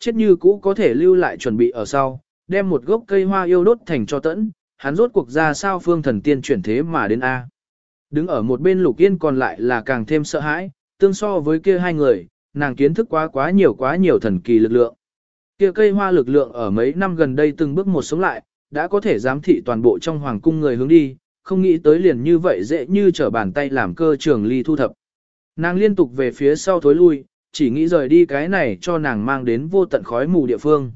Chết như cũ có thể lưu lại chuẩn bị ở sau, đem một gốc cây hoa yêu đốt thành cho tẫn, hắn rốt cuộc ra sao phương thần tiên chuyển thế mà đến A. Đứng ở một bên lục yên còn lại là càng thêm sợ hãi, tương so với kia hai người, nàng kiến thức quá quá nhiều quá nhiều thần kỳ lực lượng. Kia cây hoa lực lượng ở mấy năm gần đây từng bước một sống lại, đã có thể giám thị toàn bộ trong hoàng cung người hướng đi, không nghĩ tới liền như vậy dễ như trở bàn tay làm cơ trường ly thu thập. Nàng liên tục về phía sau thối lui, chỉ nghĩ rời đi cái này cho nàng mang đến vô tận khói mù địa phương.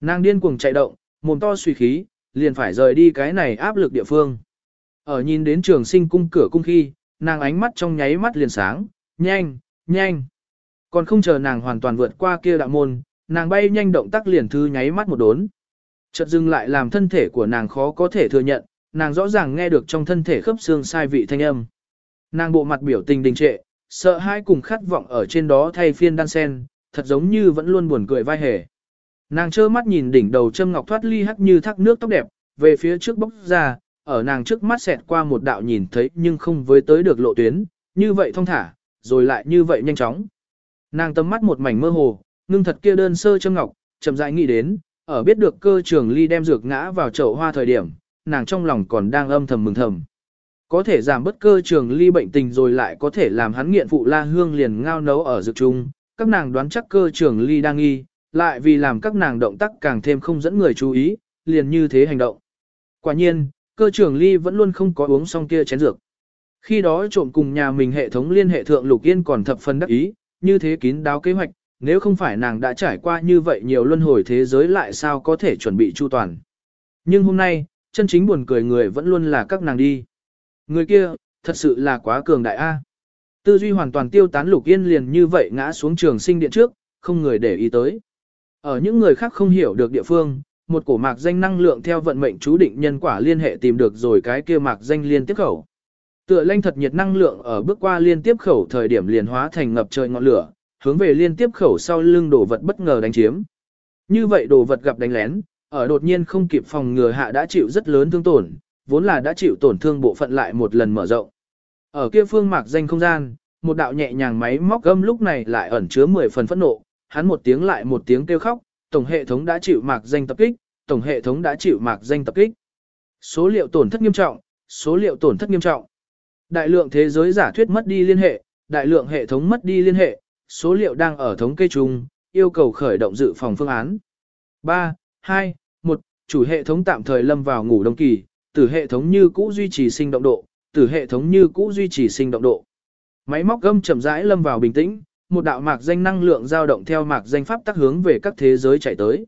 Nàng điên cuồng chạy động, mồm to suy khí, liền phải rời đi cái này áp lực địa phương. Ở nhìn đến trường sinh cung cửa cung khi, nàng ánh mắt trong nháy mắt liền sáng, nhanh, nhanh. Còn không chờ nàng hoàn toàn vượt qua kia đạo môn, nàng bay nhanh động tác liền thư nháy mắt một đốn. Chợt dừng lại làm thân thể của nàng khó có thể thừa nhận, nàng rõ ràng nghe được trong thân thể khớp xương sai vị thanh âm. Nàng bộ mặt biểu tình đình trệ, sợ hãi cùng khát vọng ở trên đó thay phiên đan sen, thật giống như vẫn luôn buồn cười vai hề. Nàng trơ mắt nhìn đỉnh đầu châm ngọc thoát ly hắc như thác nước tóc đẹp, về phía trước bốc ra, ở nàng trước mắt xẹt qua một đạo nhìn thấy nhưng không với tới được lộ tuyến, như vậy thông thả, rồi lại như vậy nhanh chóng. Nàng tầm mắt một mảnh mơ hồ, ngưng thật kia đơn sơ châm ngọc, chậm rãi nghĩ đến, ở biết được cơ trường ly đem dược ngã vào chậu hoa thời điểm, nàng trong lòng còn đang âm thầm mừng thầm. Có thể giảm bất cơ trường ly bệnh tình rồi lại có thể làm hắn nghiện phụ la hương liền ngao nấu ở dược chung, các nàng đoán chắc cơ trường ly đang nghi, lại vì làm các nàng động tác càng thêm không dẫn người chú ý, liền như thế hành động. Quả nhiên, cơ trường ly vẫn luôn không có uống xong kia chén dược. Khi đó trộm cùng nhà mình hệ thống liên hệ thượng lục yên còn thập phần đắc ý, như thế kín đáo kế hoạch, nếu không phải nàng đã trải qua như vậy nhiều luân hồi thế giới lại sao có thể chuẩn bị chu toàn. Nhưng hôm nay, chân chính buồn cười người vẫn luôn là các nàng đi. Người kia, thật sự là quá cường đại A. Tư duy hoàn toàn tiêu tán lục yên liền như vậy ngã xuống trường sinh điện trước, không người để ý tới. Ở những người khác không hiểu được địa phương, một cổ mạc danh năng lượng theo vận mệnh chú định nhân quả liên hệ tìm được rồi cái kia mạc danh liên tiếp khẩu. Tựa lanh thật nhiệt năng lượng ở bước qua liên tiếp khẩu thời điểm liền hóa thành ngập trời ngọn lửa, hướng về liên tiếp khẩu sau lưng đồ vật bất ngờ đánh chiếm. Như vậy đồ vật gặp đánh lén, ở đột nhiên không kịp phòng ngừa hạ đã chịu rất lớn thương tổn, vốn là đã chịu tổn thương bộ phận lại một lần mở rộng. Ở kia phương mạc danh không gian, một đạo nhẹ nhàng máy móc gâm lúc này lại ẩn chứa 10 phần phẫn nộ, hắn một tiếng lại một tiếng kêu khóc, tổng hệ thống đã chịu mạc danh tập kích, tổng hệ thống đã chịu mạc danh tập kích. Số liệu tổn thất nghiêm trọng, số liệu tổn thất nghiêm trọng. Đại lượng thế giới giả thuyết mất đi liên hệ, đại lượng hệ thống mất đi liên hệ, số liệu đang ở thống kê chung, yêu cầu khởi động dự phòng phương án. 3, 2, 1, chủ hệ thống tạm thời lâm vào ngủ đông kỳ, tử hệ thống như cũ duy trì sinh động độ, tử hệ thống như cũ duy trì sinh động độ. Máy móc gâm chậm rãi lâm vào bình tĩnh, một đạo mạc danh năng lượng dao động theo mạc danh pháp tác hướng về các thế giới chạy tới.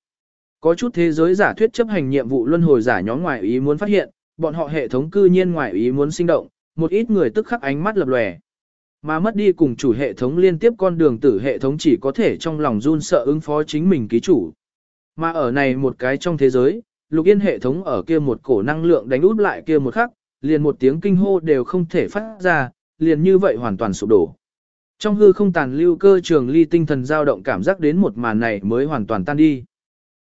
Có chút thế giới giả thuyết chấp hành nhiệm vụ luân hồi giả nhóm ngoài ý muốn phát hiện, bọn họ hệ thống cư nhiên ngoài ý muốn sinh động, một ít người tức khắc ánh mắt lập lòe. Mà mất đi cùng chủ hệ thống liên tiếp con đường tử hệ thống chỉ có thể trong lòng run sợ ứng phó chính mình ký chủ. Mà ở này một cái trong thế giới, lục yên hệ thống ở kia một cổ năng lượng đánh út lại kia một khắc, liền một tiếng kinh hô đều không thể phát ra, liền như vậy hoàn toàn sụp đổ. Trong hư không tàn lưu cơ trường ly tinh thần dao động cảm giác đến một màn này mới hoàn toàn tan đi.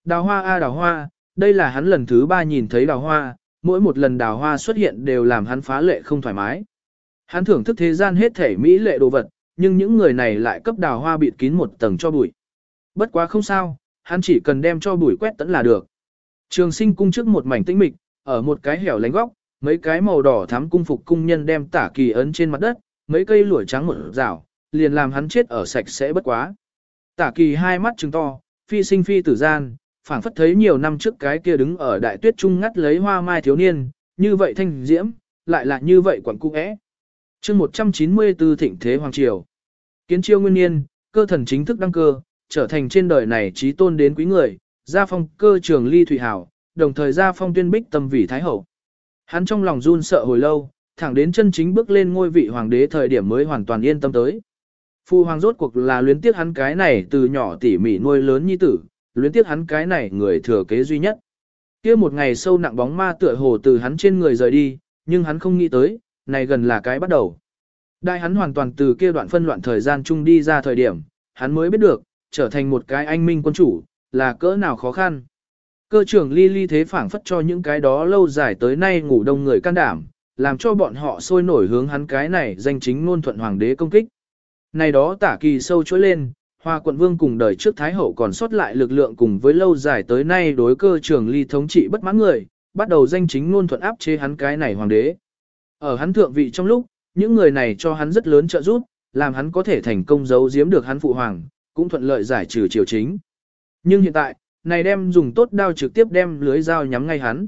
Đào hoa a à, đào hoa, đây là hắn lần thứ ba nhìn thấy đào hoa, mỗi một lần đào hoa xuất hiện đều làm hắn phá lệ không thoải mái. Hắn thưởng thức thế gian hết thể mỹ lệ đồ vật, nhưng những người này lại cấp đào hoa bịt kín một tầng cho bụi. Bất quá không sao, hắn chỉ cần đem cho bụi quét tẫn là được. Trường sinh cung trước một mảnh tĩnh mịch, ở một cái hẻo lánh góc, mấy cái màu đỏ thắm cung phục cung nhân đem tả kỳ ấn trên mặt đất, mấy cây lũa trắng một rào, liền làm hắn chết ở sạch sẽ bất quá. Tả kỳ hai mắt trừng to, phi sinh phi tử gian, phảng phất thấy nhiều năm trước cái kia đứng ở đại tuyết trung ngắt lấy hoa mai thiếu niên, như vậy thanh diễm, lại là như vậy quẩn cung ẽ. chương 194 thịnh thế hoàng triều. Kiến chiêu nguyên niên, cơ thần chính thức đăng cơ, trở thành trên đời này trí tôn đến quý người, gia phong cơ trường ly thủy hảo, đồng thời gia phong tuyên bích tâm vị thái hậu. Hắn trong lòng run sợ hồi lâu, thẳng đến chân chính bước lên ngôi vị hoàng đế thời điểm mới hoàn toàn yên tâm tới. Phu hoàng rốt cuộc là luyến tiếc hắn cái này từ nhỏ tỉ mỉ nuôi lớn nhi tử, luyến tiếc hắn cái này người thừa kế duy nhất. kia một ngày sâu nặng bóng ma tựa hồ từ hắn trên người rời đi, nhưng hắn không nghĩ tới, này gần là cái bắt đầu. Đại hắn hoàn toàn từ kia đoạn phân loạn thời gian chung đi ra thời điểm, hắn mới biết được, trở thành một cái anh minh quân chủ, là cỡ nào khó khăn. Cơ trưởng ly ly thế phảng phất cho những cái đó lâu dài tới nay ngủ đông người can đảm, làm cho bọn họ sôi nổi hướng hắn cái này danh chính ngôn thuận hoàng đế công kích. Này đó tả kỳ sâu chuỗi lên, Hoa quận vương cùng đời trước Thái Hậu còn sót lại lực lượng cùng với lâu dài tới nay đối cơ trưởng ly thống trị bất mãn người, bắt đầu danh chính ngôn thuận áp chế hắn cái này hoàng đế. Ở hắn thượng vị trong lúc, những người này cho hắn rất lớn trợ giúp, làm hắn có thể thành công giấu giếm được hắn phụ hoàng, cũng thuận lợi giải trừ triều chính. Nhưng hiện tại, này đem dùng tốt đao trực tiếp đem lưới dao nhắm ngay hắn.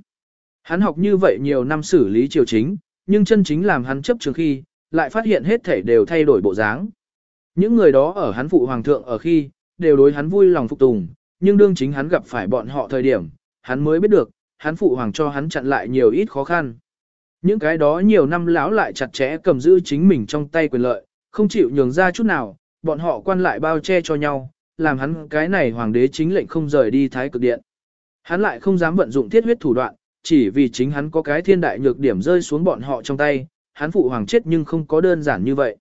Hắn học như vậy nhiều năm xử lý triều chính, nhưng chân chính làm hắn chấp trường khi, lại phát hiện hết thể đều thay đổi bộ dáng. Những người đó ở hắn phụ hoàng thượng ở khi, đều đối hắn vui lòng phục tùng, nhưng đương chính hắn gặp phải bọn họ thời điểm, hắn mới biết được, hắn phụ hoàng cho hắn chặn lại nhiều ít khó khăn. Những cái đó nhiều năm lão lại chặt chẽ cầm giữ chính mình trong tay quyền lợi, không chịu nhường ra chút nào, bọn họ quan lại bao che cho nhau, làm hắn cái này hoàng đế chính lệnh không rời đi thái cực điện. Hắn lại không dám vận dụng thiết huyết thủ đoạn, chỉ vì chính hắn có cái thiên đại nhược điểm rơi xuống bọn họ trong tay, hắn phụ hoàng chết nhưng không có đơn giản như vậy.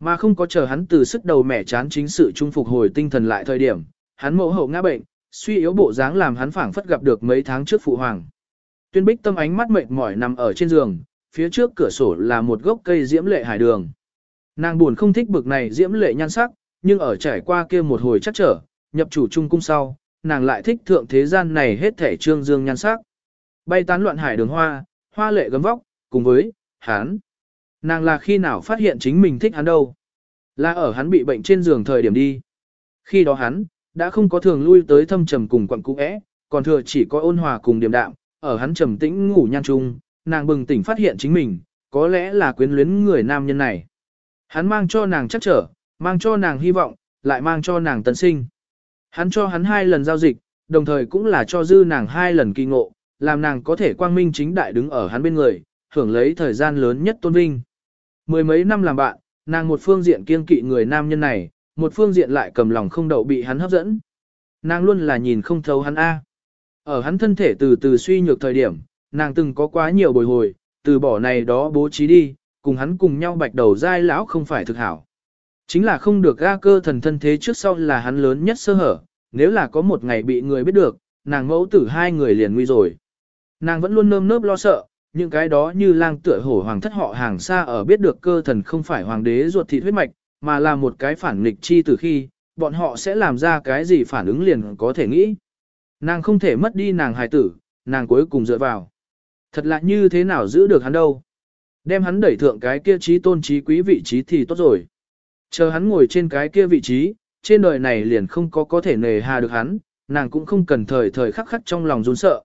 Mà không có chờ hắn từ sức đầu mẻ chán chính sự trung phục hồi tinh thần lại thời điểm, hắn mẫu hậu ngã bệnh, suy yếu bộ dáng làm hắn phảng phất gặp được mấy tháng trước phụ hoàng. Tuyên bích tâm ánh mắt mệt mỏi nằm ở trên giường, phía trước cửa sổ là một gốc cây diễm lệ hải đường. Nàng buồn không thích bực này diễm lệ nhan sắc, nhưng ở trải qua kia một hồi chắc trở, nhập chủ trung cung sau, nàng lại thích thượng thế gian này hết thể trương dương nhan sắc. Bay tán loạn hải đường hoa, hoa lệ gấm vóc, cùng với, hắn. Nàng là khi nào phát hiện chính mình thích hắn đâu? Là ở hắn bị bệnh trên giường thời điểm đi. Khi đó hắn, đã không có thường lui tới thâm trầm cùng quặng cũ é, còn thừa chỉ có ôn hòa cùng điềm đạm, ở hắn trầm tĩnh ngủ nhan chung, nàng bừng tỉnh phát hiện chính mình, có lẽ là quyến luyến người nam nhân này. Hắn mang cho nàng chắc trở, mang cho nàng hy vọng, lại mang cho nàng tân sinh. Hắn cho hắn hai lần giao dịch, đồng thời cũng là cho dư nàng hai lần kỳ ngộ, làm nàng có thể quang minh chính đại đứng ở hắn bên người, hưởng lấy thời gian lớn nhất tôn vinh. Mười mấy năm làm bạn, nàng một phương diện kiên kỵ người nam nhân này, một phương diện lại cầm lòng không đậu bị hắn hấp dẫn. Nàng luôn là nhìn không thấu hắn A. Ở hắn thân thể từ từ suy nhược thời điểm, nàng từng có quá nhiều bồi hồi, từ bỏ này đó bố trí đi, cùng hắn cùng nhau bạch đầu dai lão không phải thực hảo. Chính là không được ga cơ thần thân thế trước sau là hắn lớn nhất sơ hở, nếu là có một ngày bị người biết được, nàng mẫu tử hai người liền nguy rồi. Nàng vẫn luôn nơm nớp lo sợ, những cái đó như lang tựa hổ hoàng thất họ hàng xa ở biết được cơ thần không phải hoàng đế ruột thịt huyết mạch, mà là một cái phản nghịch chi từ khi, bọn họ sẽ làm ra cái gì phản ứng liền có thể nghĩ. Nàng không thể mất đi nàng hài tử, nàng cuối cùng dựa vào. Thật lạ như thế nào giữ được hắn đâu. Đem hắn đẩy thượng cái kia trí tôn trí quý vị trí thì tốt rồi. Chờ hắn ngồi trên cái kia vị trí, trên đời này liền không có có thể nề hà được hắn, nàng cũng không cần thời thời khắc khắc trong lòng run sợ.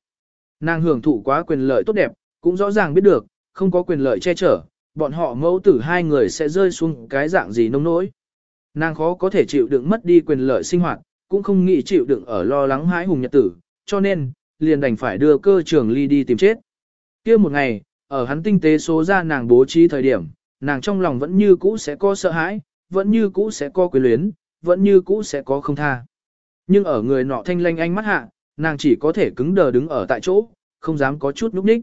Nàng hưởng thụ quá quyền lợi tốt đẹp, cũng rõ ràng biết được, không có quyền lợi che chở, bọn họ mẫu tử hai người sẽ rơi xuống cái dạng gì nông nỗi. Nàng khó có thể chịu đựng mất đi quyền lợi sinh hoạt, cũng không nghĩ chịu đựng ở lo lắng hãi hùng nhật tử, cho nên, liền đành phải đưa cơ trường ly đi tìm chết. kia một ngày, ở hắn tinh tế số ra nàng bố trí thời điểm, nàng trong lòng vẫn như cũ sẽ có sợ hãi, vẫn như cũ sẽ có quyền luyến, vẫn như cũ sẽ có không tha. Nhưng ở người nọ thanh lanh ánh mắt hạ, nàng chỉ có thể cứng đờ đứng ở tại chỗ, không dám có chút núp ních.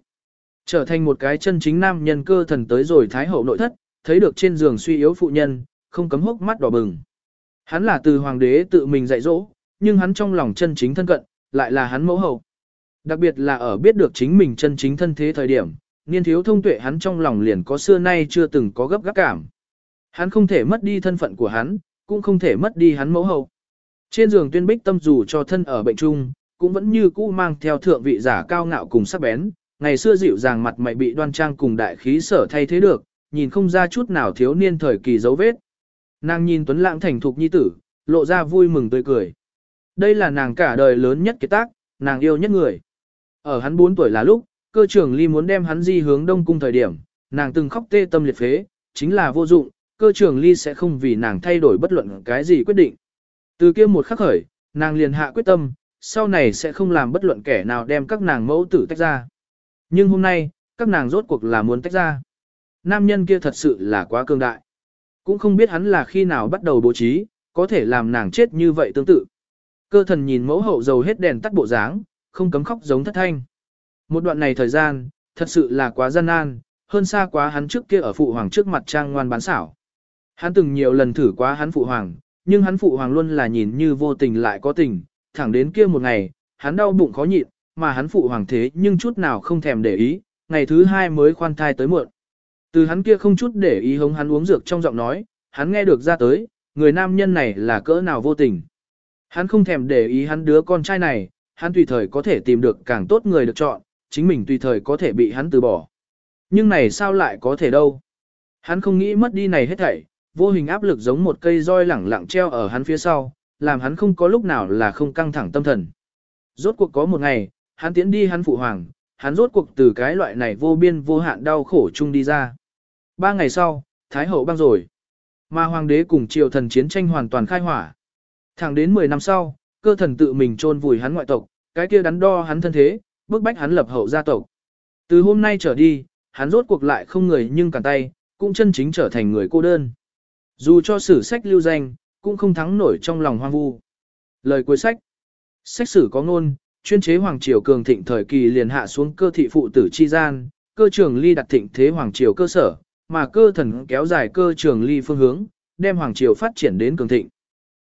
Trở thành một cái chân chính nam nhân cơ thần tới rồi thái hậu nội thất, thấy được trên giường suy yếu phụ nhân, không cấm hốc mắt đỏ bừng. Hắn là từ hoàng đế tự mình dạy dỗ, nhưng hắn trong lòng chân chính thân cận, lại là hắn mẫu hậu. Đặc biệt là ở biết được chính mình chân chính thân thế thời điểm, niên thiếu thông tuệ hắn trong lòng liền có xưa nay chưa từng có gấp gáp cảm. Hắn không thể mất đi thân phận của hắn, cũng không thể mất đi hắn mẫu hậu. Trên giường tuyên bích tâm dù cho thân ở bệnh trung, cũng vẫn như cũ mang theo thượng vị giả cao ngạo cùng sắc bén, ngày xưa dịu dàng mặt mày bị đoan trang cùng đại khí sở thay thế được, nhìn không ra chút nào thiếu niên thời kỳ dấu vết. Nàng nhìn Tuấn Lãng thành thục nhi tử, lộ ra vui mừng tươi cười. Đây là nàng cả đời lớn nhất kiệt tác, nàng yêu nhất người. Ở hắn 4 tuổi là lúc, cơ trưởng ly muốn đem hắn di hướng đông cung thời điểm, nàng từng khóc tê tâm liệt phế, chính là vô dụng, cơ Trường ly sẽ không vì nàng thay đổi bất luận cái gì quyết định. Từ kia một khắc khởi, nàng liền hạ quyết tâm, sau này sẽ không làm bất luận kẻ nào đem các nàng mẫu tử tách ra. Nhưng hôm nay, các nàng rốt cuộc là muốn tách ra. Nam nhân kia thật sự là quá cường đại. Cũng không biết hắn là khi nào bắt đầu bố trí, có thể làm nàng chết như vậy tương tự. Cơ thần nhìn mẫu hậu dầu hết đèn tắt bộ dáng, không cấm khóc giống thất thanh. Một đoạn này thời gian, thật sự là quá gian nan, hơn xa quá hắn trước kia ở phụ hoàng trước mặt trang ngoan bán xảo. Hắn từng nhiều lần thử quá hắn phụ hoàng, nhưng hắn phụ hoàng luôn là nhìn như vô tình lại có tình, thẳng đến kia một ngày, hắn đau bụng khó nhịn, mà hắn phụ hoàng thế nhưng chút nào không thèm để ý, ngày thứ hai mới khoan thai tới muộn. Từ hắn kia không chút để ý hống hắn uống dược trong giọng nói, hắn nghe được ra tới, người nam nhân này là cỡ nào vô tình. Hắn không thèm để ý hắn đứa con trai này, hắn tùy thời có thể tìm được càng tốt người được chọn, chính mình tùy thời có thể bị hắn từ bỏ. Nhưng này sao lại có thể đâu. Hắn không nghĩ mất đi này hết thảy, vô hình áp lực giống một cây roi lẳng lặng treo ở hắn phía sau, làm hắn không có lúc nào là không căng thẳng tâm thần. Rốt cuộc có một ngày, hắn tiến đi hắn phụ hoàng, hắn rốt cuộc từ cái loại này vô biên vô hạn đau khổ chung đi ra. Ba ngày sau, Thái hậu băng rồi. Mà hoàng đế cùng triều thần chiến tranh hoàn toàn khai hỏa. Thẳng đến 10 năm sau, cơ thần tự mình chôn vùi hắn ngoại tộc, cái kia đắn đo hắn thân thế, bức bách hắn lập hậu gia tộc. Từ hôm nay trở đi, hắn rốt cuộc lại không người nhưng cản tay, cũng chân chính trở thành người cô đơn. Dù cho sử sách lưu danh, cũng không thắng nổi trong lòng hoang vu. Lời cuối sách. Sách sử có ngôn, chuyên chế hoàng triều cường thịnh thời kỳ liền hạ xuống cơ thị phụ tử chi gian, cơ trường ly đặt thịnh thế hoàng triều cơ sở, mà cơ thần kéo dài cơ trường ly phương hướng, đem hoàng triều phát triển đến cường thịnh.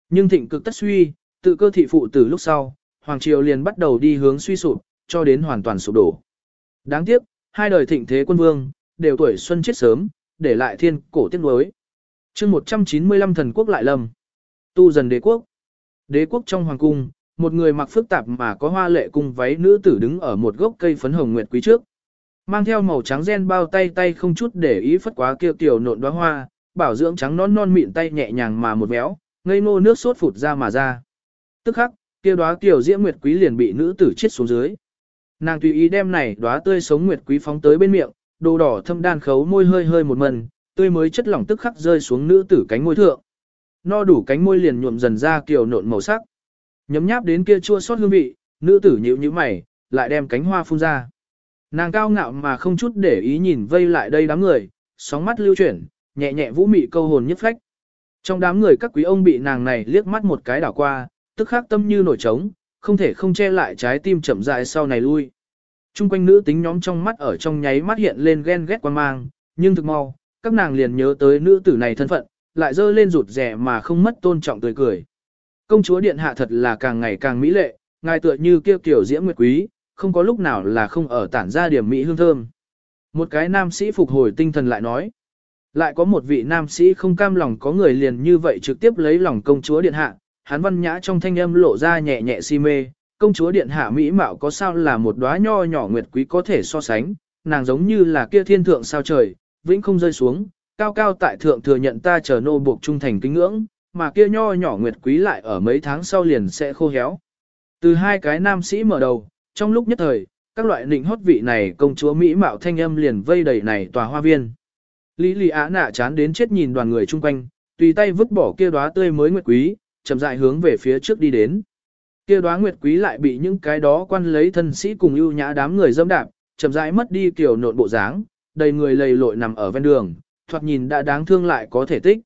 Nhưng thịnh cực tất suy, tự cơ thị phụ tử lúc sau, hoàng triều liền bắt đầu đi hướng suy sụp, cho đến hoàn toàn sụp đổ. Đáng tiếc, hai đời thịnh thế quân vương, đều tuổi xuân chết sớm, để lại thiên cổ tiếc nuối chương 195 thần quốc lại lâm. Tu dần đế quốc. Đế quốc trong hoàng cung, một người mặc phức tạp mà có hoa lệ cung váy nữ tử đứng ở một gốc cây phấn hồng nguyệt quý trước. Mang theo màu trắng gen bao tay tay không chút để ý phất quá kia tiểu nộn đóa hoa, bảo dưỡng trắng non non mịn tay nhẹ nhàng mà một béo, ngây ngô nước sốt phụt ra mà ra. Tức khắc, kia đóa tiểu diễm nguyệt quý liền bị nữ tử chết xuống dưới. Nàng tùy ý đem này đóa tươi sống nguyệt quý phóng tới bên miệng, đồ đỏ thâm đan khấu môi hơi hơi một mần, tươi mới chất lỏng tức khắc rơi xuống nữ tử cánh môi thượng. No đủ cánh môi liền nhuộm dần ra kiểu nộn màu sắc. Nhấm nháp đến kia chua xót hương vị, nữ tử nhíu nhíu mày, lại đem cánh hoa phun ra. Nàng cao ngạo mà không chút để ý nhìn vây lại đây đám người, sóng mắt lưu chuyển, nhẹ nhẹ vũ mị câu hồn nhất phách. Trong đám người các quý ông bị nàng này liếc mắt một cái đảo qua, tức khắc tâm như nổi trống, không thể không che lại trái tim chậm rãi sau này lui. Trung quanh nữ tính nhóm trong mắt ở trong nháy mắt hiện lên ghen ghét quan mang, nhưng thực mau, các nàng liền nhớ tới nữ tử này thân phận, lại dơ lên rụt rẻ mà không mất tôn trọng tươi cười. Công chúa điện hạ thật là càng ngày càng mỹ lệ, ngài tựa như kêu kiểu diễm nguyệt quý, không có lúc nào là không ở tản ra điểm mỹ hương thơm. Một cái nam sĩ phục hồi tinh thần lại nói. Lại có một vị nam sĩ không cam lòng có người liền như vậy trực tiếp lấy lòng công chúa điện hạ, hắn văn nhã trong thanh âm lộ ra nhẹ nhẹ si mê, công chúa điện hạ mỹ mạo có sao là một đóa nho nhỏ nguyệt quý có thể so sánh, nàng giống như là kia thiên thượng sao trời, vĩnh không rơi xuống, cao cao tại thượng thừa nhận ta chờ nô buộc trung thành kính ngưỡng, mà kia nho nhỏ nguyệt quý lại ở mấy tháng sau liền sẽ khô héo. Từ hai cái nam sĩ mở đầu, trong lúc nhất thời, các loại nịnh hót vị này công chúa Mỹ mạo thanh âm liền vây đầy này tòa hoa viên. Lý lì á nạ chán đến chết nhìn đoàn người chung quanh, tùy tay vứt bỏ kia đóa tươi mới nguyệt quý, chậm rãi hướng về phía trước đi đến. Kia đóa nguyệt quý lại bị những cái đó quan lấy thân sĩ cùng ưu nhã đám người dâm đạp, chậm rãi mất đi kiểu nộn bộ dáng, đầy người lầy lội nằm ở ven đường, thoạt nhìn đã đáng thương lại có thể tích.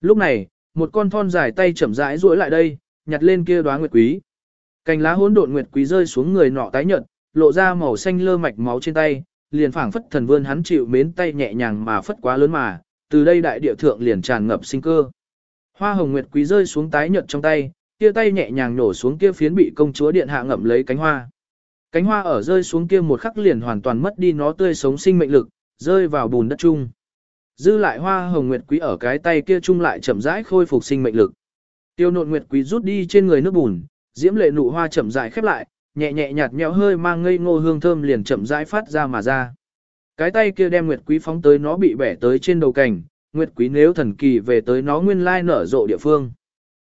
Lúc này, một con thon dài tay chậm rãi duỗi lại đây, nhặt lên kia đóa nguyệt quý. Cành lá hỗn độn nguyệt quý rơi xuống người nọ tái nhợt, lộ ra màu xanh lơ mạch máu trên tay, liền phảng phất thần vươn hắn chịu mến tay nhẹ nhàng mà phất quá lớn mà, từ đây đại địa thượng liền tràn ngập sinh cơ. Hoa hồng nguyệt quý rơi xuống tái nhợt trong tay, kia tay nhẹ nhàng nổ xuống kia phiến bị công chúa điện hạ ngậm lấy cánh hoa. Cánh hoa ở rơi xuống kia một khắc liền hoàn toàn mất đi nó tươi sống sinh mệnh lực, rơi vào bùn đất chung. Dư lại hoa hồng nguyệt quý ở cái tay kia chung lại chậm rãi khôi phục sinh mệnh lực. Tiêu nộn nguyệt quý rút đi trên người nước bùn, diễm lệ nụ hoa chậm rãi khép lại, nhẹ nhẹ nhạt nhẽo hơi mang ngây ngô hương thơm liền chậm rãi phát ra mà ra. Cái tay kia đem nguyệt quý phóng tới nó bị bẻ tới trên đầu cảnh, nguyệt quý nếu thần kỳ về tới nó nguyên lai nở rộ địa phương.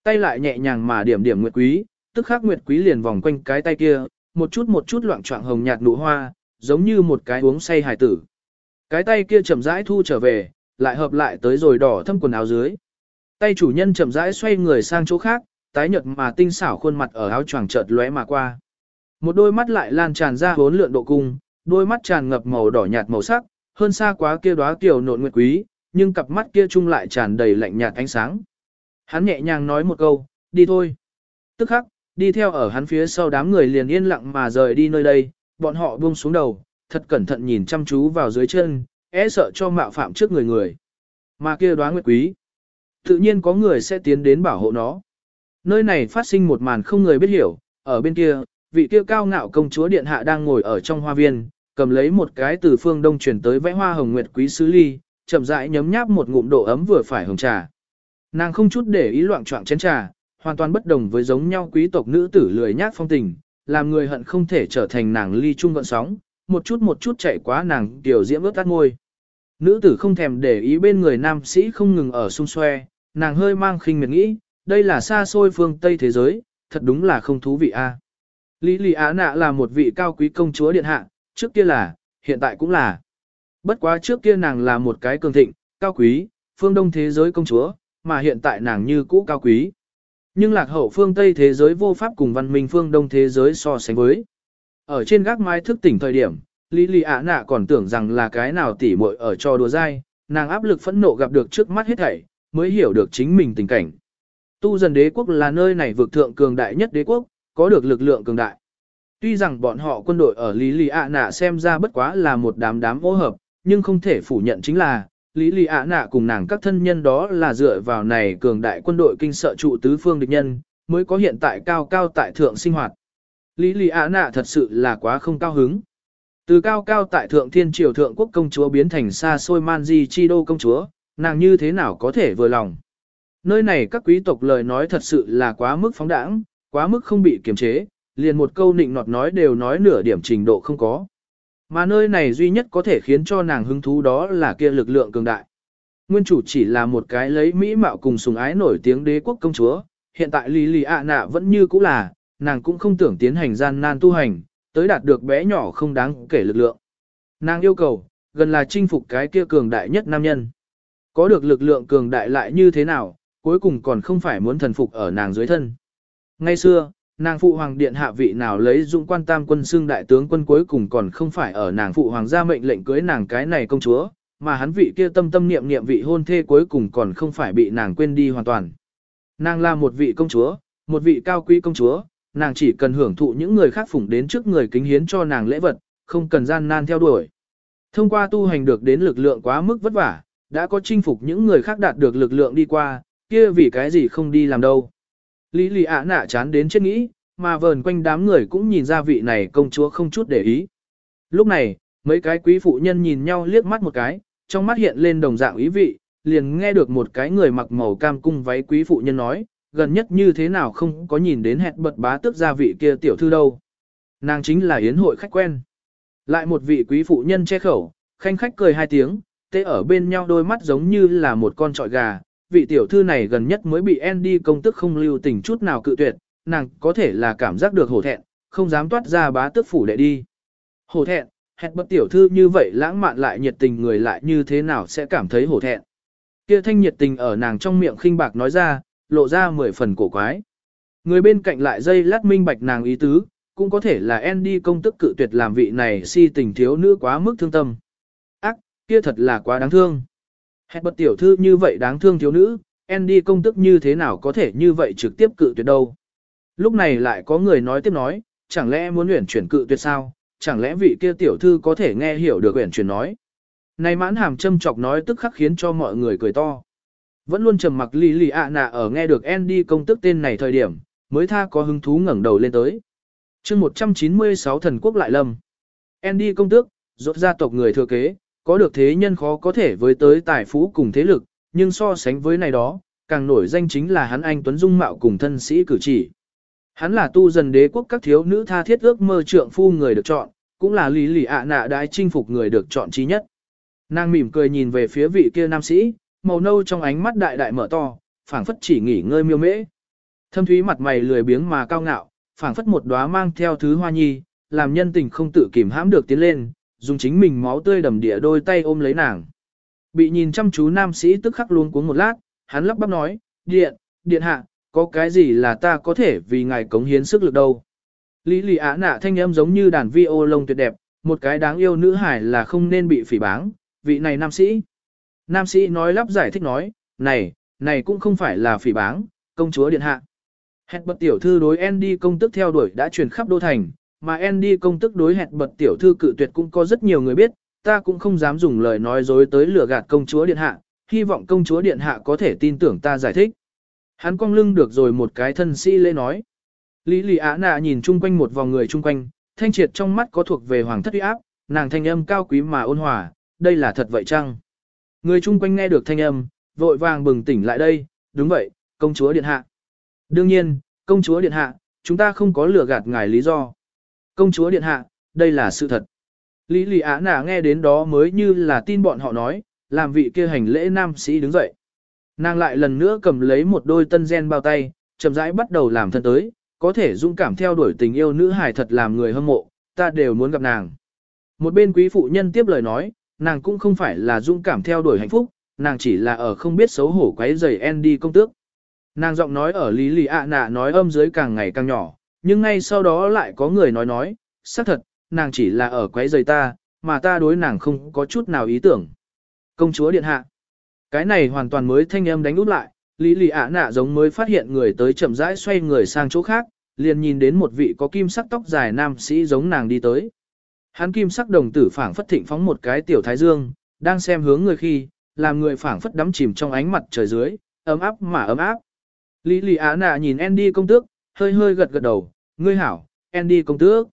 Tay lại nhẹ nhàng mà điểm điểm nguyệt quý, tức khắc nguyệt quý liền vòng quanh cái tay kia, một chút một chút loạn choạng hồng nhạt nụ hoa, giống như một cái uống say hài tử. Cái tay kia chậm rãi thu trở về, lại hợp lại tới rồi đỏ thâm quần áo dưới. Tay chủ nhân chậm rãi xoay người sang chỗ khác, tái nhợt mà tinh xảo khuôn mặt ở áo choàng chợt lóe mà qua. Một đôi mắt lại lan tràn ra hốn lượn độ cung, đôi mắt tràn ngập màu đỏ nhạt màu sắc, hơn xa quá kia đóa tiểu nộn nguyệt quý, nhưng cặp mắt kia chung lại tràn đầy lạnh nhạt ánh sáng. Hắn nhẹ nhàng nói một câu, đi thôi. Tức khắc, đi theo ở hắn phía sau đám người liền yên lặng mà rời đi nơi đây, bọn họ buông xuống đầu, thật cẩn thận nhìn chăm chú vào dưới chân, e sợ cho mạo phạm trước người người. Mà kia đoán nguyệt quý, tự nhiên có người sẽ tiến đến bảo hộ nó. Nơi này phát sinh một màn không người biết hiểu, ở bên kia, vị kia cao ngạo công chúa điện hạ đang ngồi ở trong hoa viên, cầm lấy một cái từ phương đông chuyển tới vẽ hoa hồng nguyệt quý sứ ly, chậm rãi nhấm nháp một ngụm độ ấm vừa phải hồng trà. Nàng không chút để ý loạn trọng chén trà, hoàn toàn bất đồng với giống nhau quý tộc nữ tử lười nhác phong tình, làm người hận không thể trở thành nàng ly chung gọn sóng, một chút một chút chạy quá nàng tiểu diễm ướt tắt ngôi. Nữ tử không thèm để ý bên người nam sĩ không ngừng ở xung xoe, nàng hơi mang khinh miệt nghĩ, đây là xa xôi phương Tây thế giới, thật đúng là không thú vị a. Lý Lý Á Nạ là một vị cao quý công chúa điện hạ, trước kia là, hiện tại cũng là. Bất quá trước kia nàng là một cái cường thịnh, cao quý, phương đông thế giới công chúa, mà hiện tại nàng như cũ cao quý. Nhưng lạc hậu phương Tây thế giới vô pháp cùng văn minh phương đông thế giới so sánh với. Ở trên gác mái thức tỉnh thời điểm, Lý Lì ạ Nạ còn tưởng rằng là cái nào tỉ muội ở trò đùa dai, nàng áp lực phẫn nộ gặp được trước mắt hết thảy, mới hiểu được chính mình tình cảnh. Tu dần đế quốc là nơi này vực thượng cường đại nhất đế quốc, có được lực lượng cường đại. Tuy rằng bọn họ quân đội ở Lý Lì Ạ Nạ xem ra bất quá là một đám đám ô hợp, nhưng không thể phủ nhận chính là, Lý Lì Ạ Nạ cùng nàng các thân nhân đó là dựa vào này cường đại quân đội kinh sợ trụ tứ phương địch nhân, mới có hiện tại cao cao tại thượng sinh hoạt. Lý Lì Ạ Nạ thật sự là quá không cao hứng. Từ cao cao tại thượng thiên triều thượng quốc công chúa biến thành xa xôi man di chi đô công chúa, nàng như thế nào có thể vừa lòng. Nơi này các quý tộc lời nói thật sự là quá mức phóng đãng, quá mức không bị kiềm chế, liền một câu nịnh nọt nói đều nói nửa điểm trình độ không có. Mà nơi này duy nhất có thể khiến cho nàng hứng thú đó là kia lực lượng cường đại. Nguyên chủ chỉ là một cái lấy mỹ mạo cùng sùng ái nổi tiếng đế quốc công chúa, hiện tại Lý Lì ạ nạ vẫn như cũ là, nàng cũng không tưởng tiến hành gian nan tu hành, tới đạt được bé nhỏ không đáng kể lực lượng. Nàng yêu cầu, gần là chinh phục cái kia cường đại nhất nam nhân. Có được lực lượng cường đại lại như thế nào, cuối cùng còn không phải muốn thần phục ở nàng dưới thân. Ngay xưa, nàng phụ hoàng điện hạ vị nào lấy dụng quan tam quân xương đại tướng quân cuối cùng còn không phải ở nàng phụ hoàng gia mệnh lệnh cưới nàng cái này công chúa, mà hắn vị kia tâm tâm niệm niệm vị hôn thê cuối cùng còn không phải bị nàng quên đi hoàn toàn. Nàng là một vị công chúa, một vị cao quý công chúa, nàng chỉ cần hưởng thụ những người khác phụng đến trước người kính hiến cho nàng lễ vật, không cần gian nan theo đuổi. Thông qua tu hành được đến lực lượng quá mức vất vả, đã có chinh phục những người khác đạt được lực lượng đi qua, kia vì cái gì không đi làm đâu. Lý lì ạ nạ chán đến chết nghĩ, mà vờn quanh đám người cũng nhìn ra vị này công chúa không chút để ý. Lúc này, mấy cái quý phụ nhân nhìn nhau liếc mắt một cái, trong mắt hiện lên đồng dạng ý vị, liền nghe được một cái người mặc màu cam cung váy quý phụ nhân nói, gần nhất như thế nào không có nhìn đến hẹn bật bá tước gia vị kia tiểu thư đâu. Nàng chính là yến hội khách quen. Lại một vị quý phụ nhân che khẩu, khanh khách cười hai tiếng, tê ở bên nhau đôi mắt giống như là một con trọi gà, vị tiểu thư này gần nhất mới bị Andy công tức không lưu tình chút nào cự tuyệt, nàng có thể là cảm giác được hổ thẹn, không dám toát ra bá tước phủ đệ đi. Hổ thẹn, hẹn bất tiểu thư như vậy lãng mạn lại nhiệt tình người lại như thế nào sẽ cảm thấy hổ thẹn. Kia thanh nhiệt tình ở nàng trong miệng khinh bạc nói ra, lộ ra mười phần cổ quái. Người bên cạnh lại dây lát minh bạch nàng ý tứ, cũng có thể là Andy công tức cự tuyệt làm vị này si tình thiếu nữ quá mức thương tâm. Ác, kia thật là quá đáng thương. Hẹn bật tiểu thư như vậy đáng thương thiếu nữ, Andy công tức như thế nào có thể như vậy trực tiếp cự tuyệt đâu. Lúc này lại có người nói tiếp nói, chẳng lẽ muốn luyện chuyển cự tuyệt sao, chẳng lẽ vị kia tiểu thư có thể nghe hiểu được luyện chuyển nói. Này mãn hàm châm chọc nói tức khắc khiến cho mọi người cười to. Vẫn luôn trầm mặc lì lì ạ nạ ở nghe được Andy công tức tên này thời điểm, mới tha có hứng thú ngẩng đầu lên tới. chương 196 thần quốc lại lâm. Andy công tước, rốt gia tộc người thừa kế, có được thế nhân khó có thể với tới tài phú cùng thế lực, nhưng so sánh với này đó, càng nổi danh chính là hắn anh Tuấn Dung Mạo cùng thân sĩ cử chỉ. Hắn là tu dần đế quốc các thiếu nữ tha thiết ước mơ trượng phu người được chọn, cũng là lý lì ạ nạ đái chinh phục người được chọn trí nhất. Nàng mỉm cười nhìn về phía vị kia nam sĩ, màu nâu trong ánh mắt đại đại mở to, phảng phất chỉ nghỉ ngơi miêu mễ. Thâm thúy mặt mày lười biếng mà cao ngạo, phảng phất một đóa mang theo thứ hoa nhi, làm nhân tình không tự kìm hãm được tiến lên, dùng chính mình máu tươi đầm địa đôi tay ôm lấy nàng. Bị nhìn chăm chú nam sĩ tức khắc luôn cuống một lát, hắn lắp bắp nói, điện, điện hạ, có cái gì là ta có thể vì ngài cống hiến sức lực đâu. Lý lì á nạ thanh âm giống như đàn vi ô lông tuyệt đẹp, một cái đáng yêu nữ hải là không nên bị phỉ báng, vị này nam sĩ. Nam sĩ nói lắp giải thích nói, này, này cũng không phải là phỉ báng, công chúa điện hạ. Hẹn bật tiểu thư đối Andy công tức theo đuổi đã truyền khắp đô thành, mà Andy công tức đối hẹn bật tiểu thư cự tuyệt cũng có rất nhiều người biết, ta cũng không dám dùng lời nói dối tới lừa gạt công chúa điện hạ, hy vọng công chúa điện hạ có thể tin tưởng ta giải thích. Hắn cong lưng được rồi một cái thân sĩ lễ nói. Lý lì á nạ nhìn chung quanh một vòng người chung quanh, thanh triệt trong mắt có thuộc về hoàng thất uy áp, nàng thanh âm cao quý mà ôn hòa, đây là thật vậy chăng? Người chung quanh nghe được thanh âm, vội vàng bừng tỉnh lại đây, đúng vậy, công chúa điện hạ. Đương nhiên, công chúa điện hạ, chúng ta không có lừa gạt ngài lý do. Công chúa điện hạ, đây là sự thật. Lý lì á nà nghe đến đó mới như là tin bọn họ nói, làm vị kia hành lễ nam sĩ đứng dậy. Nàng lại lần nữa cầm lấy một đôi tân gen bao tay, chậm rãi bắt đầu làm thân tới, có thể dũng cảm theo đuổi tình yêu nữ hài thật làm người hâm mộ, ta đều muốn gặp nàng. Một bên quý phụ nhân tiếp lời nói, nàng cũng không phải là dũng cảm theo đuổi hạnh phúc, nàng chỉ là ở không biết xấu hổ quấy rầy Andy công tước. Nàng giọng nói ở lý lì ạ nạ nói âm dưới càng ngày càng nhỏ, nhưng ngay sau đó lại có người nói nói, xác thật, nàng chỉ là ở quấy rầy ta, mà ta đối nàng không có chút nào ý tưởng. Công chúa điện hạ. Cái này hoàn toàn mới thanh âm đánh út lại, lý lì ạ nạ giống mới phát hiện người tới chậm rãi xoay người sang chỗ khác, liền nhìn đến một vị có kim sắc tóc dài nam sĩ giống nàng đi tới. Hắn kim sắc đồng tử phảng phất thịnh phóng một cái tiểu thái dương, đang xem hướng người khi, làm người phảng phất đắm chìm trong ánh mặt trời dưới, ấm áp mà ấm áp. Lý Lý á nạ nhìn Andy công tước, hơi hơi gật gật đầu, ngươi hảo, Andy công tước.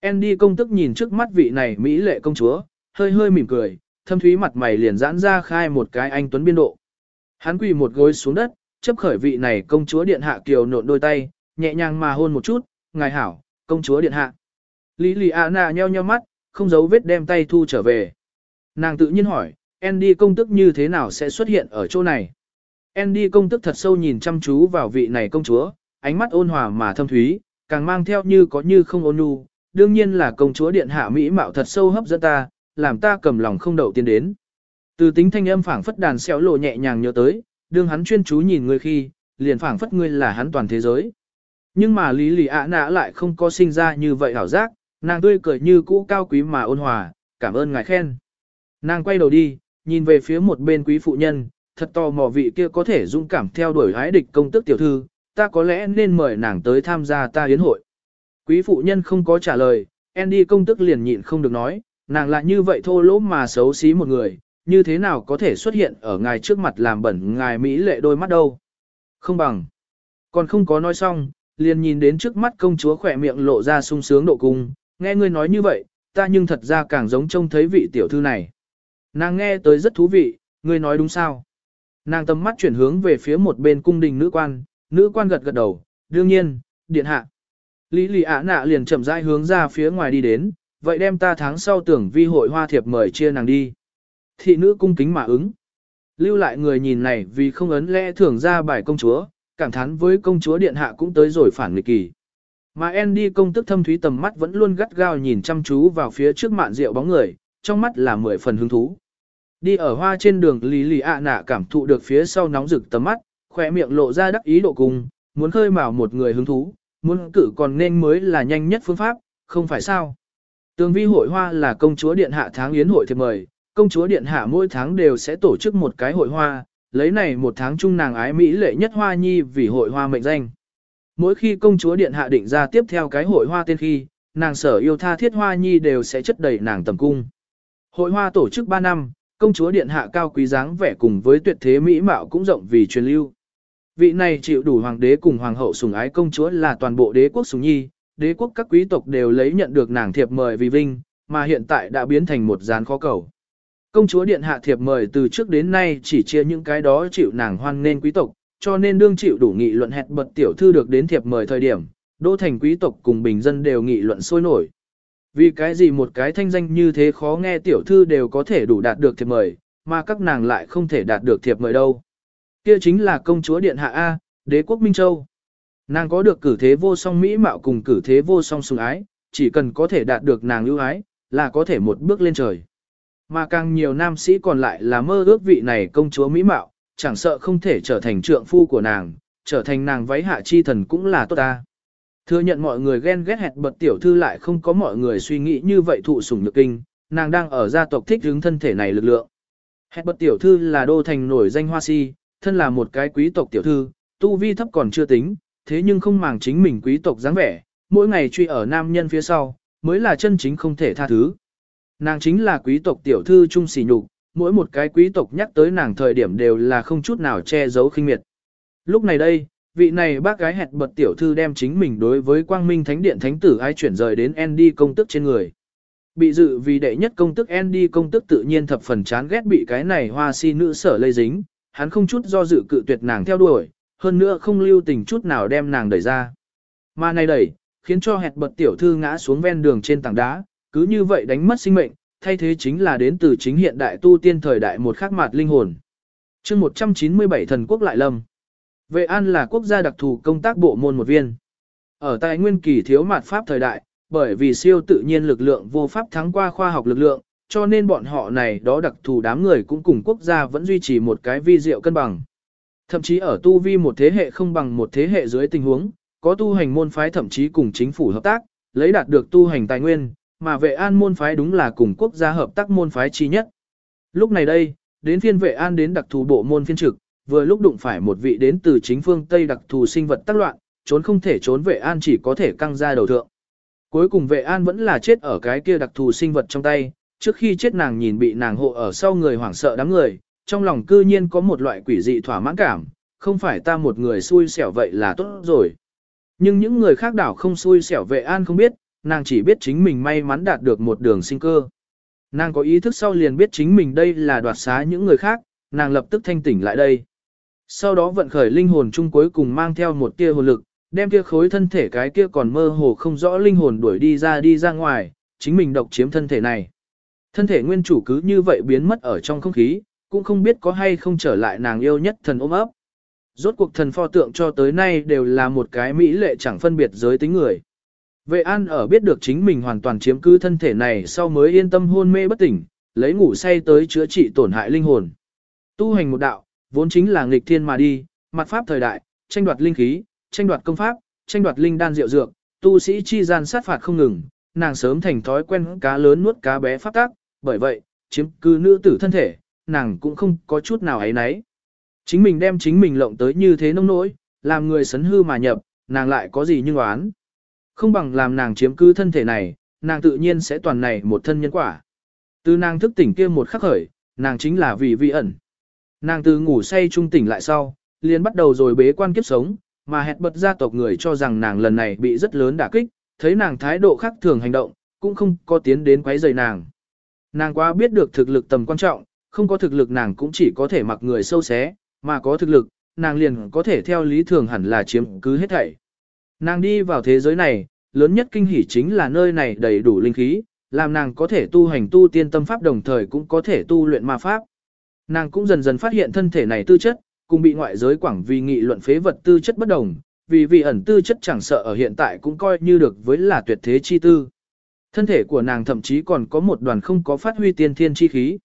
Andy công tước nhìn trước mắt vị này mỹ lệ công chúa, hơi hơi mỉm cười, thâm thúy mặt mày liền giãn ra khai một cái anh tuấn biên độ. Hắn quỳ một gối xuống đất, chấp khởi vị này công chúa điện hạ kiều nộn đôi tay, nhẹ nhàng mà hôn một chút, ngài hảo, công chúa điện hạ. Lý lì ạ nạ nheo nheo mắt, không giấu vết đem tay thu trở về. Nàng tự nhiên hỏi, Andy công tức như thế nào sẽ xuất hiện ở chỗ này? Andy công tức thật sâu nhìn chăm chú vào vị này công chúa, ánh mắt ôn hòa mà thâm thúy, càng mang theo như có như không ôn nhu, đương nhiên là công chúa điện hạ mỹ mạo thật sâu hấp dẫn ta, làm ta cầm lòng không đậu tiến đến. Từ tính thanh âm phảng phất đàn xéo lộ nhẹ nhàng nhớ tới, đương hắn chuyên chú nhìn ngươi khi, liền phảng phất ngươi là hắn toàn thế giới. Nhưng mà Lý Lì ạ nã lại không có sinh ra như vậy hảo giác, nàng tươi cười như cũ cao quý mà ôn hòa, cảm ơn ngài khen. Nàng quay đầu đi, nhìn về phía một bên quý phụ nhân, thật to mò vị kia có thể dũng cảm theo đuổi hái địch công tức tiểu thư, ta có lẽ nên mời nàng tới tham gia ta yến hội. Quý phụ nhân không có trả lời, Andy công tức liền nhịn không được nói, nàng lại như vậy thô lỗ mà xấu xí một người, như thế nào có thể xuất hiện ở ngài trước mặt làm bẩn ngài Mỹ lệ đôi mắt đâu. Không bằng. Còn không có nói xong, liền nhìn đến trước mắt công chúa khỏe miệng lộ ra sung sướng độ cung, nghe ngươi nói như vậy, ta nhưng thật ra càng giống trông thấy vị tiểu thư này. Nàng nghe tới rất thú vị, ngươi nói đúng sao? Nàng tầm mắt chuyển hướng về phía một bên cung đình nữ quan, nữ quan gật gật đầu, đương nhiên, điện hạ. Lý lì ạ nạ liền chậm rãi hướng ra phía ngoài đi đến, vậy đem ta tháng sau tưởng vi hội hoa thiệp mời chia nàng đi. Thị nữ cung kính mà ứng. Lưu lại người nhìn này vì không ấn lẽ thưởng ra bài công chúa, cảm thán với công chúa điện hạ cũng tới rồi phản nghịch kỳ. Mà Andy công tức thâm thúy tầm mắt vẫn luôn gắt gao nhìn chăm chú vào phía trước mạn rượu bóng người, trong mắt là mười phần hứng thú. Đi ở hoa trên đường lý lì ạ nạ cảm thụ được phía sau nóng rực tầm mắt, khỏe miệng lộ ra đắc ý độ cùng, muốn khơi mào một người hứng thú, muốn cử còn nên mới là nhanh nhất phương pháp, không phải sao. Tường vi hội hoa là công chúa điện hạ tháng yến hội thiệp mời, công chúa điện hạ mỗi tháng đều sẽ tổ chức một cái hội hoa, lấy này một tháng chung nàng ái Mỹ lệ nhất hoa nhi vì hội hoa mệnh danh. Mỗi khi công chúa điện hạ định ra tiếp theo cái hội hoa tên khi, nàng sở yêu tha thiết hoa nhi đều sẽ chất đầy nàng tầm cung. Hội hoa tổ chức 3 năm, công chúa điện hạ cao quý dáng vẻ cùng với tuyệt thế mỹ mạo cũng rộng vì truyền lưu. Vị này chịu đủ hoàng đế cùng hoàng hậu sủng ái công chúa là toàn bộ đế quốc sủng nhi, đế quốc các quý tộc đều lấy nhận được nàng thiệp mời vì vinh, mà hiện tại đã biến thành một gián khó cầu. Công chúa điện hạ thiệp mời từ trước đến nay chỉ chia những cái đó chịu nàng hoan nên quý tộc, cho nên đương chịu đủ nghị luận hẹn bật tiểu thư được đến thiệp mời thời điểm, đô thành quý tộc cùng bình dân đều nghị luận sôi nổi. Vì cái gì một cái thanh danh như thế khó nghe tiểu thư đều có thể đủ đạt được thiệp mời, mà các nàng lại không thể đạt được thiệp mời đâu. Kia chính là công chúa điện hạ A, đế quốc Minh Châu. Nàng có được cử thế vô song mỹ mạo cùng cử thế vô song sùng ái, chỉ cần có thể đạt được nàng ưu ái, là có thể một bước lên trời. Mà càng nhiều nam sĩ còn lại là mơ ước vị này công chúa mỹ mạo, chẳng sợ không thể trở thành trượng phu của nàng, trở thành nàng váy hạ chi thần cũng là tốt ta. Thừa nhận mọi người ghen ghét hẹn bật tiểu thư lại không có mọi người suy nghĩ như vậy thụ sủng nhược kinh, nàng đang ở gia tộc thích hướng thân thể này lực lượng. Hẹn bật tiểu thư là đô thành nổi danh hoa si, thân là một cái quý tộc tiểu thư, tu vi thấp còn chưa tính, thế nhưng không màng chính mình quý tộc dáng vẻ, mỗi ngày truy ở nam nhân phía sau, mới là chân chính không thể tha thứ. Nàng chính là quý tộc tiểu thư trung sỉ nhục, mỗi một cái quý tộc nhắc tới nàng thời điểm đều là không chút nào che giấu khinh miệt. Lúc này đây, vị này bác gái hẹn bật tiểu thư đem chính mình đối với quang minh thánh điện thánh tử ai chuyển rời đến Andy công tức trên người. Bị dự vì đệ nhất công tức Andy công tức tự nhiên thập phần chán ghét bị cái này hoa si nữ sở lây dính, hắn không chút do dự cự tuyệt nàng theo đuổi, hơn nữa không lưu tình chút nào đem nàng đẩy ra. Mà này đẩy, khiến cho hẹt bật tiểu thư ngã xuống ven đường trên tảng đá, cứ như vậy đánh mất sinh mệnh, thay thế chính là đến từ chính hiện đại tu tiên thời đại một khắc mạt linh hồn. chương 197 thần quốc lại lâm. Vệ an là quốc gia đặc thù công tác bộ môn một viên. Ở tại nguyên kỳ thiếu mạt pháp thời đại, bởi vì siêu tự nhiên lực lượng vô pháp thắng qua khoa học lực lượng, cho nên bọn họ này đó đặc thù đám người cũng cùng quốc gia vẫn duy trì một cái vi diệu cân bằng. Thậm chí ở tu vi một thế hệ không bằng một thế hệ dưới tình huống, có tu hành môn phái thậm chí cùng chính phủ hợp tác, lấy đạt được tu hành tài nguyên, mà vệ an môn phái đúng là cùng quốc gia hợp tác môn phái chi nhất. Lúc này đây, đến phiên vệ an đến đặc thù bộ môn phiên trực, vừa lúc đụng phải một vị đến từ chính phương Tây đặc thù sinh vật tác loạn, trốn không thể trốn vệ an chỉ có thể căng ra đầu thượng. Cuối cùng vệ an vẫn là chết ở cái kia đặc thù sinh vật trong tay, trước khi chết nàng nhìn bị nàng hộ ở sau người hoảng sợ đám người, trong lòng cư nhiên có một loại quỷ dị thỏa mãn cảm, không phải ta một người xui xẻo vậy là tốt rồi. Nhưng những người khác đảo không xui xẻo vệ an không biết, nàng chỉ biết chính mình may mắn đạt được một đường sinh cơ. Nàng có ý thức sau liền biết chính mình đây là đoạt xá những người khác, nàng lập tức thanh tỉnh lại đây. Sau đó vận khởi linh hồn chung cuối cùng mang theo một tia hồn lực, đem kia khối thân thể cái kia còn mơ hồ không rõ linh hồn đuổi đi ra đi ra ngoài, chính mình độc chiếm thân thể này. Thân thể nguyên chủ cứ như vậy biến mất ở trong không khí, cũng không biết có hay không trở lại nàng yêu nhất thần ôm ấp. Rốt cuộc thần pho tượng cho tới nay đều là một cái mỹ lệ chẳng phân biệt giới tính người. Vệ an ở biết được chính mình hoàn toàn chiếm cứ thân thể này sau mới yên tâm hôn mê bất tỉnh, lấy ngủ say tới chữa trị tổn hại linh hồn. Tu hành một đạo, vốn chính là nghịch thiên mà đi, mặt pháp thời đại, tranh đoạt linh khí, tranh đoạt công pháp, tranh đoạt linh đan diệu dược, tu sĩ chi gian sát phạt không ngừng, nàng sớm thành thói quen cá lớn nuốt cá bé pháp tác, bởi vậy, chiếm cư nữ tử thân thể, nàng cũng không có chút nào ấy nấy. Chính mình đem chính mình lộng tới như thế nông nỗi, làm người sấn hư mà nhập, nàng lại có gì nhưng oán. Không bằng làm nàng chiếm cứ thân thể này, nàng tự nhiên sẽ toàn này một thân nhân quả. Từ nàng thức tỉnh kia một khắc khởi, nàng chính là vì vi ẩn. Nàng từ ngủ say trung tỉnh lại sau, liền bắt đầu rồi bế quan kiếp sống, mà hẹn bật gia tộc người cho rằng nàng lần này bị rất lớn đả kích, thấy nàng thái độ khác thường hành động, cũng không có tiến đến quấy rầy nàng. Nàng quá biết được thực lực tầm quan trọng, không có thực lực nàng cũng chỉ có thể mặc người sâu xé, mà có thực lực, nàng liền có thể theo lý thường hẳn là chiếm cứ hết thảy. Nàng đi vào thế giới này, lớn nhất kinh hỉ chính là nơi này đầy đủ linh khí, làm nàng có thể tu hành tu tiên tâm pháp đồng thời cũng có thể tu luyện ma pháp. Nàng cũng dần dần phát hiện thân thể này tư chất, cùng bị ngoại giới quảng vì nghị luận phế vật tư chất bất đồng, vì vị ẩn tư chất chẳng sợ ở hiện tại cũng coi như được với là tuyệt thế chi tư. Thân thể của nàng thậm chí còn có một đoàn không có phát huy tiên thiên chi khí.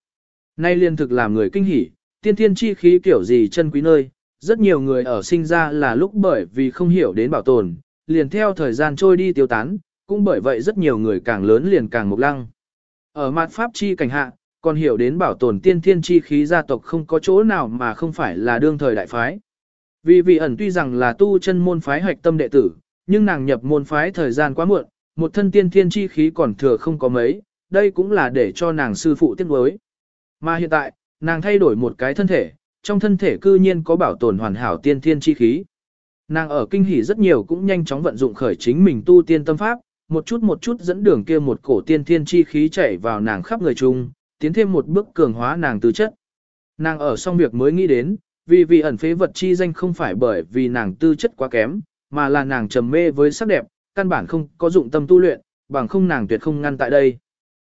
Nay liên thực làm người kinh hỉ, tiên thiên chi khí kiểu gì chân quý nơi, rất nhiều người ở sinh ra là lúc bởi vì không hiểu đến bảo tồn, liền theo thời gian trôi đi tiêu tán, cũng bởi vậy rất nhiều người càng lớn liền càng mục lăng. Ở mặt pháp chi cảnh hạ, còn hiểu đến bảo tồn tiên thiên chi khí gia tộc không có chỗ nào mà không phải là đương thời đại phái. Vì vị ẩn tuy rằng là tu chân môn phái hoạch tâm đệ tử, nhưng nàng nhập môn phái thời gian quá muộn, một thân tiên thiên chi khí còn thừa không có mấy, đây cũng là để cho nàng sư phụ tiếp đối. Mà hiện tại, nàng thay đổi một cái thân thể, trong thân thể cư nhiên có bảo tồn hoàn hảo tiên thiên chi khí. Nàng ở kinh hỉ rất nhiều cũng nhanh chóng vận dụng khởi chính mình tu tiên tâm pháp, một chút một chút dẫn đường kia một cổ tiên thiên chi khí chảy vào nàng khắp người chung, tiến thêm một bước cường hóa nàng tư chất. Nàng ở xong việc mới nghĩ đến, vì vì ẩn phế vật chi danh không phải bởi vì nàng tư chất quá kém, mà là nàng trầm mê với sắc đẹp, căn bản không có dụng tâm tu luyện, bằng không nàng tuyệt không ngăn tại đây.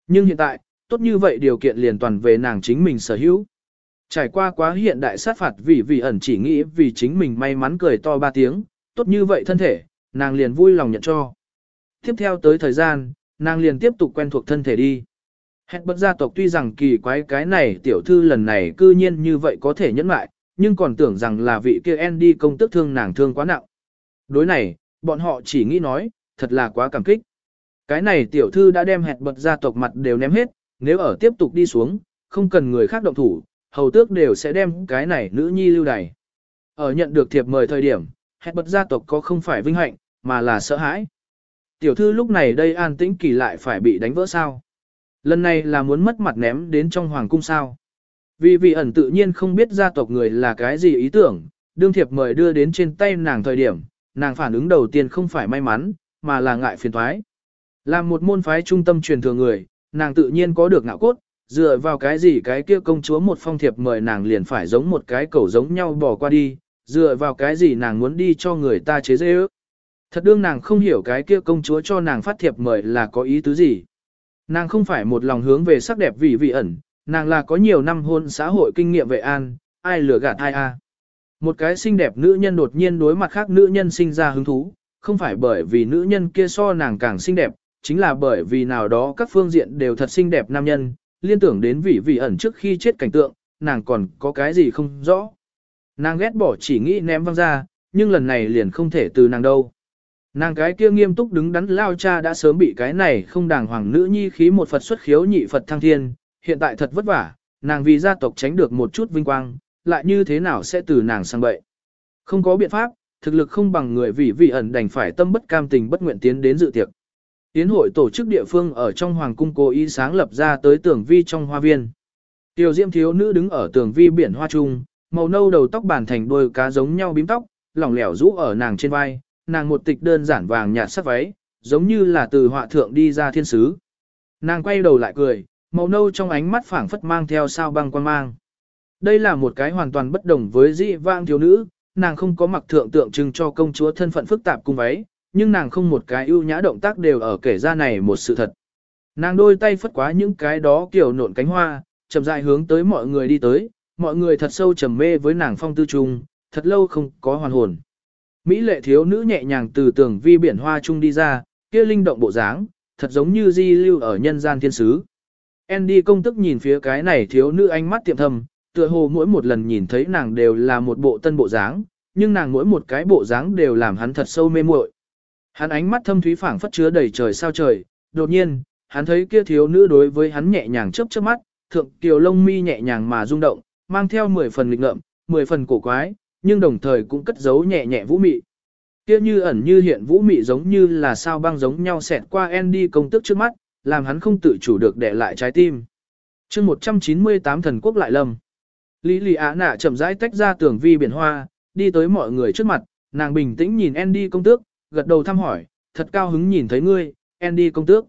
Nhưng hiện tại, tốt như vậy điều kiện liền toàn về nàng chính mình sở hữu. Trải qua quá hiện đại sát phạt vì vì ẩn chỉ nghĩ vì chính mình may mắn cười to ba tiếng, tốt như vậy thân thể, nàng liền vui lòng nhận cho. Tiếp theo tới thời gian, nàng liền tiếp tục quen thuộc thân thể đi. Hẹn bất gia tộc tuy rằng kỳ quái cái này tiểu thư lần này cư nhiên như vậy có thể nhẫn lại, nhưng còn tưởng rằng là vị kia Andy công tức thương nàng thương quá nặng. Đối này, bọn họ chỉ nghĩ nói, thật là quá cảm kích. Cái này tiểu thư đã đem hẹn bật gia tộc mặt đều ném hết, nếu ở tiếp tục đi xuống, không cần người khác động thủ, hầu tước đều sẽ đem cái này nữ nhi lưu đày. Ở nhận được thiệp mời thời điểm, hẹn bật gia tộc có không phải vinh hạnh, mà là sợ hãi. Tiểu thư lúc này đây an tĩnh kỳ lại phải bị đánh vỡ sao. Lần này là muốn mất mặt ném đến trong hoàng cung sao. Vì vị ẩn tự nhiên không biết gia tộc người là cái gì ý tưởng, đương thiệp mời đưa đến trên tay nàng thời điểm, nàng phản ứng đầu tiên không phải may mắn, mà là ngại phiền thoái. Làm một môn phái trung tâm truyền thừa người, nàng tự nhiên có được ngạo cốt, Dựa vào cái gì cái kia công chúa một phong thiệp mời nàng liền phải giống một cái cầu giống nhau bỏ qua đi, dựa vào cái gì nàng muốn đi cho người ta chế dễ ước. Thật đương nàng không hiểu cái kia công chúa cho nàng phát thiệp mời là có ý tứ gì. Nàng không phải một lòng hướng về sắc đẹp vị vị ẩn, nàng là có nhiều năm hôn xã hội kinh nghiệm vệ an, ai lừa gạt ai a. Một cái xinh đẹp nữ nhân đột nhiên đối mặt khác nữ nhân sinh ra hứng thú, không phải bởi vì nữ nhân kia so nàng càng xinh đẹp, chính là bởi vì nào đó các phương diện đều thật xinh đẹp nam nhân, liên tưởng đến vị vị ẩn trước khi chết cảnh tượng, nàng còn có cái gì không rõ. Nàng ghét bỏ chỉ nghĩ ném văng ra, nhưng lần này liền không thể từ nàng đâu. Nàng cái kia nghiêm túc đứng đắn lao cha đã sớm bị cái này không đàng hoàng nữ nhi khí một Phật xuất khiếu nhị Phật thăng thiên, hiện tại thật vất vả, nàng vì gia tộc tránh được một chút vinh quang, lại như thế nào sẽ từ nàng sang bậy. Không có biện pháp, thực lực không bằng người vì vị ẩn đành phải tâm bất cam tình bất nguyện tiến đến dự tiệc. Tiến hội tổ chức địa phương ở trong hoàng cung cố ý sáng lập ra tới tường vi trong hoa viên. Tiểu diễm thiếu nữ đứng ở tường vi biển hoa trung, màu nâu đầu tóc bàn thành đôi cá giống nhau bím tóc, lỏng lẻo rũ ở nàng trên vai, nàng một tịch đơn giản vàng nhạt sắc váy, giống như là từ họa thượng đi ra thiên sứ. Nàng quay đầu lại cười, màu nâu trong ánh mắt phảng phất mang theo sao băng quan mang. Đây là một cái hoàn toàn bất đồng với dị vang thiếu nữ, nàng không có mặc thượng tượng trưng cho công chúa thân phận phức tạp cung váy, nhưng nàng không một cái ưu nhã động tác đều ở kể ra này một sự thật. Nàng đôi tay phất quá những cái đó kiểu nộn cánh hoa, chậm rãi hướng tới mọi người đi tới, mọi người thật sâu trầm mê với nàng phong tư trung, thật lâu không có hoàn hồn. Mỹ lệ thiếu nữ nhẹ nhàng từ tường vi biển hoa trung đi ra, kia linh động bộ dáng, thật giống như di lưu ở nhân gian thiên sứ. Andy công tức nhìn phía cái này thiếu nữ ánh mắt tiệm thầm, tựa hồ mỗi một lần nhìn thấy nàng đều là một bộ tân bộ dáng, nhưng nàng mỗi một cái bộ dáng đều làm hắn thật sâu mê muội. Hắn ánh mắt thâm thúy phảng phất chứa đầy trời sao trời, đột nhiên, hắn thấy kia thiếu nữ đối với hắn nhẹ nhàng chớp chớp mắt, thượng kiều lông mi nhẹ nhàng mà rung động, mang theo 10 phần lịch ngợm, 10 phần cổ quái, nhưng đồng thời cũng cất giấu nhẹ nhẹ vũ mị. Kia như ẩn như hiện vũ mị giống như là sao băng giống nhau xẹt qua Andy công tức trước mắt, làm hắn không tự chủ được để lại trái tim. chương 198 thần quốc lại lâm. Lý lì á nạ chậm rãi tách ra tường vi biển hoa, đi tới mọi người trước mặt, nàng bình tĩnh nhìn Andy công tước, gật đầu thăm hỏi, thật cao hứng nhìn thấy ngươi, Andy công tước.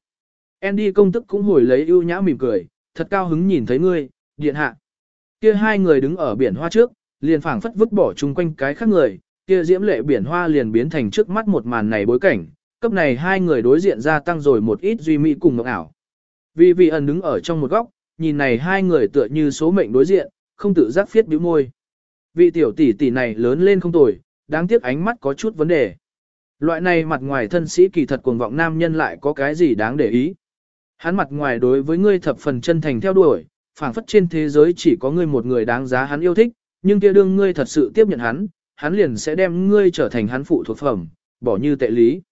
Andy công tước cũng hồi lấy ưu nhã mỉm cười, thật cao hứng nhìn thấy ngươi, điện hạ. Kia hai người đứng ở biển hoa trước, liền phảng phất vứt bỏ chung quanh cái khác người, kia diễm lệ biển hoa liền biến thành trước mắt một màn này bối cảnh, cấp này hai người đối diện gia tăng rồi một ít duy mỹ cùng ngọc ảo. Vì vị ẩn đứng ở trong một góc, nhìn này hai người tựa như số mệnh đối diện, không tự giác phiết bĩu môi. Vị tiểu tỷ tỷ này lớn lên không tồi, đáng tiếc ánh mắt có chút vấn đề. Loại này mặt ngoài thân sĩ kỳ thật cuồng vọng nam nhân lại có cái gì đáng để ý. Hắn mặt ngoài đối với ngươi thập phần chân thành theo đuổi, phảng phất trên thế giới chỉ có ngươi một người đáng giá hắn yêu thích, nhưng kia đương ngươi thật sự tiếp nhận hắn, hắn liền sẽ đem ngươi trở thành hắn phụ thuộc phẩm, bỏ như tệ lý.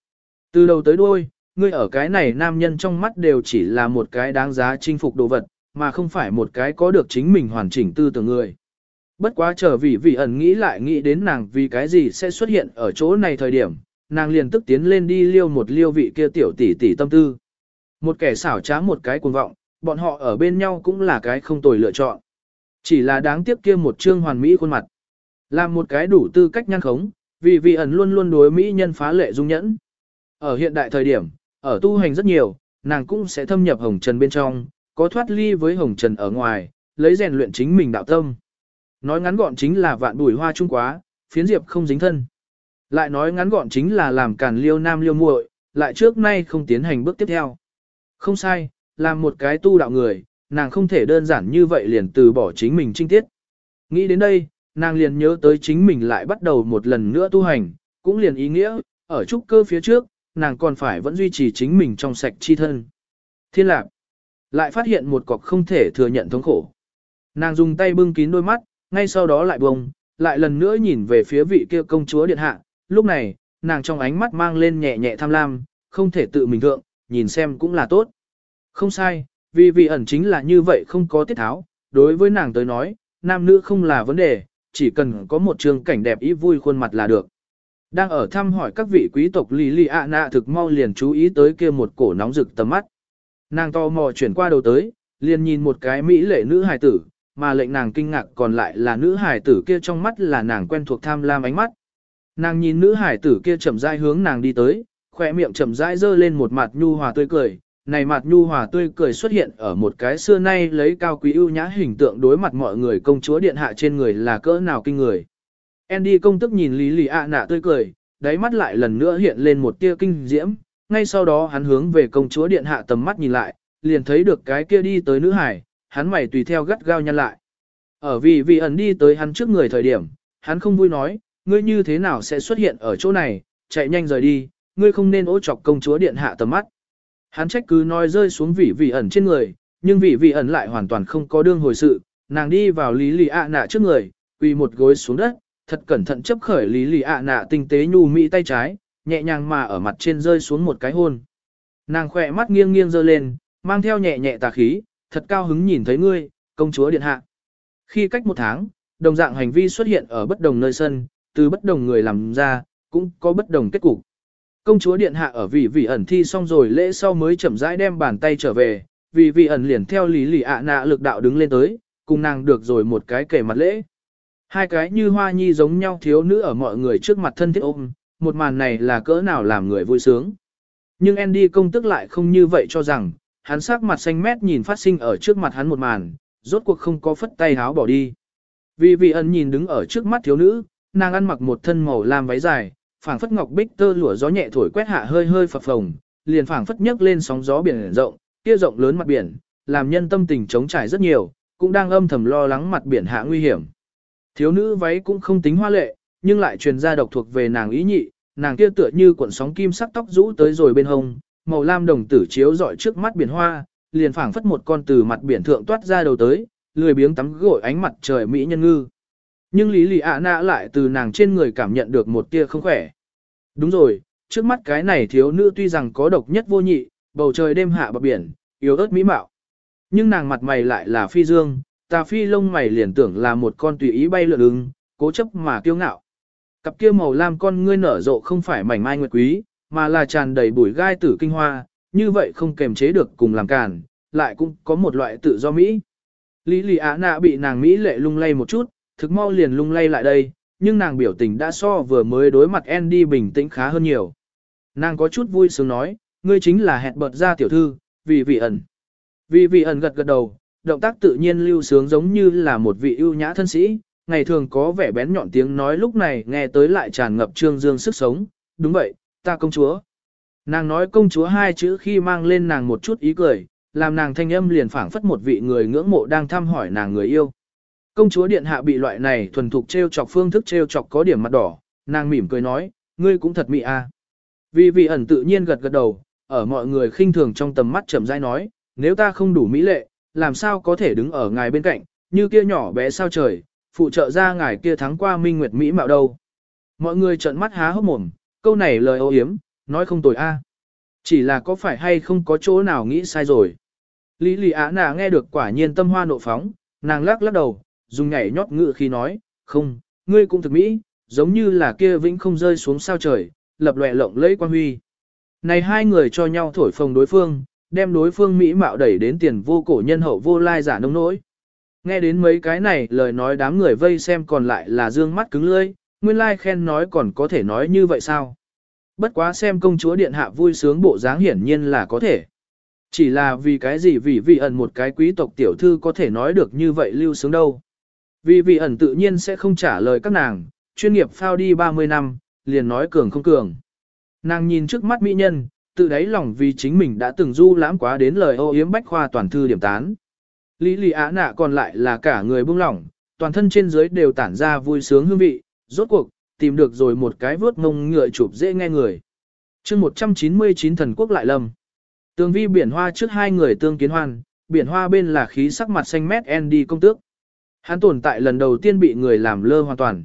Từ đầu tới đuôi, ngươi ở cái này nam nhân trong mắt đều chỉ là một cái đáng giá chinh phục đồ vật, mà không phải một cái có được chính mình hoàn chỉnh tư tưởng người. Bất quá trở vì vị ẩn nghĩ lại nghĩ đến nàng vì cái gì sẽ xuất hiện ở chỗ này thời điểm, nàng liền tức tiến lên đi liêu một liêu vị kia tiểu tỷ tỷ tâm tư. Một kẻ xảo trá một cái cuồng vọng, bọn họ ở bên nhau cũng là cái không tồi lựa chọn. Chỉ là đáng tiếc kia một trương hoàn mỹ khuôn mặt. Làm một cái đủ tư cách nhăn khống, vì vị ẩn luôn luôn đối mỹ nhân phá lệ dung nhẫn. Ở hiện đại thời điểm, ở tu hành rất nhiều, nàng cũng sẽ thâm nhập hồng trần bên trong, có thoát ly với hồng trần ở ngoài, lấy rèn luyện chính mình đạo tâm. Nói ngắn gọn chính là vạn bùi hoa trung quá, phiến diệp không dính thân. Lại nói ngắn gọn chính là làm càn liêu nam liêu muội, lại trước nay không tiến hành bước tiếp theo. Không sai, làm một cái tu đạo người, nàng không thể đơn giản như vậy liền từ bỏ chính mình trinh tiết. Nghĩ đến đây, nàng liền nhớ tới chính mình lại bắt đầu một lần nữa tu hành, cũng liền ý nghĩa, ở trúc cơ phía trước, nàng còn phải vẫn duy trì chính mình trong sạch chi thân. Thiên lạc, lại phát hiện một cọc không thể thừa nhận thống khổ. Nàng dùng tay bưng kín đôi mắt, ngay sau đó lại bông, lại lần nữa nhìn về phía vị kia công chúa điện hạ, lúc này, nàng trong ánh mắt mang lên nhẹ nhẹ tham lam, không thể tự mình thượng, nhìn xem cũng là tốt. Không sai, vì vị ẩn chính là như vậy không có tiết tháo, đối với nàng tới nói, nam nữ không là vấn đề, chỉ cần có một trường cảnh đẹp ý vui khuôn mặt là được. Đang ở thăm hỏi các vị quý tộc lì lì ạ nạ thực mau liền chú ý tới kia một cổ nóng rực tầm mắt. Nàng to mò chuyển qua đầu tới, liền nhìn một cái mỹ lệ nữ hài tử, mà lệnh nàng kinh ngạc còn lại là nữ hài tử kia trong mắt là nàng quen thuộc tham lam ánh mắt. Nàng nhìn nữ hải tử kia chậm rãi hướng nàng đi tới, khỏe miệng chậm rãi dơ lên một mặt nhu hòa tươi cười, này mặt nhu hòa tươi cười xuất hiện ở một cái xưa nay lấy cao quý ưu nhã hình tượng đối mặt mọi người công chúa điện hạ trên người là cỡ nào kinh người. Andy công tức nhìn Lý Lì ạ nạ tươi cười, đáy mắt lại lần nữa hiện lên một tia kinh diễm, ngay sau đó hắn hướng về công chúa điện hạ tầm mắt nhìn lại, liền thấy được cái kia đi tới nữ hải, hắn mày tùy theo gắt gao nhăn lại. Ở vì vì ẩn đi tới hắn trước người thời điểm, hắn không vui nói, ngươi như thế nào sẽ xuất hiện ở chỗ này, chạy nhanh rời đi, ngươi không nên ố chọc công chúa điện hạ tầm mắt. Hắn trách cứ nói rơi xuống vị vị ẩn trên người, nhưng vị vị ẩn lại hoàn toàn không có đương hồi sự, nàng đi vào lý lì ạ nạ trước người, quỳ một gối xuống đất, thật cẩn thận chấp khởi lý lì ạ nạ tinh tế nhu mỹ tay trái, nhẹ nhàng mà ở mặt trên rơi xuống một cái hôn. Nàng khỏe mắt nghiêng nghiêng dơ lên, mang theo nhẹ nhẹ tà khí, thật cao hứng nhìn thấy ngươi, công chúa điện hạ. Khi cách một tháng, đồng dạng hành vi xuất hiện ở bất đồng nơi sân, từ bất đồng người làm ra, cũng có bất đồng kết cục. Công chúa điện hạ ở vị vị ẩn thi xong rồi lễ sau mới chậm rãi đem bàn tay trở về, vì vị ẩn liền theo lý lì ạ nạ lực đạo đứng lên tới, cùng nàng được rồi một cái kể mặt lễ. Hai cái như hoa nhi giống nhau thiếu nữ ở mọi người trước mặt thân thiết ôm, một màn này là cỡ nào làm người vui sướng. Nhưng Andy công tức lại không như vậy cho rằng, hắn sắc mặt xanh mét nhìn phát sinh ở trước mặt hắn một màn, rốt cuộc không có phất tay háo bỏ đi. Vì vị ẩn nhìn đứng ở trước mắt thiếu nữ, nàng ăn mặc một thân màu lam váy dài, phảng phất ngọc bích tơ lụa gió nhẹ thổi quét hạ hơi hơi phập phồng, liền phảng phất nhấc lên sóng gió biển rộng, kia rộng lớn mặt biển, làm nhân tâm tình trống trải rất nhiều, cũng đang âm thầm lo lắng mặt biển hạ nguy hiểm. Thiếu nữ váy cũng không tính hoa lệ, nhưng lại truyền ra độc thuộc về nàng ý nhị, nàng kia tựa như cuộn sóng kim sắc tóc rũ tới rồi bên hông, màu lam đồng tử chiếu rọi trước mắt biển hoa, liền phảng phất một con từ mặt biển thượng toát ra đầu tới, lười biếng tắm gội ánh mặt trời mỹ nhân ngư. Nhưng Lý Lì ạ nạ lại từ nàng trên người cảm nhận được một tia không khỏe. Đúng rồi, trước mắt cái này thiếu nữ tuy rằng có độc nhất vô nhị, bầu trời đêm hạ bờ biển, yếu ớt mỹ mạo. Nhưng nàng mặt mày lại là phi dương, tà phi lông mày liền tưởng là một con tùy ý bay lượn ứng, cố chấp mà kiêu ngạo. Cặp kia màu lam con ngươi nở rộ không phải mảnh mai nguyệt quý, mà là tràn đầy bụi gai tử kinh hoa, như vậy không kềm chế được cùng làm cản, lại cũng có một loại tự do Mỹ. Lý lì ạ nạ bị nàng Mỹ lệ lung lay một chút, thực mau liền lung lay lại đây, nhưng nàng biểu tình đã so vừa mới đối mặt Andy bình tĩnh khá hơn nhiều. Nàng có chút vui sướng nói, ngươi chính là hẹn bật ra tiểu thư, vì vị ẩn. Vì vị ẩn gật gật đầu, động tác tự nhiên lưu sướng giống như là một vị ưu nhã thân sĩ, ngày thường có vẻ bén nhọn tiếng nói lúc này nghe tới lại tràn ngập trương dương sức sống, đúng vậy, ta công chúa. Nàng nói công chúa hai chữ khi mang lên nàng một chút ý cười, làm nàng thanh âm liền phảng phất một vị người ngưỡng mộ đang thăm hỏi nàng người yêu. Công chúa điện hạ bị loại này thuần thục treo chọc phương thức treo chọc có điểm mặt đỏ, nàng mỉm cười nói, ngươi cũng thật mị à. Vì vị ẩn tự nhiên gật gật đầu, ở mọi người khinh thường trong tầm mắt chậm rãi nói, nếu ta không đủ mỹ lệ, làm sao có thể đứng ở ngài bên cạnh, như kia nhỏ bé sao trời, phụ trợ ra ngài kia thắng qua minh nguyệt mỹ mạo đâu. Mọi người trợn mắt há hốc mồm, câu này lời ô hiếm, nói không tồi a. Chỉ là có phải hay không có chỗ nào nghĩ sai rồi. Lý lì á nà nghe được quả nhiên tâm hoa nộ phóng, nàng lắc lắc đầu, dùng nhảy nhót ngự khi nói, không, ngươi cũng thực mỹ, giống như là kia vĩnh không rơi xuống sao trời, lập lòe lộng lẫy quan huy. Này hai người cho nhau thổi phồng đối phương, đem đối phương mỹ mạo đẩy đến tiền vô cổ nhân hậu vô lai giả nông nỗi. Nghe đến mấy cái này lời nói đám người vây xem còn lại là dương mắt cứng lưỡi, nguyên lai khen nói còn có thể nói như vậy sao? Bất quá xem công chúa điện hạ vui sướng bộ dáng hiển nhiên là có thể. Chỉ là vì cái gì vì vị ẩn một cái quý tộc tiểu thư có thể nói được như vậy lưu sướng đâu. Vì vị ẩn tự nhiên sẽ không trả lời các nàng, chuyên nghiệp phao đi 30 năm, liền nói cường không cường. Nàng nhìn trước mắt mỹ nhân, tự đáy lòng vì chính mình đã từng du lãm quá đến lời ô yếm bách khoa toàn thư điểm tán. Lý lì á nạ còn lại là cả người buông lỏng, toàn thân trên dưới đều tản ra vui sướng hương vị, rốt cuộc, tìm được rồi một cái vớt mông ngựa chụp dễ nghe người. chương 199 thần quốc lại lâm. tường vi biển hoa trước hai người tương kiến hoan, biển hoa bên là khí sắc mặt xanh mét Andy công tước. Hắn tồn tại lần đầu tiên bị người làm lơ hoàn toàn.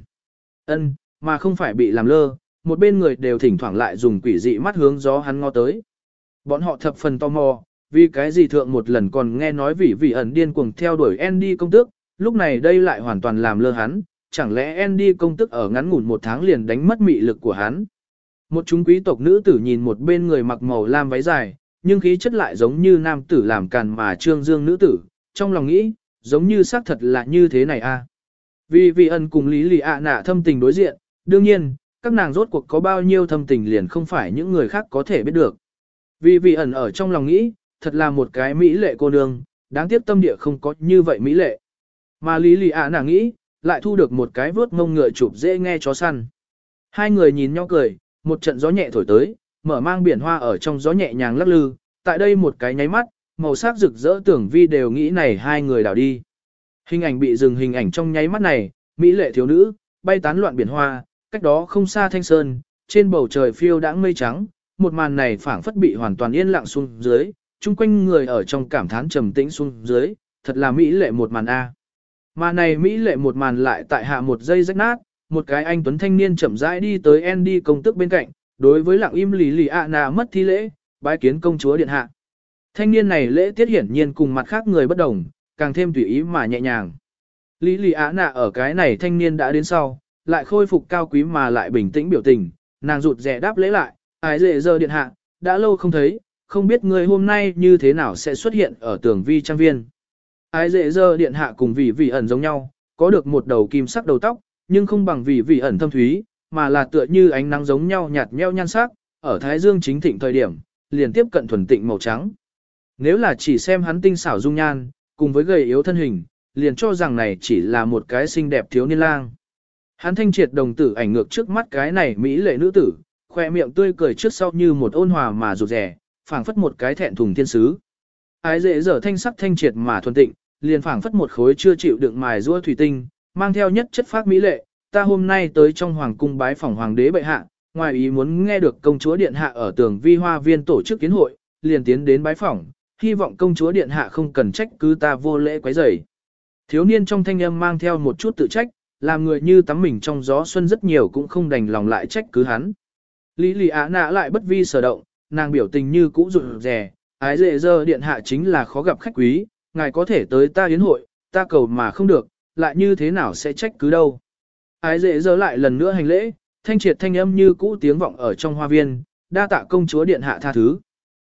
ân mà không phải bị làm lơ, một bên người đều thỉnh thoảng lại dùng quỷ dị mắt hướng gió hắn ngó tới. Bọn họ thập phần tò mò, vì cái gì thượng một lần còn nghe nói vì vị ẩn điên cuồng theo đuổi Andy công tước, lúc này đây lại hoàn toàn làm lơ hắn, chẳng lẽ Andy công tước ở ngắn ngủn một tháng liền đánh mất mị lực của hắn. Một chúng quý tộc nữ tử nhìn một bên người mặc màu lam váy dài, nhưng khí chất lại giống như nam tử làm càn mà trương dương nữ tử, trong lòng nghĩ, giống như xác thật là như thế này a. À. Vì vị ẩn cùng lý lì ạ nạ thâm tình đối diện, đương nhiên, các nàng rốt cuộc có bao nhiêu thâm tình liền không phải những người khác có thể biết được. Vì vị ẩn ở trong lòng nghĩ, thật là một cái mỹ lệ cô nương, đáng tiếc tâm địa không có như vậy mỹ lệ. Mà Lý Lì ạ nàng nghĩ, lại thu được một cái vướt mông ngựa chụp dễ nghe chó săn. Hai người nhìn nhau cười, một trận gió nhẹ thổi tới, mở mang biển hoa ở trong gió nhẹ nhàng lắc lư, tại đây một cái nháy mắt, màu sắc rực rỡ tưởng vi đều nghĩ này hai người đảo đi. Hình ảnh bị dừng hình ảnh trong nháy mắt này, mỹ lệ thiếu nữ, bay tán loạn biển hoa, cách đó không xa thanh sơn, trên bầu trời phiêu đãng mây trắng, một màn này phảng phất bị hoàn toàn yên lặng xuống dưới, chung quanh người ở trong cảm thán trầm tĩnh xuống dưới, thật là mỹ lệ một màn A. Mà này mỹ lệ một màn lại tại hạ một giây rách nát, một cái anh tuấn thanh niên chậm rãi đi tới Andy công tức bên cạnh, đối với lặng im lì lì ạ nà mất thi lễ, bái kiến công chúa điện hạ. Thanh niên này lễ tiết hiển nhiên cùng mặt khác người bất đồng, càng thêm tùy ý mà nhẹ nhàng. Lý lì á nạ ở cái này thanh niên đã đến sau, lại khôi phục cao quý mà lại bình tĩnh biểu tình, nàng rụt rẻ đáp lễ lại, ái dễ giờ điện hạ, đã lâu không thấy, không biết người hôm nay như thế nào sẽ xuất hiện ở tường vi trang viên. Ái dễ giờ điện hạ cùng vị vị ẩn giống nhau, có được một đầu kim sắc đầu tóc, nhưng không bằng vị vị ẩn thâm thúy, mà là tựa như ánh nắng giống nhau nhạt nheo nhan sắc, ở thái dương chính thịnh thời điểm, liền tiếp cận thuần tịnh màu trắng. Nếu là chỉ xem hắn tinh xảo dung nhan, cùng với gầy yếu thân hình, liền cho rằng này chỉ là một cái xinh đẹp thiếu niên lang. Hắn thanh triệt đồng tử ảnh ngược trước mắt cái này mỹ lệ nữ tử, khoe miệng tươi cười trước sau như một ôn hòa mà rụt rẻ, phảng phất một cái thẹn thùng thiên sứ. Ái dễ dở thanh sắc thanh triệt mà thuần tịnh, liền phảng phất một khối chưa chịu đựng mài rũa thủy tinh, mang theo nhất chất phác mỹ lệ, ta hôm nay tới trong hoàng cung bái phòng hoàng đế bệ hạ, ngoài ý muốn nghe được công chúa điện hạ ở tường vi hoa viên tổ chức kiến hội, liền tiến đến bái phòng hy vọng công chúa điện hạ không cần trách cứ ta vô lễ quấy rầy. Thiếu niên trong thanh âm mang theo một chút tự trách, làm người như tắm mình trong gió xuân rất nhiều cũng không đành lòng lại trách cứ hắn. Lý lì á nạ lại bất vi sở động, nàng biểu tình như cũ rụt rè, ái dệ dơ điện hạ chính là khó gặp khách quý, ngài có thể tới ta yến hội, ta cầu mà không được, lại như thế nào sẽ trách cứ đâu. Ái dệ dơ lại lần nữa hành lễ, thanh triệt thanh âm như cũ tiếng vọng ở trong hoa viên, đa tạ công chúa điện hạ tha thứ.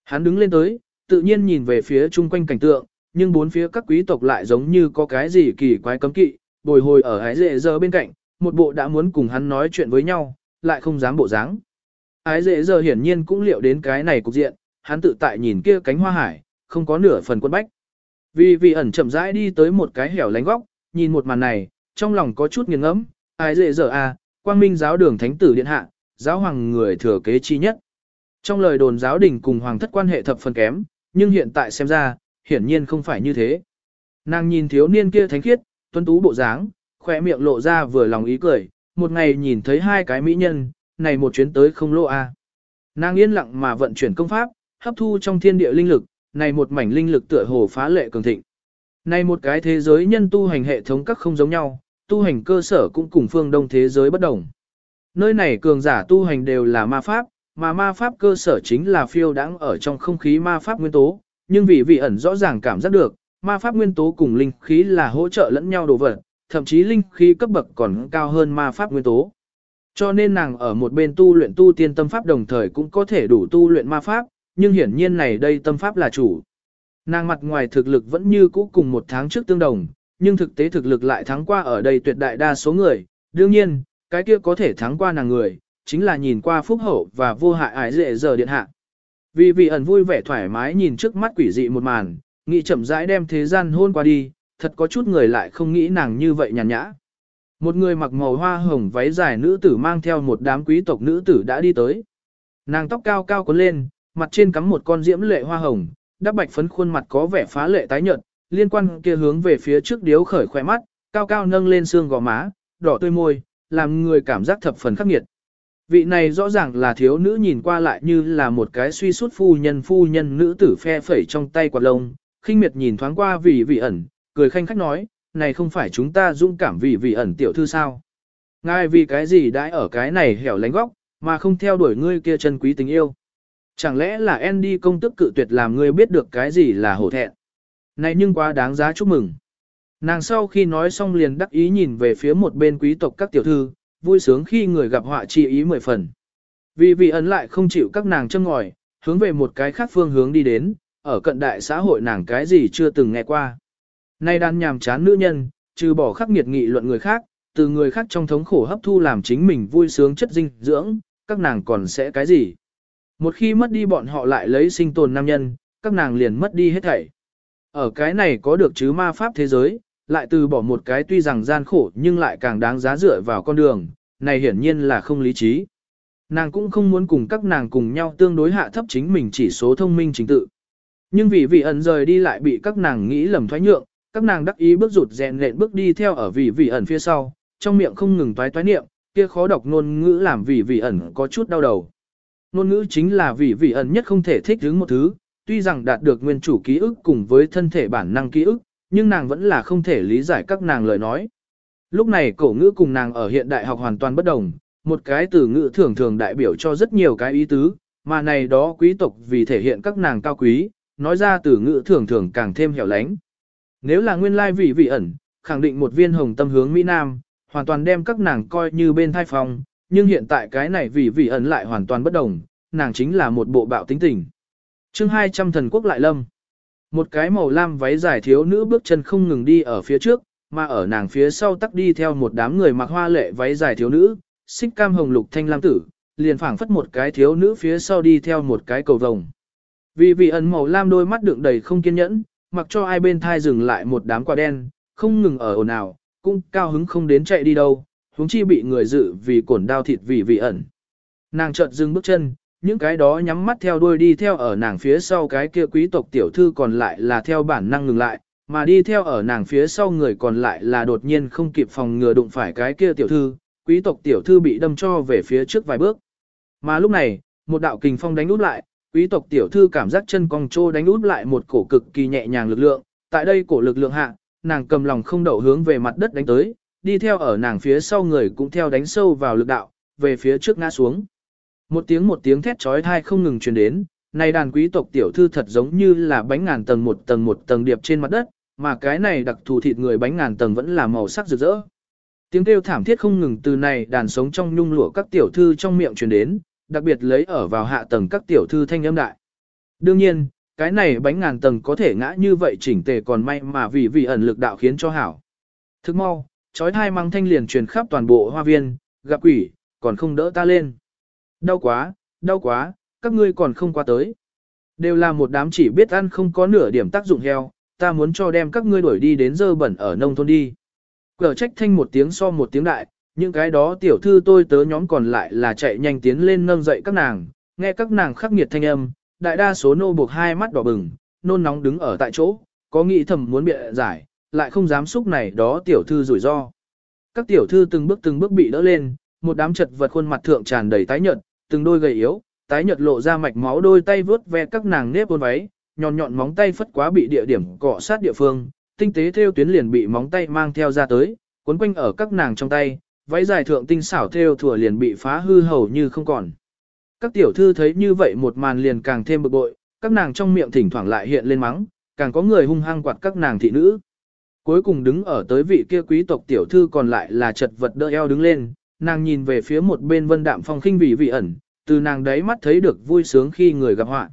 Hắn đứng lên tới, tự nhiên nhìn về phía chung quanh cảnh tượng, nhưng bốn phía các quý tộc lại giống như có cái gì kỳ quái cấm kỵ, bồi hồi ở ái dễ giờ bên cạnh, một bộ đã muốn cùng hắn nói chuyện với nhau, lại không dám bộ dáng. Ái dễ giờ hiển nhiên cũng liệu đến cái này cục diện, hắn tự tại nhìn kia cánh hoa hải, không có nửa phần quân bách. Vì vì ẩn chậm rãi đi tới một cái hẻo lánh góc, nhìn một màn này, trong lòng có chút nghiêng ngẫm, ái dễ giờ à, quang minh giáo đường thánh tử điện hạ, giáo hoàng người thừa kế chi nhất. Trong lời đồn giáo đình cùng hoàng thất quan hệ thập phần kém, nhưng hiện tại xem ra, hiển nhiên không phải như thế. Nàng nhìn thiếu niên kia thánh khiết, tuấn tú bộ dáng, khỏe miệng lộ ra vừa lòng ý cười, một ngày nhìn thấy hai cái mỹ nhân, này một chuyến tới không lô a. À. Nàng yên lặng mà vận chuyển công pháp, hấp thu trong thiên địa linh lực, này một mảnh linh lực tựa hồ phá lệ cường thịnh. Này một cái thế giới nhân tu hành hệ thống các không giống nhau, tu hành cơ sở cũng cùng phương đông thế giới bất đồng. Nơi này cường giả tu hành đều là ma pháp, mà ma pháp cơ sở chính là phiêu đãng ở trong không khí ma pháp nguyên tố, nhưng vì vị ẩn rõ ràng cảm giác được, ma pháp nguyên tố cùng linh khí là hỗ trợ lẫn nhau đồ vật, thậm chí linh khí cấp bậc còn cao hơn ma pháp nguyên tố. Cho nên nàng ở một bên tu luyện tu tiên tâm pháp đồng thời cũng có thể đủ tu luyện ma pháp, nhưng hiển nhiên này đây tâm pháp là chủ. Nàng mặt ngoài thực lực vẫn như cũ cùng một tháng trước tương đồng, nhưng thực tế thực lực lại thắng qua ở đây tuyệt đại đa số người. Đương nhiên, cái kia có thể thắng qua nàng người, chính là nhìn qua phúc hậu và vô hại ái dễ giờ điện hạ. Vì vị ẩn vui vẻ thoải mái nhìn trước mắt quỷ dị một màn, nghĩ chậm rãi đem thế gian hôn qua đi, thật có chút người lại không nghĩ nàng như vậy nhàn nhã. Một người mặc màu hoa hồng váy dài nữ tử mang theo một đám quý tộc nữ tử đã đi tới. Nàng tóc cao cao cuốn lên, mặt trên cắm một con diễm lệ hoa hồng, đắp bạch phấn khuôn mặt có vẻ phá lệ tái nhợt, liên quan kia hướng về phía trước điếu khởi khỏe mắt, cao cao nâng lên xương gò má, đỏ tươi môi, làm người cảm giác thập phần khắc nghiệt. Vị này rõ ràng là thiếu nữ nhìn qua lại như là một cái suy sút phu nhân phu nhân nữ tử phe phẩy trong tay quạt lông, khinh miệt nhìn thoáng qua vì vị ẩn, cười khanh khách nói, này không phải chúng ta dũng cảm vì vị ẩn tiểu thư sao. Ngài vì cái gì đãi ở cái này hẻo lánh góc, mà không theo đuổi ngươi kia chân quý tình yêu. Chẳng lẽ là Andy công tức cự tuyệt làm ngươi biết được cái gì là hổ thẹn. Này nhưng quá đáng giá chúc mừng. Nàng sau khi nói xong liền đắc ý nhìn về phía một bên quý tộc các tiểu thư, vui sướng khi người gặp họa chi ý mười phần. Vì vị ấn lại không chịu các nàng châm ngòi, hướng về một cái khác phương hướng đi đến, ở cận đại xã hội nàng cái gì chưa từng nghe qua. Nay đàn nhàm chán nữ nhân, trừ bỏ khắc nghiệt nghị luận người khác, từ người khác trong thống khổ hấp thu làm chính mình vui sướng chất dinh dưỡng, các nàng còn sẽ cái gì. Một khi mất đi bọn họ lại lấy sinh tồn nam nhân, các nàng liền mất đi hết thảy. Ở cái này có được chứ ma pháp thế giới, lại từ bỏ một cái tuy rằng gian khổ nhưng lại càng đáng giá dựa vào con đường, này hiển nhiên là không lý trí. Nàng cũng không muốn cùng các nàng cùng nhau tương đối hạ thấp chính mình chỉ số thông minh chính tự. Nhưng vì vị ẩn rời đi lại bị các nàng nghĩ lầm thoái nhượng, các nàng đắc ý bước rụt rèn lện bước đi theo ở vị vị ẩn phía sau, trong miệng không ngừng toái toái niệm, kia khó đọc ngôn ngữ làm vị vị ẩn có chút đau đầu. Ngôn ngữ chính là vị vị ẩn nhất không thể thích đứng một thứ, tuy rằng đạt được nguyên chủ ký ức cùng với thân thể bản năng ký ức, nhưng nàng vẫn là không thể lý giải các nàng lời nói. Lúc này cổ ngữ cùng nàng ở hiện đại học hoàn toàn bất đồng, một cái từ ngữ thường thường đại biểu cho rất nhiều cái ý tứ, mà này đó quý tộc vì thể hiện các nàng cao quý, nói ra từ ngữ thường thường càng thêm hẻo lánh. Nếu là nguyên lai vị vị ẩn, khẳng định một viên hồng tâm hướng Mỹ Nam, hoàn toàn đem các nàng coi như bên thai phòng, nhưng hiện tại cái này vị vị ẩn lại hoàn toàn bất đồng, nàng chính là một bộ bạo tính tình. chương 200 thần quốc lại lâm. Một cái màu lam váy dài thiếu nữ bước chân không ngừng đi ở phía trước, mà ở nàng phía sau tắc đi theo một đám người mặc hoa lệ váy dài thiếu nữ, xích cam hồng lục thanh lam tử, liền phảng phất một cái thiếu nữ phía sau đi theo một cái cầu vồng. Vì vị ẩn màu lam đôi mắt đựng đầy không kiên nhẫn, mặc cho ai bên thai dừng lại một đám quả đen, không ngừng ở ồn ào, cũng cao hứng không đến chạy đi đâu, huống chi bị người dự vì cổn đao thịt vì vị ẩn. Nàng chợt dừng bước chân, những cái đó nhắm mắt theo đuôi đi theo ở nàng phía sau cái kia quý tộc tiểu thư còn lại là theo bản năng ngừng lại, mà đi theo ở nàng phía sau người còn lại là đột nhiên không kịp phòng ngừa đụng phải cái kia tiểu thư, quý tộc tiểu thư bị đâm cho về phía trước vài bước. Mà lúc này, một đạo kình phong đánh út lại, quý tộc tiểu thư cảm giác chân cong trô đánh út lại một cổ cực kỳ nhẹ nhàng lực lượng, tại đây cổ lực lượng hạ, nàng cầm lòng không đậu hướng về mặt đất đánh tới, đi theo ở nàng phía sau người cũng theo đánh sâu vào lực đạo, về phía trước ngã xuống. Một tiếng một tiếng thét chói tai không ngừng truyền đến, này đàn quý tộc tiểu thư thật giống như là bánh ngàn tầng một tầng một tầng điệp trên mặt đất, mà cái này đặc thù thịt người bánh ngàn tầng vẫn là màu sắc rực rỡ. Tiếng kêu thảm thiết không ngừng từ này đàn sống trong nhung lụa các tiểu thư trong miệng truyền đến, đặc biệt lấy ở vào hạ tầng các tiểu thư thanh âm đại. Đương nhiên, cái này bánh ngàn tầng có thể ngã như vậy chỉnh tề còn may mà vì vì ẩn lực đạo khiến cho hảo. Thức mau, chói thai mang thanh liền truyền khắp toàn bộ hoa viên, gặp quỷ, còn không đỡ ta lên. Đau quá, đau quá, các ngươi còn không qua tới. Đều là một đám chỉ biết ăn không có nửa điểm tác dụng heo, ta muốn cho đem các ngươi đuổi đi đến dơ bẩn ở nông thôn đi. Cờ trách thanh một tiếng so một tiếng đại, những cái đó tiểu thư tôi tớ nhóm còn lại là chạy nhanh tiến lên nâng dậy các nàng, nghe các nàng khắc nghiệt thanh âm, đại đa số nô buộc hai mắt đỏ bừng, nôn nóng đứng ở tại chỗ, có nghĩ thầm muốn bịa giải, lại không dám xúc này đó tiểu thư rủi ro. Các tiểu thư từng bước từng bước bị đỡ lên, một đám chật vật khuôn mặt thượng tràn đầy tái nhợt, từng đôi gầy yếu, tái nhợt lộ ra mạch máu đôi tay vướt ve các nàng nếp ôn váy, nhọn nhọn móng tay phất quá bị địa điểm cọ sát địa phương, tinh tế theo tuyến liền bị móng tay mang theo ra tới, cuốn quanh ở các nàng trong tay, váy dài thượng tinh xảo theo thừa liền bị phá hư hầu như không còn. Các tiểu thư thấy như vậy một màn liền càng thêm bực bội, các nàng trong miệng thỉnh thoảng lại hiện lên mắng, càng có người hung hăng quạt các nàng thị nữ. Cuối cùng đứng ở tới vị kia quý tộc tiểu thư còn lại là chật vật đỡ eo đứng lên, nàng nhìn về phía một bên vân đạm phong khinh vị vị ẩn, từ nàng đấy mắt thấy được vui sướng khi người gặp họa.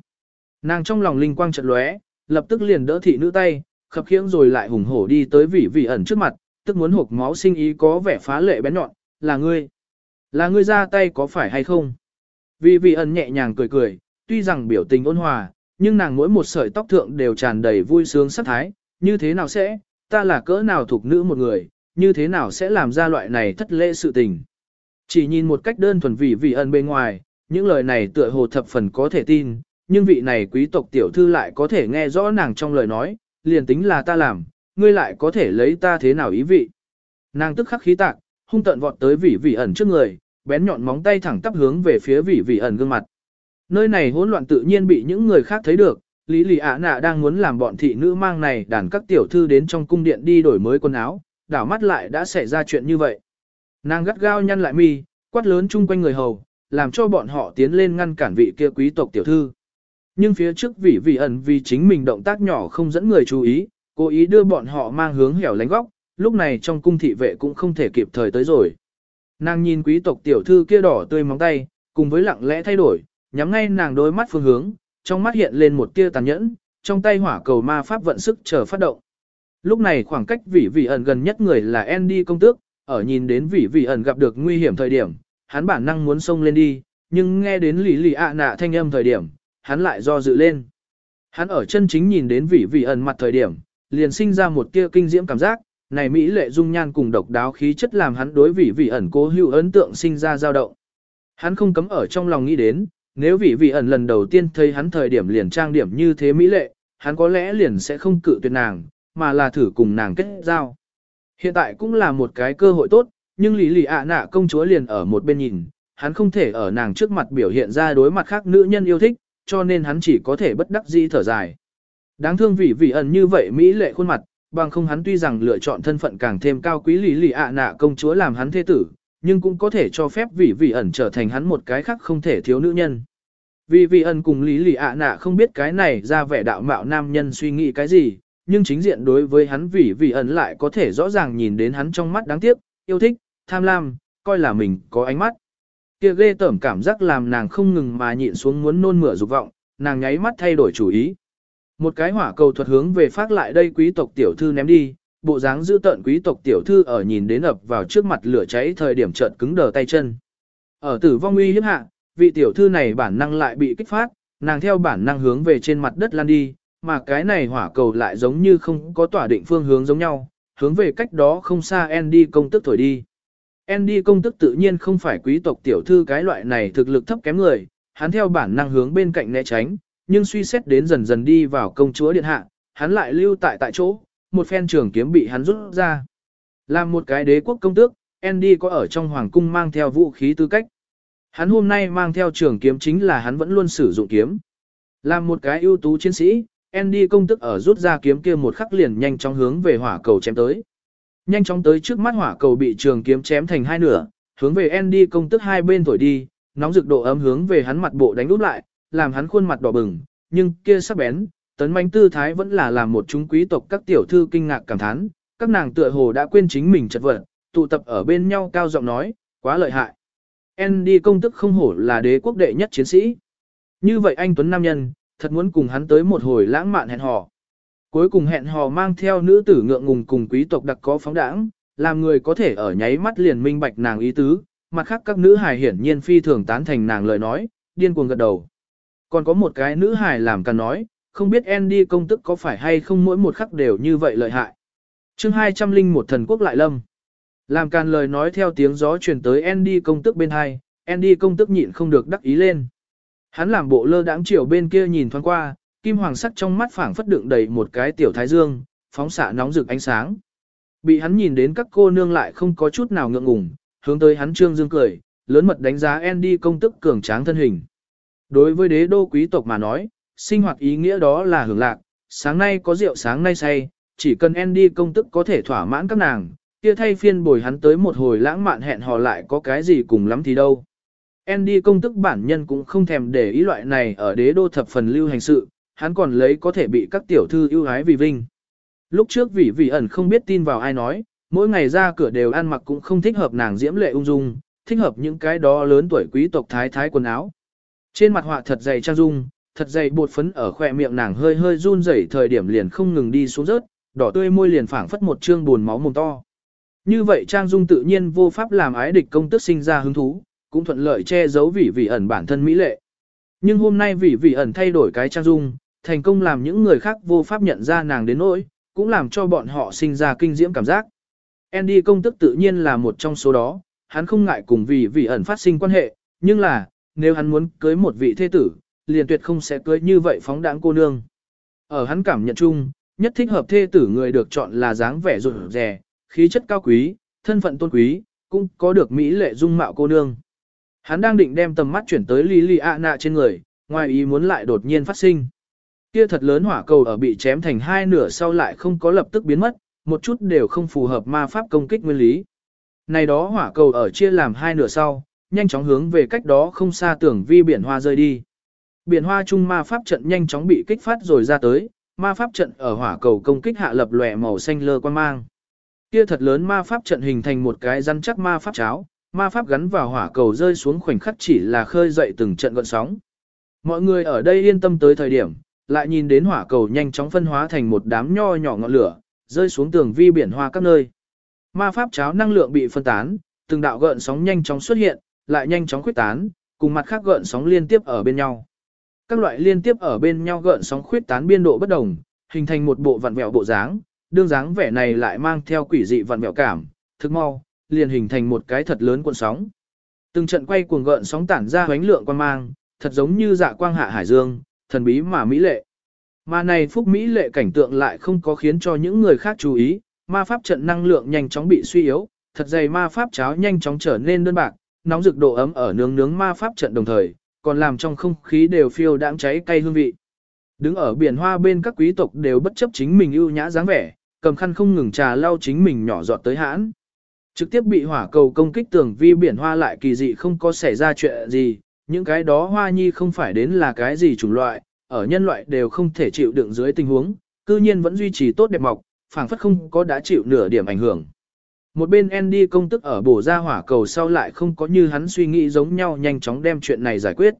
Nàng trong lòng linh quang chợt lóe, lập tức liền đỡ thị nữ tay, khập khiễng rồi lại hùng hổ đi tới vị vị ẩn trước mặt, tức muốn hộp máu sinh ý có vẻ phá lệ bén nhọn, là ngươi. Là ngươi ra tay có phải hay không? Vị vị ẩn nhẹ nhàng cười cười, tuy rằng biểu tình ôn hòa, nhưng nàng mỗi một sợi tóc thượng đều tràn đầy vui sướng sắc thái, như thế nào sẽ, ta là cỡ nào thuộc nữ một người, như thế nào sẽ làm ra loại này thất lễ sự tình. Chỉ nhìn một cách đơn thuần vị vị ẩn bên ngoài, những lời này tựa hồ thập phần có thể tin, nhưng vị này quý tộc tiểu thư lại có thể nghe rõ nàng trong lời nói, liền tính là ta làm, ngươi lại có thể lấy ta thế nào ý vị. Nàng tức khắc khí tạc, hung tận vọt tới vị vị ẩn trước người, bén nhọn móng tay thẳng tắp hướng về phía vị vị ẩn gương mặt. Nơi này hỗn loạn tự nhiên bị những người khác thấy được, Lý Lì ạ nạ đang muốn làm bọn thị nữ mang này đàn các tiểu thư đến trong cung điện đi đổi mới quần áo, đảo mắt lại đã xảy ra chuyện như vậy. Nàng gắt gao nhăn lại mi, quát lớn chung quanh người hầu, làm cho bọn họ tiến lên ngăn cản vị kia quý tộc tiểu thư. Nhưng phía trước vị vị ẩn vì chính mình động tác nhỏ không dẫn người chú ý, cố ý đưa bọn họ mang hướng hẻo lánh góc, lúc này trong cung thị vệ cũng không thể kịp thời tới rồi. Nàng nhìn quý tộc tiểu thư kia đỏ tươi móng tay, cùng với lặng lẽ thay đổi, nhắm ngay nàng đôi mắt phương hướng, trong mắt hiện lên một tia tàn nhẫn, trong tay hỏa cầu ma pháp vận sức chờ phát động. Lúc này khoảng cách vị vị ẩn gần nhất người là Andy công tước, ở nhìn đến vị vị ẩn gặp được nguy hiểm thời điểm, hắn bản năng muốn xông lên đi, nhưng nghe đến lì lì ạ nạ thanh âm thời điểm, hắn lại do dự lên. Hắn ở chân chính nhìn đến vị vị ẩn mặt thời điểm, liền sinh ra một tia kinh diễm cảm giác, này mỹ lệ dung nhan cùng độc đáo khí chất làm hắn đối vị vị ẩn cố hữu ấn tượng sinh ra dao động. Hắn không cấm ở trong lòng nghĩ đến, nếu vị vị ẩn lần đầu tiên thấy hắn thời điểm liền trang điểm như thế mỹ lệ, hắn có lẽ liền sẽ không cự tuyệt nàng, mà là thử cùng nàng kết giao. Hiện tại cũng là một cái cơ hội tốt, nhưng lý lì ạ nạ công chúa liền ở một bên nhìn, hắn không thể ở nàng trước mặt biểu hiện ra đối mặt khác nữ nhân yêu thích, cho nên hắn chỉ có thể bất đắc dĩ thở dài. Đáng thương vì vị ẩn như vậy mỹ lệ khuôn mặt, bằng không hắn tuy rằng lựa chọn thân phận càng thêm cao quý lý lì ạ à nạ công chúa làm hắn thế tử, nhưng cũng có thể cho phép vị vị ẩn trở thành hắn một cái khác không thể thiếu nữ nhân. Vì vị ẩn cùng lý lì ạ à nạ không biết cái này ra vẻ đạo mạo nam nhân suy nghĩ cái gì, nhưng chính diện đối với hắn vì vị ẩn lại có thể rõ ràng nhìn đến hắn trong mắt đáng tiếc, yêu thích, tham lam, coi là mình có ánh mắt. Kia ghê tởm cảm giác làm nàng không ngừng mà nhịn xuống muốn nôn mửa dục vọng, nàng nháy mắt thay đổi chủ ý. Một cái hỏa cầu thuật hướng về phát lại đây quý tộc tiểu thư ném đi, bộ dáng giữ tận quý tộc tiểu thư ở nhìn đến ập vào trước mặt lửa cháy thời điểm chợt cứng đờ tay chân. Ở tử vong uy hiếp hạ, vị tiểu thư này bản năng lại bị kích phát, nàng theo bản năng hướng về trên mặt đất lan đi, mà cái này hỏa cầu lại giống như không có tỏa định phương hướng giống nhau, hướng về cách đó không xa Andy công tức thổi đi. Andy công tức tự nhiên không phải quý tộc tiểu thư cái loại này thực lực thấp kém người, hắn theo bản năng hướng bên cạnh né tránh, nhưng suy xét đến dần dần đi vào công chúa điện hạ, hắn lại lưu tại tại chỗ, một phen trường kiếm bị hắn rút ra. Làm một cái đế quốc công tước, Andy có ở trong hoàng cung mang theo vũ khí tư cách. Hắn hôm nay mang theo trường kiếm chính là hắn vẫn luôn sử dụng kiếm. Làm một cái ưu tú chiến sĩ, Andy công tức ở rút ra kiếm kia một khắc liền nhanh chóng hướng về hỏa cầu chém tới. Nhanh chóng tới trước mắt hỏa cầu bị trường kiếm chém thành hai nửa, hướng về Andy công tức hai bên thổi đi, nóng rực độ ấm hướng về hắn mặt bộ đánh úp lại, làm hắn khuôn mặt đỏ bừng, nhưng kia sắc bén, tấn manh tư thái vẫn là làm một chúng quý tộc các tiểu thư kinh ngạc cảm thán, các nàng tựa hồ đã quên chính mình chật vật, tụ tập ở bên nhau cao giọng nói, quá lợi hại. Andy công tức không hổ là đế quốc đệ nhất chiến sĩ. Như vậy anh Tuấn Nam Nhân, thật muốn cùng hắn tới một hồi lãng mạn hẹn hò. Cuối cùng hẹn hò mang theo nữ tử ngượng ngùng cùng quý tộc đặc có phóng đãng, làm người có thể ở nháy mắt liền minh bạch nàng ý tứ, mặt khác các nữ hài hiển nhiên phi thường tán thành nàng lời nói, điên cuồng gật đầu. Còn có một cái nữ hài làm cần nói, không biết Andy công tức có phải hay không mỗi một khắc đều như vậy lợi hại. chương 201 thần quốc lại lâm. Làm càn lời nói theo tiếng gió truyền tới Andy công tức bên hai, Andy công tức nhịn không được đắc ý lên. Hắn làm bộ lơ đãng chiều bên kia nhìn thoáng qua, kim hoàng sắc trong mắt phảng phất đựng đầy một cái tiểu thái dương, phóng xạ nóng rực ánh sáng. Bị hắn nhìn đến các cô nương lại không có chút nào ngượng ngùng, hướng tới hắn trương dương cười, lớn mật đánh giá Andy công tức cường tráng thân hình. Đối với đế đô quý tộc mà nói, sinh hoạt ý nghĩa đó là hưởng lạc, sáng nay có rượu sáng nay say, chỉ cần Andy công tức có thể thỏa mãn các nàng, kia thay phiên bồi hắn tới một hồi lãng mạn hẹn hò lại có cái gì cùng lắm thì đâu. Andy công tức bản nhân cũng không thèm để ý loại này ở đế đô thập phần lưu hành sự, hắn còn lấy có thể bị các tiểu thư ưu ái vì vinh. Lúc trước vì vị ẩn không biết tin vào ai nói, mỗi ngày ra cửa đều ăn mặc cũng không thích hợp nàng diễm lệ ung dung, thích hợp những cái đó lớn tuổi quý tộc thái thái quần áo. Trên mặt họa thật dày trang dung, thật dày bột phấn ở khỏe miệng nàng hơi hơi run rẩy thời điểm liền không ngừng đi xuống rớt, đỏ tươi môi liền phảng phất một trương buồn máu mồm to. Như vậy trang dung tự nhiên vô pháp làm ái địch công tức sinh ra hứng thú, cũng thuận lợi che giấu vị vị ẩn bản thân mỹ lệ. Nhưng hôm nay vị vị ẩn thay đổi cái trang dung, thành công làm những người khác vô pháp nhận ra nàng đến nỗi, cũng làm cho bọn họ sinh ra kinh diễm cảm giác. Andy công tức tự nhiên là một trong số đó, hắn không ngại cùng vị vị ẩn phát sinh quan hệ, nhưng là, nếu hắn muốn cưới một vị thế tử, liền tuyệt không sẽ cưới như vậy phóng đãng cô nương. Ở hắn cảm nhận chung, nhất thích hợp thê tử người được chọn là dáng vẻ rụt rè, khí chất cao quý, thân phận tôn quý, cũng có được mỹ lệ dung mạo cô nương. Hắn đang định đem tầm mắt chuyển tới Lily Anna trên người, ngoài ý muốn lại đột nhiên phát sinh. Kia thật lớn hỏa cầu ở bị chém thành hai nửa sau lại không có lập tức biến mất, một chút đều không phù hợp ma pháp công kích nguyên lý. Này đó hỏa cầu ở chia làm hai nửa sau, nhanh chóng hướng về cách đó không xa tưởng vi biển hoa rơi đi. Biển hoa trung ma pháp trận nhanh chóng bị kích phát rồi ra tới, ma pháp trận ở hỏa cầu công kích hạ lập lòe màu xanh lơ quan mang. Kia thật lớn ma pháp trận hình thành một cái rắn chắc ma pháp cháo, ma pháp gắn vào hỏa cầu rơi xuống khoảnh khắc chỉ là khơi dậy từng trận gợn sóng. Mọi người ở đây yên tâm tới thời điểm, lại nhìn đến hỏa cầu nhanh chóng phân hóa thành một đám nho nhỏ ngọn lửa, rơi xuống tường vi biển hoa các nơi. Ma pháp cháo năng lượng bị phân tán, từng đạo gợn sóng nhanh chóng xuất hiện, lại nhanh chóng khuyết tán, cùng mặt khác gợn sóng liên tiếp ở bên nhau. Các loại liên tiếp ở bên nhau gợn sóng khuyết tán biên độ bất đồng, hình thành một bộ vặn vẹo bộ dáng, đương dáng vẻ này lại mang theo quỷ dị vặn vẹo cảm, thức mau, liền hình thành một cái thật lớn cuộn sóng. Từng trận quay cuồng gợn sóng tản ra hoánh lượng quan mang, thật giống như dạ quang hạ hải dương, thần bí mà mỹ lệ. Mà này phúc mỹ lệ cảnh tượng lại không có khiến cho những người khác chú ý, ma pháp trận năng lượng nhanh chóng bị suy yếu, thật dày ma pháp cháo nhanh chóng trở nên đơn bạc, nóng rực độ ấm ở nướng nướng ma pháp trận đồng thời, còn làm trong không khí đều phiêu đãng cháy cay hương vị. Đứng ở biển hoa bên các quý tộc đều bất chấp chính mình ưu nhã dáng vẻ, cầm khăn không ngừng trà lau chính mình nhỏ giọt tới hãn. Trực tiếp bị hỏa cầu công kích tường vi biển hoa lại kỳ dị không có xảy ra chuyện gì, những cái đó hoa nhi không phải đến là cái gì chủng loại, ở nhân loại đều không thể chịu đựng dưới tình huống, cư nhiên vẫn duy trì tốt đẹp mọc, phảng phất không có đã chịu nửa điểm ảnh hưởng. Một bên Andy công tức ở bổ ra hỏa cầu sau lại không có như hắn suy nghĩ giống nhau nhanh chóng đem chuyện này giải quyết.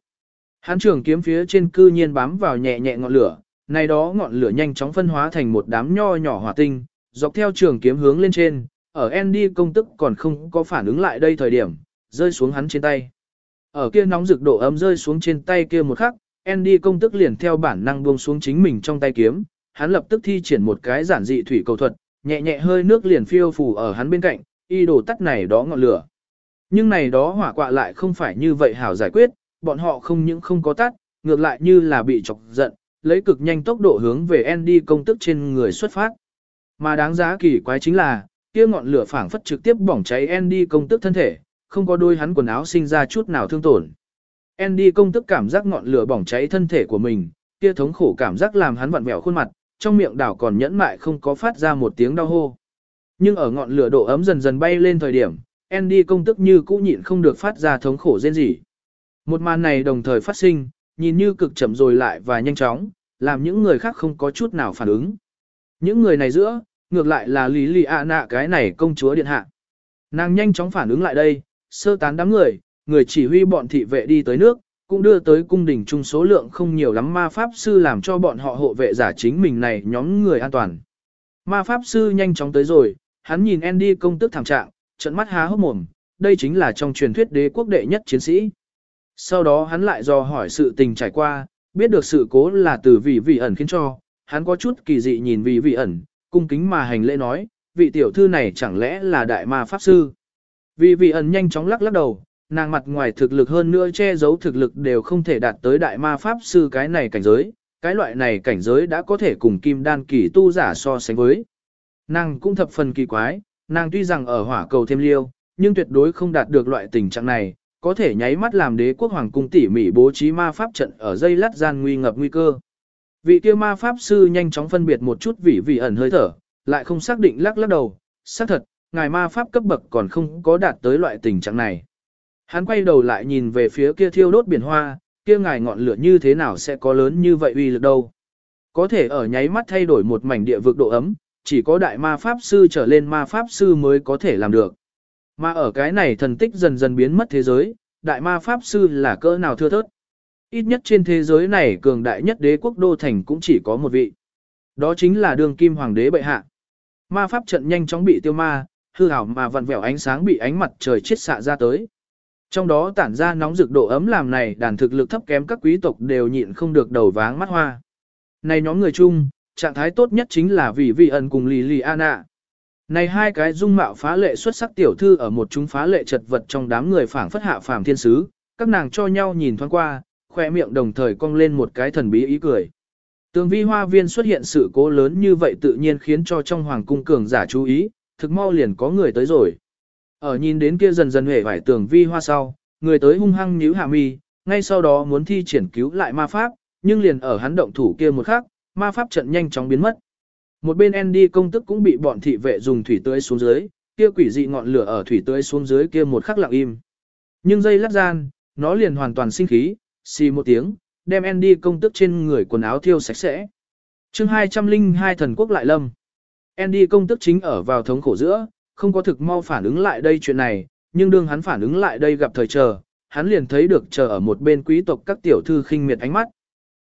Hắn trường kiếm phía trên cư nhiên bám vào nhẹ nhẹ ngọn lửa, này đó ngọn lửa nhanh chóng phân hóa thành một đám nho nhỏ hỏa tinh, dọc theo trường kiếm hướng lên trên, ở Andy công tức còn không có phản ứng lại đây thời điểm, rơi xuống hắn trên tay. Ở kia nóng rực độ ấm rơi xuống trên tay kia một khắc, Andy công tức liền theo bản năng buông xuống chính mình trong tay kiếm, hắn lập tức thi triển một cái giản dị thủy cầu thuật, nhẹ nhẹ hơi nước liền phiêu phù ở hắn bên cạnh, y đổ tắt này đó ngọn lửa. Nhưng này đó hỏa quạ lại không phải như vậy hảo giải quyết, bọn họ không những không có tắt, ngược lại như là bị chọc giận, lấy cực nhanh tốc độ hướng về Andy công tức trên người xuất phát. Mà đáng giá kỳ quái chính là, kia ngọn lửa phảng phất trực tiếp bỏng cháy Andy công tức thân thể, không có đôi hắn quần áo sinh ra chút nào thương tổn. Andy công tức cảm giác ngọn lửa bỏng cháy thân thể của mình, kia thống khổ cảm giác làm hắn vặn vẹo khuôn mặt, trong miệng đảo còn nhẫn mại không có phát ra một tiếng đau hô. Nhưng ở ngọn lửa độ ấm dần dần bay lên thời điểm, Andy công tức như cũ nhịn không được phát ra thống khổ rên rỉ. Một màn này đồng thời phát sinh, nhìn như cực chậm rồi lại và nhanh chóng, làm những người khác không có chút nào phản ứng. Những người này giữa, ngược lại là Lý Lì ạ nạ cái này công chúa điện hạ. Nàng nhanh chóng phản ứng lại đây, sơ tán đám người, người chỉ huy bọn thị vệ đi tới nước, cũng đưa tới cung đình chung số lượng không nhiều lắm ma pháp sư làm cho bọn họ hộ vệ giả chính mình này nhóm người an toàn. Ma pháp sư nhanh chóng tới rồi, hắn nhìn Andy công tức thảm trạng, trận mắt há hốc mồm, đây chính là trong truyền thuyết đế quốc đệ nhất chiến sĩ. Sau đó hắn lại dò hỏi sự tình trải qua, biết được sự cố là từ vị vị ẩn khiến cho, hắn có chút kỳ dị nhìn vị vị ẩn, cung kính mà hành lễ nói, vị tiểu thư này chẳng lẽ là đại ma pháp sư. Vị vị ẩn nhanh chóng lắc lắc đầu, nàng mặt ngoài thực lực hơn nữa che giấu thực lực đều không thể đạt tới đại ma pháp sư cái này cảnh giới, cái loại này cảnh giới đã có thể cùng kim đan kỳ tu giả so sánh với. Nàng cũng thập phần kỳ quái, nàng tuy rằng ở hỏa cầu thêm liêu, nhưng tuyệt đối không đạt được loại tình trạng này, có thể nháy mắt làm đế quốc hoàng cung tỉ mỉ bố trí ma pháp trận ở dây lát gian nguy ngập nguy cơ. Vị kia ma pháp sư nhanh chóng phân biệt một chút vị vị ẩn hơi thở, lại không xác định lắc lắc đầu, xác thật, ngài ma pháp cấp bậc còn không có đạt tới loại tình trạng này. Hắn quay đầu lại nhìn về phía kia thiêu đốt biển hoa, kia ngài ngọn lửa như thế nào sẽ có lớn như vậy uy lực đâu. Có thể ở nháy mắt thay đổi một mảnh địa vực độ ấm, chỉ có đại ma pháp sư trở lên ma pháp sư mới có thể làm được. Mà ở cái này thần tích dần dần biến mất thế giới, đại ma pháp sư là cỡ nào thưa thớt. Ít nhất trên thế giới này cường đại nhất đế quốc đô thành cũng chỉ có một vị. Đó chính là đường kim hoàng đế bệ hạ. Ma pháp trận nhanh chóng bị tiêu ma, hư hảo mà vặn vẹo ánh sáng bị ánh mặt trời chết xạ ra tới. Trong đó tản ra nóng rực độ ấm làm này đàn thực lực thấp kém các quý tộc đều nhịn không được đầu váng mắt hoa. Này nhóm người chung, trạng thái tốt nhất chính là vì vị ẩn cùng lì lì Anna. Này hai cái dung mạo phá lệ xuất sắc tiểu thư ở một chúng phá lệ chật vật trong đám người phảng phất hạ phàm thiên sứ, các nàng cho nhau nhìn thoáng qua, khoe miệng đồng thời cong lên một cái thần bí ý cười. Tường vi hoa viên xuất hiện sự cố lớn như vậy tự nhiên khiến cho trong hoàng cung cường giả chú ý, thực mau liền có người tới rồi. Ở nhìn đến kia dần dần hề vải tường vi hoa sau, người tới hung hăng nhíu hạ mi, ngay sau đó muốn thi triển cứu lại ma pháp, nhưng liền ở hắn động thủ kia một khắc, ma pháp trận nhanh chóng biến mất. Một bên Andy công tức cũng bị bọn thị vệ dùng thủy tưới xuống dưới, kia quỷ dị ngọn lửa ở thủy tưới xuống dưới kia một khắc lặng im. Nhưng dây lát gian, nó liền hoàn toàn sinh khí, xì một tiếng, đem Andy công tức trên người quần áo thiêu sạch sẽ. chương 202 thần quốc lại lâm. Andy công tức chính ở vào thống khổ giữa, không có thực mau phản ứng lại đây chuyện này, nhưng đương hắn phản ứng lại đây gặp thời chờ, hắn liền thấy được chờ ở một bên quý tộc các tiểu thư khinh miệt ánh mắt.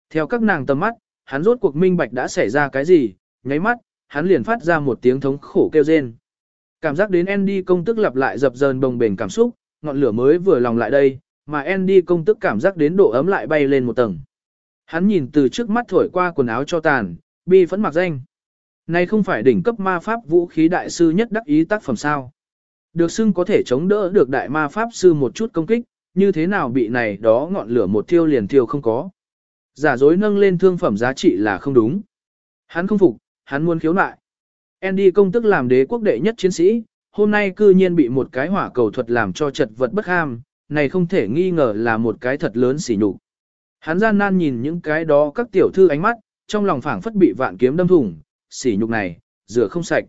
Theo các nàng tầm mắt, hắn rốt cuộc minh bạch đã xảy ra cái gì, nháy mắt, hắn liền phát ra một tiếng thống khổ kêu rên. Cảm giác đến Andy công tức lặp lại dập dờn bồng bềnh cảm xúc, ngọn lửa mới vừa lòng lại đây, mà Andy công tức cảm giác đến độ ấm lại bay lên một tầng. Hắn nhìn từ trước mắt thổi qua quần áo cho tàn, bi phẫn mặc danh. Này không phải đỉnh cấp ma pháp vũ khí đại sư nhất đắc ý tác phẩm sao. Được xưng có thể chống đỡ được đại ma pháp sư một chút công kích, như thế nào bị này đó ngọn lửa một thiêu liền thiêu không có. Giả dối nâng lên thương phẩm giá trị là không đúng. Hắn không phục, hắn muốn khiếu nại. Andy công tức làm đế quốc đệ nhất chiến sĩ, hôm nay cư nhiên bị một cái hỏa cầu thuật làm cho chật vật bất ham, này không thể nghi ngờ là một cái thật lớn xỉ nhục. Hắn gian nan nhìn những cái đó các tiểu thư ánh mắt, trong lòng phảng phất bị vạn kiếm đâm thủng, xỉ nhục này, rửa không sạch.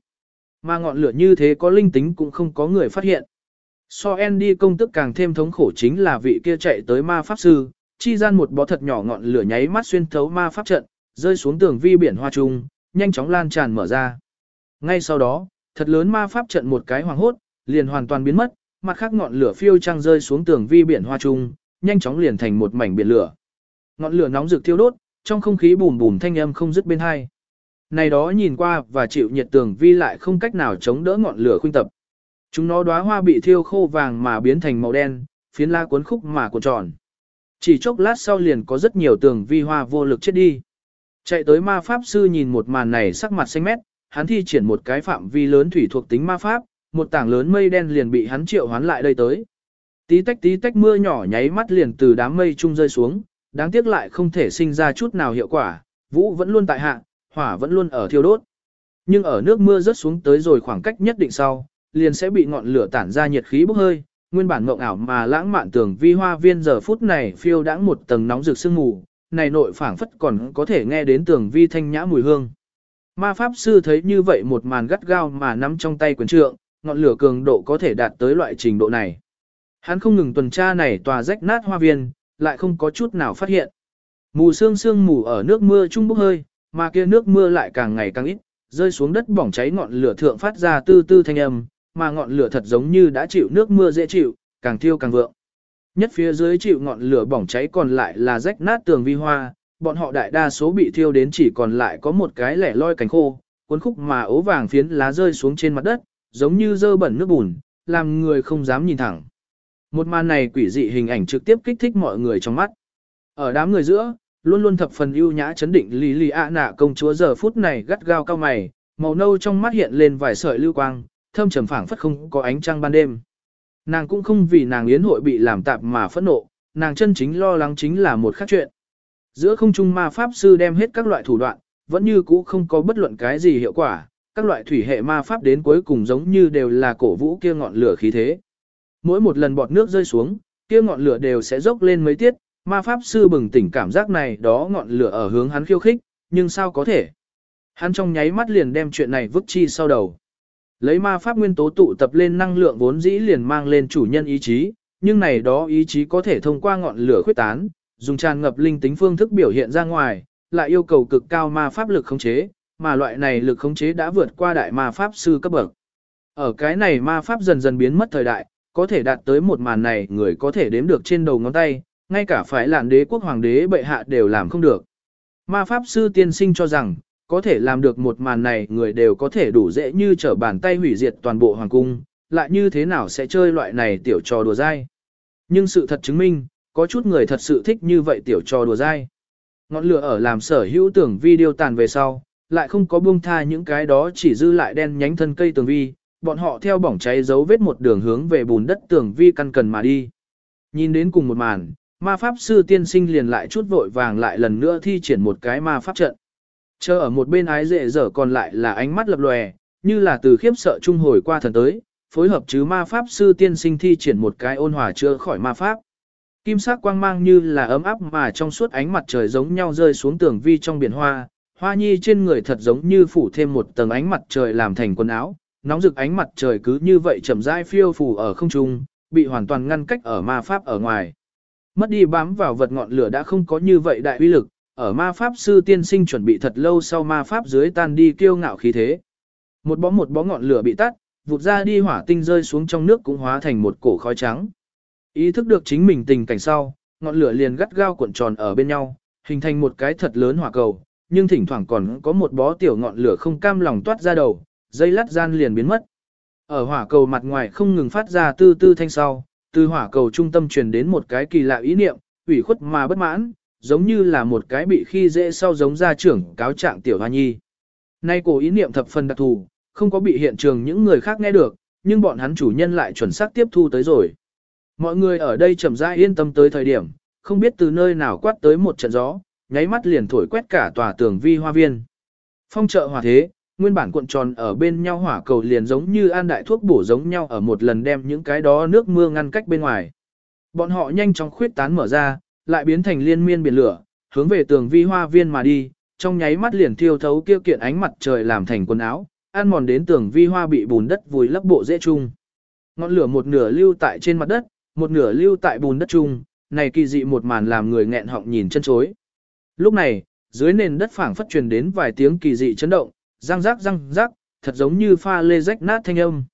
Mà ngọn lửa như thế có linh tính cũng không có người phát hiện. So Andy công tức càng thêm thống khổ chính là vị kia chạy tới ma pháp sư, chi gian một bó thật nhỏ ngọn lửa nháy mắt xuyên thấu ma pháp trận, rơi xuống tường vi biển hoa trung, nhanh chóng lan tràn mở ra. Ngay sau đó, thật lớn ma pháp trận một cái hoàng hốt, liền hoàn toàn biến mất, mặt khác ngọn lửa phiêu trăng rơi xuống tường vi biển hoa trung, nhanh chóng liền thành một mảnh biển lửa. Ngọn lửa nóng rực thiêu đốt, trong không khí bùm bùm thanh âm không dứt bên hai. Này đó nhìn qua và chịu nhiệt tường vi lại không cách nào chống đỡ ngọn lửa khuynh tập. Chúng nó đóa hoa bị thiêu khô vàng mà biến thành màu đen, phiến la cuốn khúc mà cuộn tròn. Chỉ chốc lát sau liền có rất nhiều tường vi hoa vô lực chết đi. Chạy tới ma pháp sư nhìn một màn này sắc mặt xanh mét, hắn thi triển một cái phạm vi lớn thủy thuộc tính ma pháp, một tảng lớn mây đen liền bị hắn triệu hoán lại đây tới. Tí tách tí tách mưa nhỏ nháy mắt liền từ đám mây trung rơi xuống, đáng tiếc lại không thể sinh ra chút nào hiệu quả, vũ vẫn luôn tại hạ, hỏa vẫn luôn ở thiêu đốt. Nhưng ở nước mưa rớt xuống tới rồi khoảng cách nhất định sau, liền sẽ bị ngọn lửa tản ra nhiệt khí bốc hơi, nguyên bản mộng ảo mà lãng mạn tưởng vi hoa viên giờ phút này phiêu đãng một tầng nóng rực sương mù, này nội phảng phất còn có thể nghe đến tưởng vi thanh nhã mùi hương. Ma pháp sư thấy như vậy một màn gắt gao mà nắm trong tay quyền trượng, ngọn lửa cường độ có thể đạt tới loại trình độ này. Hắn không ngừng tuần tra này tòa rách nát hoa viên, lại không có chút nào phát hiện. Mù sương sương mù ở nước mưa trung bốc hơi, mà kia nước mưa lại càng ngày càng ít, rơi xuống đất bỏng cháy ngọn lửa thượng phát ra tư tư thanh âm, mà ngọn lửa thật giống như đã chịu nước mưa dễ chịu, càng thiêu càng vượng. Nhất phía dưới chịu ngọn lửa bỏng cháy còn lại là rách nát tường vi hoa, bọn họ đại đa số bị thiêu đến chỉ còn lại có một cái lẻ loi cánh khô, cuốn khúc mà ố vàng phiến lá rơi xuống trên mặt đất, giống như dơ bẩn nước bùn, làm người không dám nhìn thẳng. Một màn này quỷ dị hình ảnh trực tiếp kích thích mọi người trong mắt. Ở đám người giữa, luôn luôn thập phần ưu nhã chấn định lì lì ạ nạ công chúa giờ phút này gắt gao cao mày, màu nâu trong mắt hiện lên vài sợi lưu quang, thâm trầm phảng phất không có ánh trăng ban đêm. Nàng cũng không vì nàng yến hội bị làm tạp mà phẫn nộ, nàng chân chính lo lắng chính là một khác chuyện. Giữa không trung ma pháp sư đem hết các loại thủ đoạn, vẫn như cũ không có bất luận cái gì hiệu quả, các loại thủy hệ ma pháp đến cuối cùng giống như đều là cổ vũ kia ngọn lửa khí thế. Mỗi một lần bọt nước rơi xuống, kia ngọn lửa đều sẽ dốc lên mấy tiết, ma pháp sư bừng tỉnh cảm giác này đó ngọn lửa ở hướng hắn khiêu khích, nhưng sao có thể? Hắn trong nháy mắt liền đem chuyện này vứt chi sau đầu. Lấy ma pháp nguyên tố tụ tập lên năng lượng vốn dĩ liền mang lên chủ nhân ý chí, nhưng này đó ý chí có thể thông qua ngọn lửa khuyết tán, dùng tràn ngập linh tính phương thức biểu hiện ra ngoài, lại yêu cầu cực cao ma pháp lực khống chế, mà loại này lực khống chế đã vượt qua đại ma pháp sư cấp bậc. Ở cái này ma pháp dần dần biến mất thời đại, có thể đạt tới một màn này người có thể đếm được trên đầu ngón tay, ngay cả phải làn đế quốc hoàng đế bệ hạ đều làm không được. Ma pháp sư tiên sinh cho rằng, có thể làm được một màn này người đều có thể đủ dễ như trở bàn tay hủy diệt toàn bộ hoàng cung, lại như thế nào sẽ chơi loại này tiểu trò đùa dai. Nhưng sự thật chứng minh, có chút người thật sự thích như vậy tiểu trò đùa dai. Ngọn lửa ở làm sở hữu tưởng video tàn về sau, lại không có buông tha những cái đó chỉ dư lại đen nhánh thân cây tường vi, bọn họ theo bỏng cháy dấu vết một đường hướng về bùn đất tường vi căn cần mà đi. Nhìn đến cùng một màn, ma pháp sư tiên sinh liền lại chút vội vàng lại lần nữa thi triển một cái ma pháp trận. Chờ ở một bên ái dễ dở còn lại là ánh mắt lập lòe, như là từ khiếp sợ trung hồi qua thần tới, phối hợp chứ ma pháp sư tiên sinh thi triển một cái ôn hòa chưa khỏi ma pháp. Kim sắc quang mang như là ấm áp mà trong suốt ánh mặt trời giống nhau rơi xuống tường vi trong biển hoa, hoa nhi trên người thật giống như phủ thêm một tầng ánh mặt trời làm thành quần áo, nóng rực ánh mặt trời cứ như vậy chậm rãi phiêu phù ở không trung, bị hoàn toàn ngăn cách ở ma pháp ở ngoài. Mất đi bám vào vật ngọn lửa đã không có như vậy đại uy lực, ở ma pháp sư tiên sinh chuẩn bị thật lâu sau ma pháp dưới tan đi kiêu ngạo khí thế. Một bó một bó ngọn lửa bị tắt, vụt ra đi hỏa tinh rơi xuống trong nước cũng hóa thành một cổ khói trắng. Ý thức được chính mình tình cảnh sau, ngọn lửa liền gắt gao cuộn tròn ở bên nhau, hình thành một cái thật lớn hỏa cầu, nhưng thỉnh thoảng còn có một bó tiểu ngọn lửa không cam lòng toát ra đầu, dây lát gian liền biến mất. Ở hỏa cầu mặt ngoài không ngừng phát ra tư tư thanh sau, từ hỏa cầu trung tâm truyền đến một cái kỳ lạ ý niệm, ủy khuất mà bất mãn, giống như là một cái bị khi dễ sau giống gia trưởng cáo trạng tiểu hoa nhi. Nay cổ ý niệm thập phần đặc thù, không có bị hiện trường những người khác nghe được, nhưng bọn hắn chủ nhân lại chuẩn xác tiếp thu tới rồi. Mọi người ở đây chậm rãi yên tâm tới thời điểm, không biết từ nơi nào quát tới một trận gió, nháy mắt liền thổi quét cả tòa tường vi hoa viên. Phong trợ hòa thế, nguyên bản cuộn tròn ở bên nhau hỏa cầu liền giống như an đại thuốc bổ giống nhau ở một lần đem những cái đó nước mưa ngăn cách bên ngoài. Bọn họ nhanh chóng khuyết tán mở ra, lại biến thành liên miên biển lửa, hướng về tường vi hoa viên mà đi, trong nháy mắt liền thiêu thấu kia kiện ánh mặt trời làm thành quần áo, ăn mòn đến tường vi hoa bị bùn đất vùi lấp bộ dễ chung. Ngọn lửa một nửa lưu tại trên mặt đất, một nửa lưu tại bùn đất chung, này kỳ dị một màn làm người nghẹn họng nhìn chân chối. Lúc này, dưới nền đất phảng phất truyền đến vài tiếng kỳ dị chấn động, răng rác răng rác thật giống như pha lê rách nát thanh âm.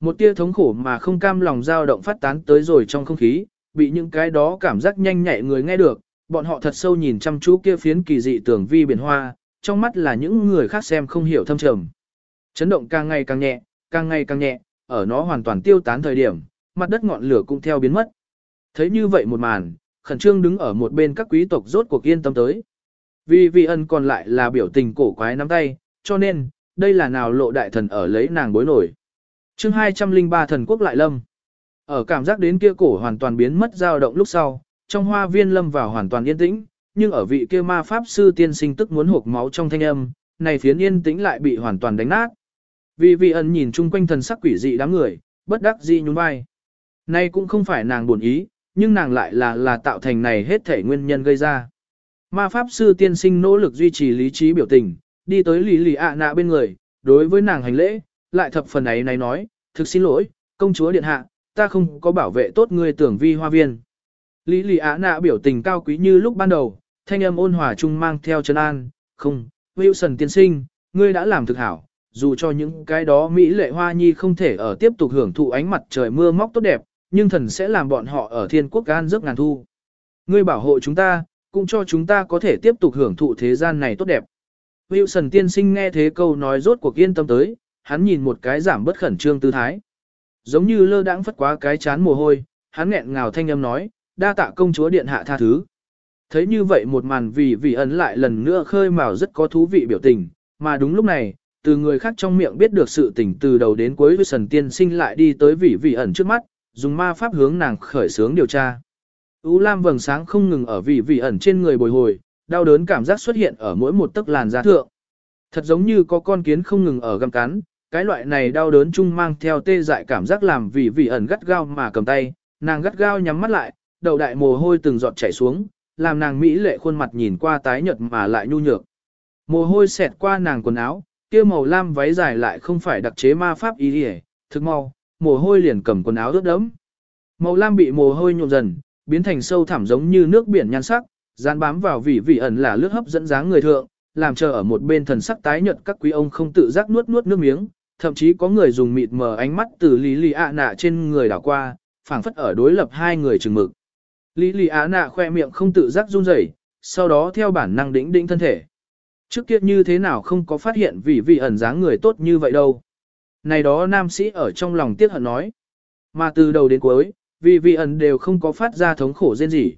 Một tia thống khổ mà không cam lòng dao động phát tán tới rồi trong không khí, bị những cái đó cảm giác nhanh nhạy người nghe được, bọn họ thật sâu nhìn chăm chú kia phiến kỳ dị tưởng vi biển hoa, trong mắt là những người khác xem không hiểu thâm trầm. Chấn động càng ngày càng nhẹ, càng ngày càng nhẹ, ở nó hoàn toàn tiêu tán thời điểm, mặt đất ngọn lửa cũng theo biến mất. Thấy như vậy một màn, khẩn trương đứng ở một bên các quý tộc rốt cuộc yên tâm tới. Vì vị ân còn lại là biểu tình cổ quái nắm tay, cho nên, đây là nào lộ đại thần ở lấy nàng bối nổi. chương 203 thần quốc lại lâm. Ở cảm giác đến kia cổ hoàn toàn biến mất dao động lúc sau, trong hoa viên lâm vào hoàn toàn yên tĩnh, nhưng ở vị kia ma pháp sư tiên sinh tức muốn hộp máu trong thanh âm, này phiến yên tĩnh lại bị hoàn toàn đánh nát. Vì vị ẩn nhìn chung quanh thần sắc quỷ dị đám người, bất đắc dĩ nhún vai. Nay cũng không phải nàng buồn ý, nhưng nàng lại là là tạo thành này hết thể nguyên nhân gây ra. Ma pháp sư tiên sinh nỗ lực duy trì lý trí biểu tình, đi tới lì lì ạ nạ bên người, đối với nàng hành lễ, lại thập phần ấy này nói, thực xin lỗi, công chúa điện hạ, ta không có bảo vệ tốt ngươi tưởng vi hoa viên. Lý lì ạ nạ biểu tình cao quý như lúc ban đầu, thanh âm ôn hòa chung mang theo chân an, không, Wilson tiên sinh, ngươi đã làm thực hảo, dù cho những cái đó Mỹ lệ hoa nhi không thể ở tiếp tục hưởng thụ ánh mặt trời mưa móc tốt đẹp, nhưng thần sẽ làm bọn họ ở thiên quốc gan giấc ngàn thu. Ngươi bảo hộ chúng ta, cũng cho chúng ta có thể tiếp tục hưởng thụ thế gian này tốt đẹp. Wilson tiên sinh nghe thế câu nói rốt cuộc yên tâm tới, hắn nhìn một cái giảm bất khẩn trương tư thái. Giống như lơ đãng phất quá cái chán mồ hôi, hắn nghẹn ngào thanh âm nói, đa tạ công chúa điện hạ tha thứ. Thấy như vậy một màn vì vị ấn lại lần nữa khơi mào rất có thú vị biểu tình, mà đúng lúc này, từ người khác trong miệng biết được sự tình từ đầu đến cuối Wilson tiên sinh lại đi tới vị vị ẩn trước mắt, dùng ma pháp hướng nàng khởi sướng điều tra. u lam vầng sáng không ngừng ở vị vị ẩn trên người bồi hồi, đau đớn cảm giác xuất hiện ở mỗi một tấc làn da thượng. Thật giống như có con kiến không ngừng ở găm cắn, cái loại này đau đớn chung mang theo tê dại cảm giác làm vì vị ẩn gắt gao mà cầm tay, nàng gắt gao nhắm mắt lại, đầu đại mồ hôi từng giọt chảy xuống, làm nàng mỹ lệ khuôn mặt nhìn qua tái nhợt mà lại nhu nhược. Mồ hôi xẹt qua nàng quần áo, kia màu lam váy dài lại không phải đặc chế ma pháp ý đi thực mau, mồ hôi liền cầm quần áo ướt đẫm. Màu lam bị mồ hôi nhuộm dần, biến thành sâu thẳm giống như nước biển nhan sắc, dán bám vào vị vị ẩn là lướt hấp dẫn dáng người thượng, làm chờ ở một bên thần sắc tái nhợt các quý ông không tự giác nuốt nuốt nước miếng, thậm chí có người dùng mịt mờ ánh mắt từ lý lì ạ nạ trên người đảo qua, phảng phất ở đối lập hai người chừng mực. Lý lì ạ nạ khoe miệng không tự giác run rẩy, sau đó theo bản năng đĩnh đĩnh thân thể. Trước kia như thế nào không có phát hiện vì vị ẩn dáng người tốt như vậy đâu. Này đó nam sĩ ở trong lòng tiếc hận nói. Mà từ đầu đến cuối, vì vị ẩn đều không có phát ra thống khổ riêng gì.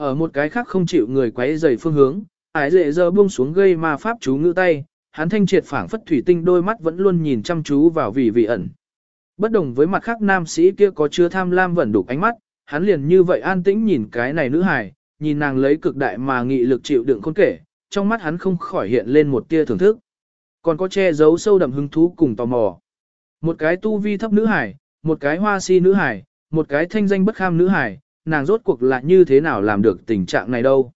Ở một cái khác không chịu người quấy rầy phương hướng, ái dễ giờ buông xuống gây ma pháp chú ngữ tay, hắn thanh triệt phảng phất thủy tinh đôi mắt vẫn luôn nhìn chăm chú vào vị vị ẩn. Bất đồng với mặt khác nam sĩ kia có chứa tham lam vẩn đục ánh mắt, hắn liền như vậy an tĩnh nhìn cái này nữ hài, nhìn nàng lấy cực đại mà nghị lực chịu đựng khôn kể, trong mắt hắn không khỏi hiện lên một tia thưởng thức. Còn có che giấu sâu đậm hứng thú cùng tò mò. Một cái tu vi thấp nữ hải, một cái hoa si nữ hải, một cái thanh danh bất kham nữ hải, nàng rốt cuộc là như thế nào làm được tình trạng này đâu.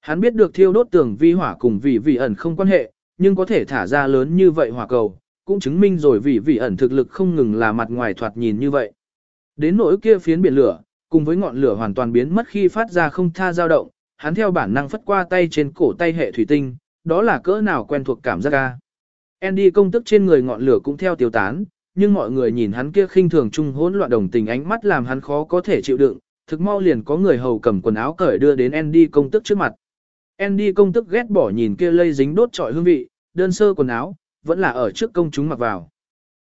Hắn biết được thiêu đốt tường vi hỏa cùng vị vị ẩn không quan hệ, nhưng có thể thả ra lớn như vậy hỏa cầu, cũng chứng minh rồi vị vị ẩn thực lực không ngừng là mặt ngoài thoạt nhìn như vậy. Đến nỗi kia phiến biển lửa, cùng với ngọn lửa hoàn toàn biến mất khi phát ra không tha dao động, hắn theo bản năng phất qua tay trên cổ tay hệ thủy tinh, đó là cỡ nào quen thuộc cảm giác ca. Andy công tức trên người ngọn lửa cũng theo tiêu tán, nhưng mọi người nhìn hắn kia khinh thường chung hỗn loạn đồng tình ánh mắt làm hắn khó có thể chịu đựng, thực mau liền có người hầu cầm quần áo cởi đưa đến Andy công tức trước mặt. Andy công tức ghét bỏ nhìn kia lây dính đốt trọi hương vị, đơn sơ quần áo, vẫn là ở trước công chúng mặc vào.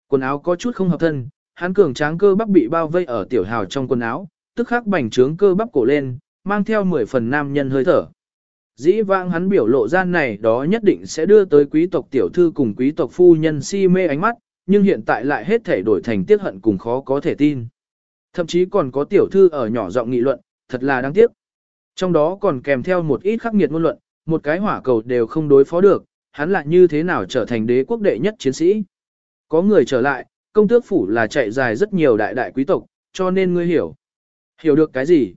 Quần áo có chút không hợp thân, hắn cường tráng cơ bắp bị bao vây ở tiểu hào trong quần áo, tức khắc bành trướng cơ bắp cổ lên, mang theo 10 phần nam nhân hơi thở. Dĩ vãng hắn biểu lộ gian này đó nhất định sẽ đưa tới quý tộc tiểu thư cùng quý tộc phu nhân si mê ánh mắt, nhưng hiện tại lại hết thể đổi thành tiếc hận cùng khó có thể tin. Thậm chí còn có tiểu thư ở nhỏ giọng nghị luận, thật là đáng tiếc. Trong đó còn kèm theo một ít khắc nghiệt ngôn luận, một cái hỏa cầu đều không đối phó được, hắn lại như thế nào trở thành đế quốc đệ nhất chiến sĩ. Có người trở lại, công tước phủ là chạy dài rất nhiều đại đại quý tộc, cho nên ngươi hiểu. Hiểu được cái gì?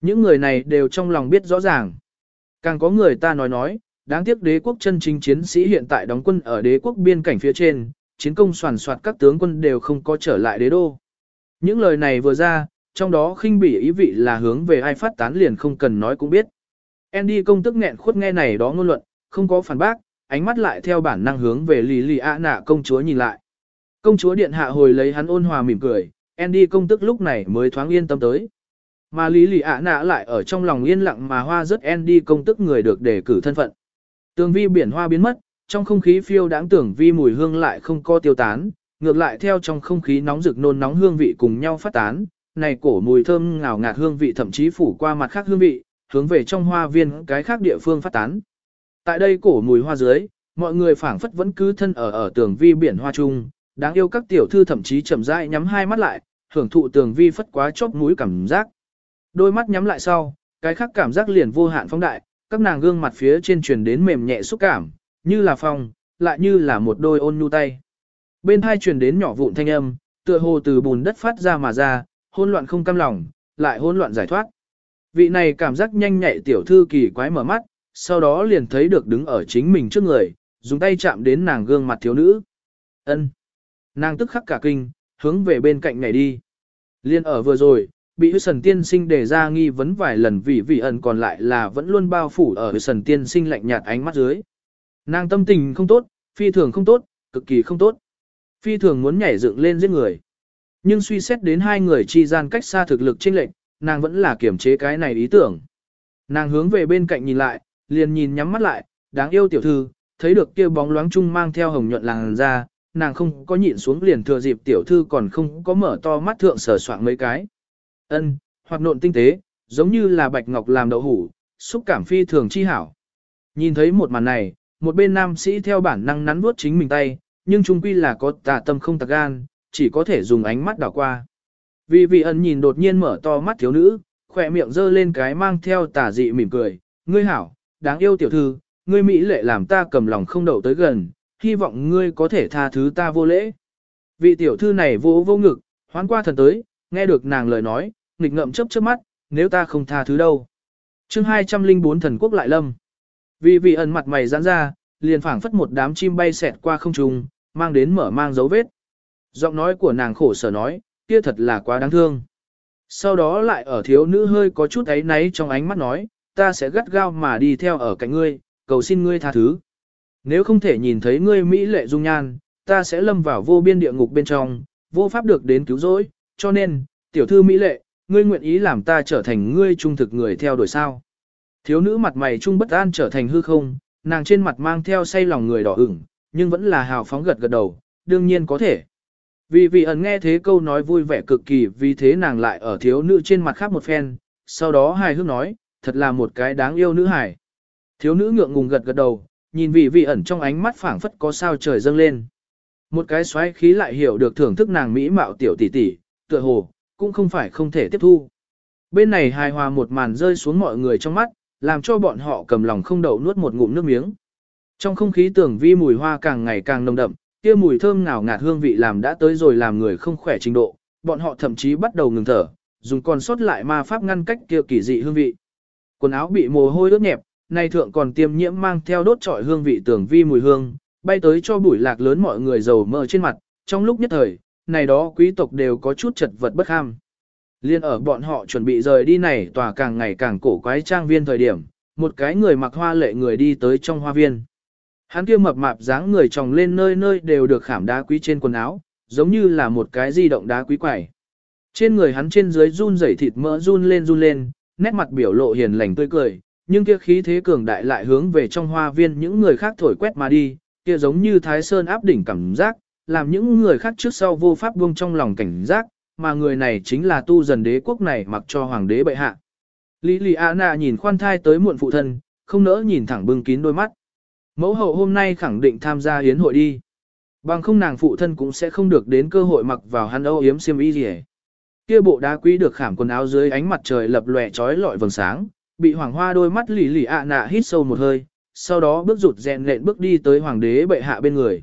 Những người này đều trong lòng biết rõ ràng. Càng có người ta nói nói, đáng tiếc đế quốc chân chính chiến sĩ hiện tại đóng quân ở đế quốc biên cảnh phía trên, chiến công soàn soạt các tướng quân đều không có trở lại đế đô. Những lời này vừa ra, trong đó khinh bỉ ý vị là hướng về ai phát tán liền không cần nói cũng biết. Andy công tức nghẹn khuất nghe này đó ngôn luận, không có phản bác, ánh mắt lại theo bản năng hướng về lì lì ạ nạ công chúa nhìn lại. Công chúa điện hạ hồi lấy hắn ôn hòa mỉm cười, Andy công tức lúc này mới thoáng yên tâm tới. Mà lý lì ạ nạ lại ở trong lòng yên lặng mà hoa rất Andy công tức người được đề cử thân phận. Tường vi biển hoa biến mất, trong không khí phiêu đáng tưởng vi mùi hương lại không có tiêu tán, ngược lại theo trong không khí nóng rực nôn nóng hương vị cùng nhau phát tán, này cổ mùi thơm ngào ngạt hương vị thậm chí phủ qua mặt khác hương vị, hướng về trong hoa viên cái khác địa phương phát tán. Tại đây cổ mùi hoa dưới, mọi người phảng phất vẫn cứ thân ở ở tường vi biển hoa chung, đáng yêu các tiểu thư thậm chí chậm rãi nhắm hai mắt lại, hưởng thụ tường vi phất quá chóp mũi cảm giác. Đôi mắt nhắm lại sau, cái khác cảm giác liền vô hạn phóng đại, các nàng gương mặt phía trên truyền đến mềm nhẹ xúc cảm, như là phong, lại như là một đôi ôn nhu tay. Bên hai truyền đến nhỏ vụn thanh âm, tựa hồ từ bùn đất phát ra mà ra, hỗn loạn không cam lòng, lại hỗn loạn giải thoát. Vị này cảm giác nhanh nhạy tiểu thư kỳ quái mở mắt, sau đó liền thấy được đứng ở chính mình trước người, dùng tay chạm đến nàng gương mặt thiếu nữ. Ân. Nàng tức khắc cả kinh, hướng về bên cạnh này đi. Liên ở vừa rồi, bị hư sần tiên sinh đề ra nghi vấn vài lần vì vị ẩn còn lại là vẫn luôn bao phủ ở hư sần tiên sinh lạnh nhạt ánh mắt dưới. Nàng tâm tình không tốt, phi thường không tốt, cực kỳ không tốt. Phi thường muốn nhảy dựng lên giết người. Nhưng suy xét đến hai người chi gian cách xa thực lực chênh lệch, nàng vẫn là kiểm chế cái này ý tưởng. Nàng hướng về bên cạnh nhìn lại, liền nhìn nhắm mắt lại, đáng yêu tiểu thư, thấy được kia bóng loáng chung mang theo hồng nhuận làng ra, nàng không có nhịn xuống liền thừa dịp tiểu thư còn không có mở to mắt thượng sở soạn mấy cái. Ân, hoặc nộn tinh tế, giống như là bạch ngọc làm đậu hủ, xúc cảm phi thường chi hảo. Nhìn thấy một màn này, một bên nam sĩ theo bản năng nắn vuốt chính mình tay, nhưng chung quy là có tà tâm không tà gan, chỉ có thể dùng ánh mắt đảo qua. Vì vị ẩn nhìn đột nhiên mở to mắt thiếu nữ, khỏe miệng dơ lên cái mang theo tà dị mỉm cười, ngươi hảo, đáng yêu tiểu thư, ngươi mỹ lệ làm ta cầm lòng không đậu tới gần, hy vọng ngươi có thể tha thứ ta vô lễ. Vị tiểu thư này vô vô ngực, hoán qua thần tới, nghe được nàng lời nói, nghịch ngậm chớp chớp mắt, nếu ta không tha thứ đâu. chương 204 thần quốc lại lâm. Vì vị ẩn mặt mày giãn ra, liền phảng phất một đám chim bay xẹt qua không trung, mang đến mở mang dấu vết. Giọng nói của nàng khổ sở nói, kia thật là quá đáng thương. Sau đó lại ở thiếu nữ hơi có chút ấy náy trong ánh mắt nói, ta sẽ gắt gao mà đi theo ở cạnh ngươi, cầu xin ngươi tha thứ. Nếu không thể nhìn thấy ngươi mỹ lệ dung nhan, ta sẽ lâm vào vô biên địa ngục bên trong, vô pháp được đến cứu rỗi, cho nên, tiểu thư mỹ lệ, ngươi nguyện ý làm ta trở thành ngươi trung thực người theo đuổi sao. Thiếu nữ mặt mày trung bất an trở thành hư không, nàng trên mặt mang theo say lòng người đỏ ửng, nhưng vẫn là hào phóng gật gật đầu, đương nhiên có thể. Vì vị ẩn nghe thế câu nói vui vẻ cực kỳ vì thế nàng lại ở thiếu nữ trên mặt khác một phen, sau đó hài hước nói, thật là một cái đáng yêu nữ hài. Thiếu nữ ngượng ngùng gật gật đầu, nhìn vị vị ẩn trong ánh mắt phảng phất có sao trời dâng lên. Một cái xoáy khí lại hiểu được thưởng thức nàng mỹ mạo tiểu tỷ tỷ, tựa hồ, cũng không phải không thể tiếp thu. Bên này hài hòa một màn rơi xuống mọi người trong mắt, làm cho bọn họ cầm lòng không đậu nuốt một ngụm nước miếng. Trong không khí tưởng vi mùi hoa càng ngày càng nồng đậm, kia mùi thơm ngào ngạt hương vị làm đã tới rồi làm người không khỏe trình độ, bọn họ thậm chí bắt đầu ngừng thở, dùng còn sót lại ma pháp ngăn cách kia kỳ dị hương vị. Quần áo bị mồ hôi ướt nhẹp, nay thượng còn tiêm nhiễm mang theo đốt trọi hương vị tưởng vi mùi hương, bay tới cho bụi lạc lớn mọi người dầu mỡ trên mặt, trong lúc nhất thời, này đó quý tộc đều có chút chật vật bất ham. Liên ở bọn họ chuẩn bị rời đi này tòa càng ngày càng cổ quái trang viên thời điểm, một cái người mặc hoa lệ người đi tới trong hoa viên. Hắn kia mập mạp dáng người tròng lên nơi nơi đều được khảm đá quý trên quần áo, giống như là một cái di động đá quý quẩy. Trên người hắn trên dưới run rẩy thịt mỡ run lên run lên, nét mặt biểu lộ hiền lành tươi cười, nhưng kia khí thế cường đại lại hướng về trong hoa viên những người khác thổi quét mà đi, kia giống như thái sơn áp đỉnh cảm giác, làm những người khác trước sau vô pháp buông trong lòng cảnh giác, mà người này chính là tu dần đế quốc này mặc cho hoàng đế bệ hạ. Lý Lì A Na nhìn khoan thai tới muộn phụ thân, không nỡ nhìn thẳng bưng kín đôi mắt. Mẫu hậu hôm nay khẳng định tham gia yến hội đi. Bằng không nàng phụ thân cũng sẽ không được đến cơ hội mặc vào hắn âu yếm xiêm y gì Kia bộ đá quý được khảm quần áo dưới ánh mặt trời lập lòe trói lọi vầng sáng, bị hoàng hoa đôi mắt lì lì ạ nạ hít sâu một hơi, sau đó bước rụt rèn lện bước đi tới hoàng đế bệ hạ bên người.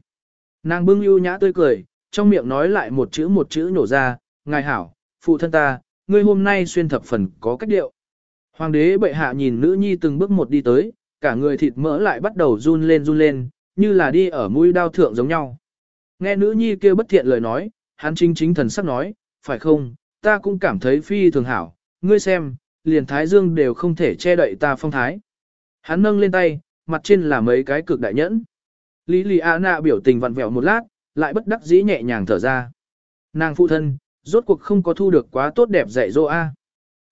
Nàng bưng ưu nhã tươi cười, trong miệng nói lại một chữ một chữ nổ ra, ngài hảo, phụ thân ta, ngươi hôm nay xuyên thập phần có cách điệu. Hoàng đế bệ hạ nhìn nữ nhi từng bước một đi tới, cả người thịt mỡ lại bắt đầu run lên run lên, như là đi ở mũi đao thượng giống nhau. Nghe nữ nhi kia bất thiện lời nói, hắn chính chính thần sắc nói, phải không, ta cũng cảm thấy phi thường hảo, ngươi xem, liền thái dương đều không thể che đậy ta phong thái. Hắn nâng lên tay, mặt trên là mấy cái cực đại nhẫn. Lý lì a nạ biểu tình vặn vẹo một lát, lại bất đắc dĩ nhẹ nhàng thở ra. Nàng phụ thân, rốt cuộc không có thu được quá tốt đẹp dạy dỗ A.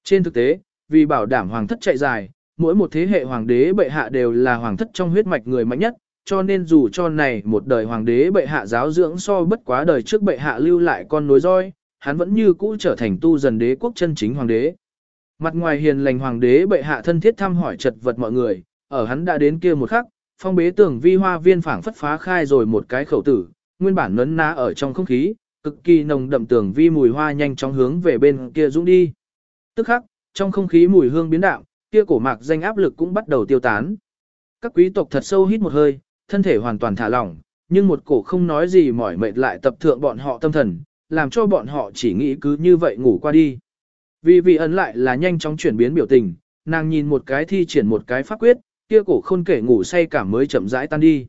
Trên thực tế, vì bảo đảm hoàng thất chạy dài, mỗi một thế hệ hoàng đế bệ hạ đều là hoàng thất trong huyết mạch người mạnh nhất, cho nên dù cho này một đời hoàng đế bệ hạ giáo dưỡng so bất quá đời trước bệ hạ lưu lại con nối roi, hắn vẫn như cũ trở thành tu dần đế quốc chân chính hoàng đế. Mặt ngoài hiền lành hoàng đế bệ hạ thân thiết thăm hỏi chật vật mọi người, ở hắn đã đến kia một khắc, phong bế tường vi hoa viên phảng phất phá khai rồi một cái khẩu tử, nguyên bản nấn ná ở trong không khí, cực kỳ nồng đậm tưởng vi mùi hoa nhanh chóng hướng về bên kia dũng đi. Tức khắc, trong không khí mùi hương biến đạo, kia cổ mạc danh áp lực cũng bắt đầu tiêu tán. Các quý tộc thật sâu hít một hơi, thân thể hoàn toàn thả lỏng, nhưng một cổ không nói gì mỏi mệt lại tập thượng bọn họ tâm thần, làm cho bọn họ chỉ nghĩ cứ như vậy ngủ qua đi. Vì vị ấn lại là nhanh chóng chuyển biến biểu tình, nàng nhìn một cái thi triển một cái pháp quyết, kia cổ khôn kể ngủ say cảm mới chậm rãi tan đi.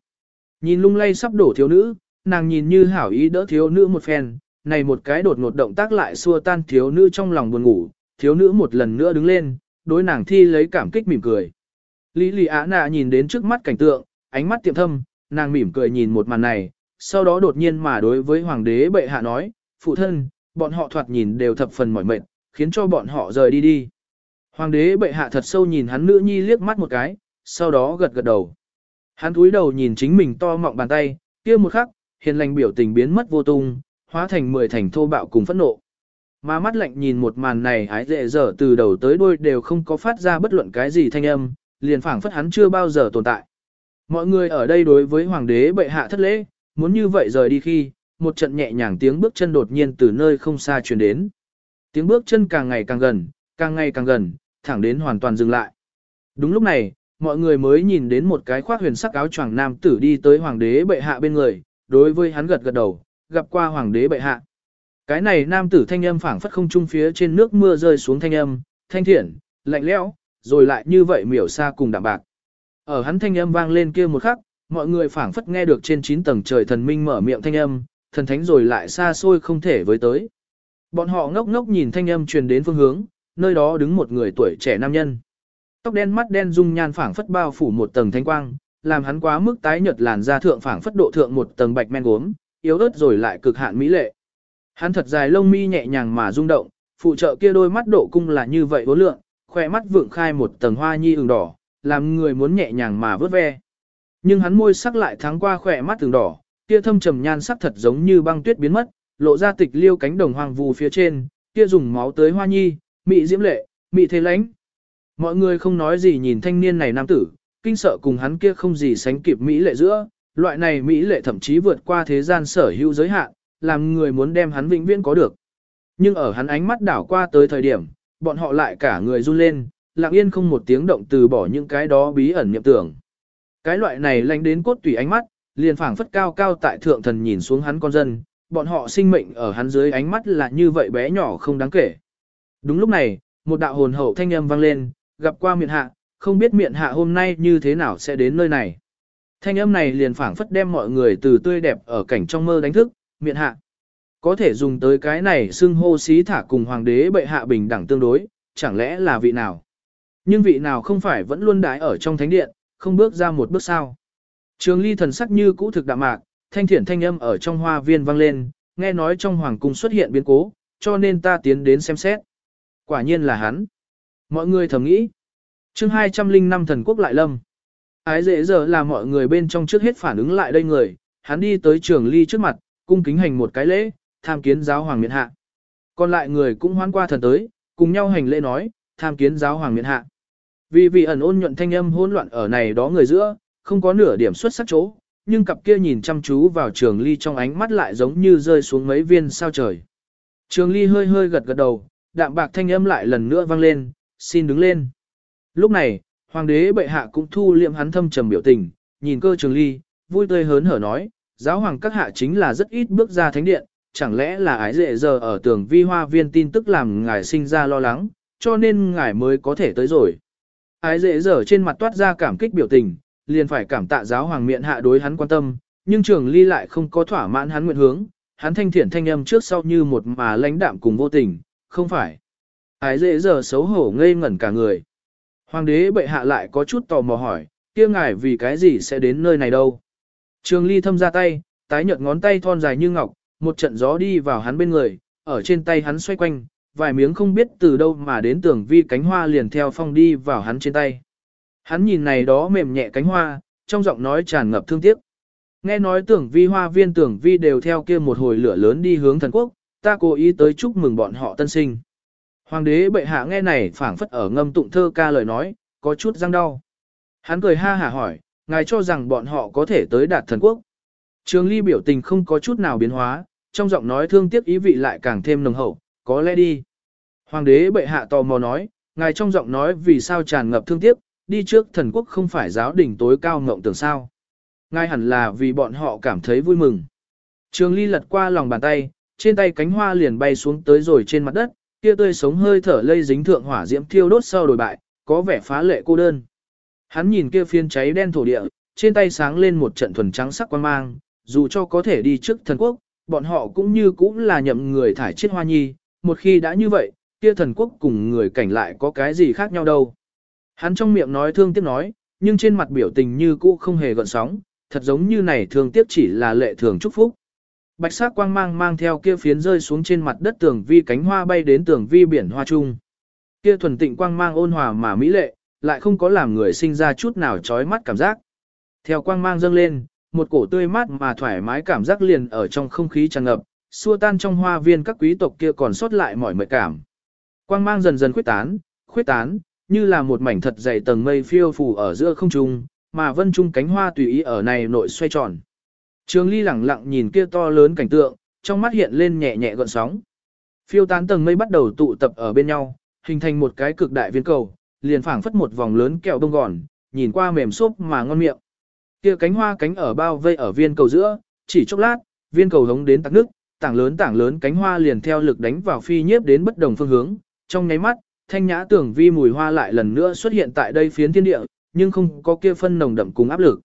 Nhìn lung lay sắp đổ thiếu nữ, nàng nhìn như hảo ý đỡ thiếu nữ một phen, này một cái đột ngột động tác lại xua tan thiếu nữ trong lòng buồn ngủ, thiếu nữ một lần nữa đứng lên, đối nàng thi lấy cảm kích mỉm cười. Lý lì á nạ nhìn đến trước mắt cảnh tượng, ánh mắt tiệm thâm, nàng mỉm cười nhìn một màn này, sau đó đột nhiên mà đối với hoàng đế bệ hạ nói, phụ thân, bọn họ thoạt nhìn đều thập phần mỏi mệt, khiến cho bọn họ rời đi đi. Hoàng đế bệ hạ thật sâu nhìn hắn nữ nhi liếc mắt một cái, sau đó gật gật đầu. Hắn cúi đầu nhìn chính mình to mọng bàn tay, kia một khắc, hiền lành biểu tình biến mất vô tung, hóa thành mười thành thô bạo cùng phẫn nộ. Mà mắt lạnh nhìn một màn này ái dệ dở từ đầu tới đuôi đều không có phát ra bất luận cái gì thanh âm, liền phảng phất hắn chưa bao giờ tồn tại. Mọi người ở đây đối với hoàng đế bệ hạ thất lễ, muốn như vậy rời đi khi, một trận nhẹ nhàng tiếng bước chân đột nhiên từ nơi không xa truyền đến. Tiếng bước chân càng ngày càng gần, càng ngày càng gần, thẳng đến hoàn toàn dừng lại. Đúng lúc này, mọi người mới nhìn đến một cái khoác huyền sắc áo choàng nam tử đi tới hoàng đế bệ hạ bên người, đối với hắn gật gật đầu, gặp qua hoàng đế bệ hạ. Cái này nam tử thanh âm phảng phất không trung phía trên nước mưa rơi xuống thanh âm, thanh thiện, lạnh lẽo, rồi lại như vậy miểu xa cùng đạm bạc. Ở hắn thanh âm vang lên kia một khắc, mọi người phảng phất nghe được trên 9 tầng trời thần minh mở miệng thanh âm, thần thánh rồi lại xa xôi không thể với tới. Bọn họ ngốc ngốc nhìn thanh âm truyền đến phương hướng, nơi đó đứng một người tuổi trẻ nam nhân. Tóc đen mắt đen dung nhan phảng phất bao phủ một tầng thanh quang, làm hắn quá mức tái nhợt làn da thượng phảng phất độ thượng một tầng bạch men gốm, yếu ớt rồi lại cực hạn mỹ lệ. Hắn thật dài lông mi nhẹ nhàng mà rung động, phụ trợ kia đôi mắt độ cung là như vậy vô lượng, khỏe mắt vượng khai một tầng hoa nhi ửng đỏ, làm người muốn nhẹ nhàng mà vớt ve. Nhưng hắn môi sắc lại thắng qua khỏe mắt ửng đỏ, kia thâm trầm nhan sắc thật giống như băng tuyết biến mất, lộ ra tịch liêu cánh đồng hoang vu phía trên, kia dùng máu tới hoa nhi, mị diễm lệ, mị thế lãnh. Mọi người không nói gì nhìn thanh niên này nam tử, kinh sợ cùng hắn kia không gì sánh kịp mỹ lệ giữa, loại này mỹ lệ thậm chí vượt qua thế gian sở hữu giới hạn, làm người muốn đem hắn vĩnh viễn có được. Nhưng ở hắn ánh mắt đảo qua tới thời điểm, bọn họ lại cả người run lên, lặng yên không một tiếng động từ bỏ những cái đó bí ẩn niệm tưởng. Cái loại này lánh đến cốt tủy ánh mắt, liền phảng phất cao cao tại thượng thần nhìn xuống hắn con dân, bọn họ sinh mệnh ở hắn dưới ánh mắt là như vậy bé nhỏ không đáng kể. Đúng lúc này, một đạo hồn hậu thanh âm vang lên, gặp qua miệng hạ, không biết miệng hạ hôm nay như thế nào sẽ đến nơi này. Thanh âm này liền phảng phất đem mọi người từ tươi đẹp ở cảnh trong mơ đánh thức, miệng hạ. Có thể dùng tới cái này xưng hô xí thả cùng hoàng đế bệ hạ bình đẳng tương đối, chẳng lẽ là vị nào? Nhưng vị nào không phải vẫn luôn đái ở trong thánh điện, không bước ra một bước sao? Trường ly thần sắc như cũ thực đạm mạc, thanh thiển thanh âm ở trong hoa viên vang lên, nghe nói trong hoàng cung xuất hiện biến cố, cho nên ta tiến đến xem xét. Quả nhiên là hắn. Mọi người thầm nghĩ. chương 205 thần quốc lại lâm. Ái dễ giờ là mọi người bên trong trước hết phản ứng lại đây người, hắn đi tới trường ly trước mặt, cung kính hành một cái lễ, tham kiến giáo hoàng miện hạ. Còn lại người cũng hoan qua thần tới, cùng nhau hành lễ nói, tham kiến giáo hoàng miện hạ. Vì vị ẩn ôn nhuận thanh âm hỗn loạn ở này đó người giữa, không có nửa điểm xuất sắc chỗ, nhưng cặp kia nhìn chăm chú vào trường ly trong ánh mắt lại giống như rơi xuống mấy viên sao trời. Trường ly hơi hơi gật gật đầu, đạm bạc thanh âm lại lần nữa vang lên, xin đứng lên. Lúc này, hoàng đế bệ hạ cũng thu liệm hắn thâm trầm biểu tình, nhìn cơ trường ly, vui tươi hớn hở nói, giáo hoàng các hạ chính là rất ít bước ra thánh điện, chẳng lẽ là ái dễ giờ ở tường vi hoa viên tin tức làm ngài sinh ra lo lắng, cho nên ngài mới có thể tới rồi. Ái dễ giờ trên mặt toát ra cảm kích biểu tình, liền phải cảm tạ giáo hoàng miệng hạ đối hắn quan tâm, nhưng trường ly lại không có thỏa mãn hắn nguyện hướng, hắn thanh thiện thanh âm trước sau như một mà lãnh đạm cùng vô tình, không phải. Ái dễ giờ xấu hổ ngây ngẩn cả người. Hoàng đế bệ hạ lại có chút tò mò hỏi, kia ngài vì cái gì sẽ đến nơi này đâu. Trường ly thâm ra tay, tái nhợt ngón tay thon dài như ngọc, một trận gió đi vào hắn bên người, ở trên tay hắn xoay quanh, vài miếng không biết từ đâu mà đến tưởng vi cánh hoa liền theo phong đi vào hắn trên tay. Hắn nhìn này đó mềm nhẹ cánh hoa, trong giọng nói tràn ngập thương tiếc. Nghe nói tưởng vi hoa viên tưởng vi đều theo kia một hồi lửa lớn đi hướng thần quốc, ta cố ý tới chúc mừng bọn họ tân sinh. Hoàng đế bệ hạ nghe này phảng phất ở ngâm tụng thơ ca lời nói, có chút răng đau. Hắn cười ha hả hỏi, ngài cho rằng bọn họ có thể tới đạt thần quốc. Trường ly biểu tình không có chút nào biến hóa, trong giọng nói thương tiếc ý vị lại càng thêm nồng hậu, có lẽ đi. Hoàng đế bệ hạ tò mò nói, ngài trong giọng nói vì sao tràn ngập thương tiếc, đi trước thần quốc không phải giáo đỉnh tối cao ngộng tưởng sao. Ngài hẳn là vì bọn họ cảm thấy vui mừng. Trường ly lật qua lòng bàn tay, trên tay cánh hoa liền bay xuống tới rồi trên mặt đất, kia tươi sống hơi thở lây dính thượng hỏa diễm thiêu đốt sau đổi bại, có vẻ phá lệ cô đơn. Hắn nhìn kia phiên cháy đen thổ địa, trên tay sáng lên một trận thuần trắng sắc quan mang, dù cho có thể đi trước thần quốc, bọn họ cũng như cũng là nhậm người thải chết hoa nhi, một khi đã như vậy, kia thần quốc cùng người cảnh lại có cái gì khác nhau đâu. Hắn trong miệng nói thương tiếc nói, nhưng trên mặt biểu tình như cũ không hề gợn sóng, thật giống như này thương tiếc chỉ là lệ thường chúc phúc. Bạch sắc quang mang mang theo kia phiến rơi xuống trên mặt đất tường vi cánh hoa bay đến tường vi biển hoa trung. Kia thuần tịnh quang mang ôn hòa mà mỹ lệ, lại không có làm người sinh ra chút nào chói mắt cảm giác. Theo quang mang dâng lên, một cổ tươi mát mà thoải mái cảm giác liền ở trong không khí tràn ngập, xua tan trong hoa viên các quý tộc kia còn sót lại mọi mệt cảm. Quang mang dần dần khuyết tán, khuyết tán, như là một mảnh thật dày tầng mây phiêu phù ở giữa không trung, mà vân trung cánh hoa tùy ý ở này nội xoay tròn. Trường Ly lẳng lặng nhìn kia to lớn cảnh tượng, trong mắt hiện lên nhẹ nhẹ gợn sóng. Phiêu tán tầng mây bắt đầu tụ tập ở bên nhau, hình thành một cái cực đại viên cầu, liền phảng phất một vòng lớn kẹo đông gòn, nhìn qua mềm xốp mà ngon miệng. Kia cánh hoa cánh ở bao vây ở viên cầu giữa, chỉ chốc lát, viên cầu hống đến tắc nước, tảng lớn tảng lớn cánh hoa liền theo lực đánh vào phi nhiếp đến bất đồng phương hướng, trong nháy mắt, thanh nhã tưởng vi mùi hoa lại lần nữa xuất hiện tại đây phiến thiên địa, nhưng không có kia phân nồng đậm cùng áp lực.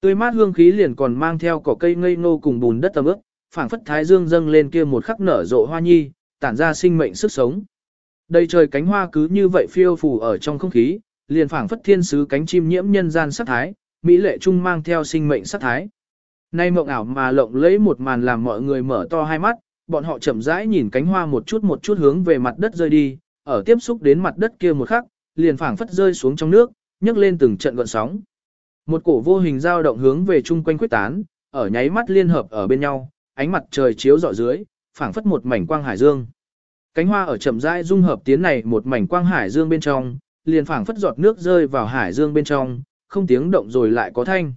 Tươi mát hương khí liền còn mang theo cỏ cây ngây ngô cùng bùn đất tầm ướp, phảng phất thái dương dâng lên kia một khắc nở rộ hoa nhi, tản ra sinh mệnh sức sống. Đây trời cánh hoa cứ như vậy phiêu phù ở trong không khí, liền phảng phất thiên sứ cánh chim nhiễm nhân gian sắc thái, mỹ lệ trung mang theo sinh mệnh sắc thái. Nay mộng ảo mà lộng lấy một màn làm mọi người mở to hai mắt, bọn họ chậm rãi nhìn cánh hoa một chút một chút hướng về mặt đất rơi đi, ở tiếp xúc đến mặt đất kia một khắc, liền phảng phất rơi xuống trong nước, nhấc lên từng trận gợn sóng. Một cổ vô hình dao động hướng về chung quanh quyết tán, ở nháy mắt liên hợp ở bên nhau, ánh mặt trời chiếu rọi dưới, phảng phất một mảnh quang hải dương. Cánh hoa ở chậm rãi dung hợp tiến này một mảnh quang hải dương bên trong, liền phảng phất giọt nước rơi vào hải dương bên trong, không tiếng động rồi lại có thanh.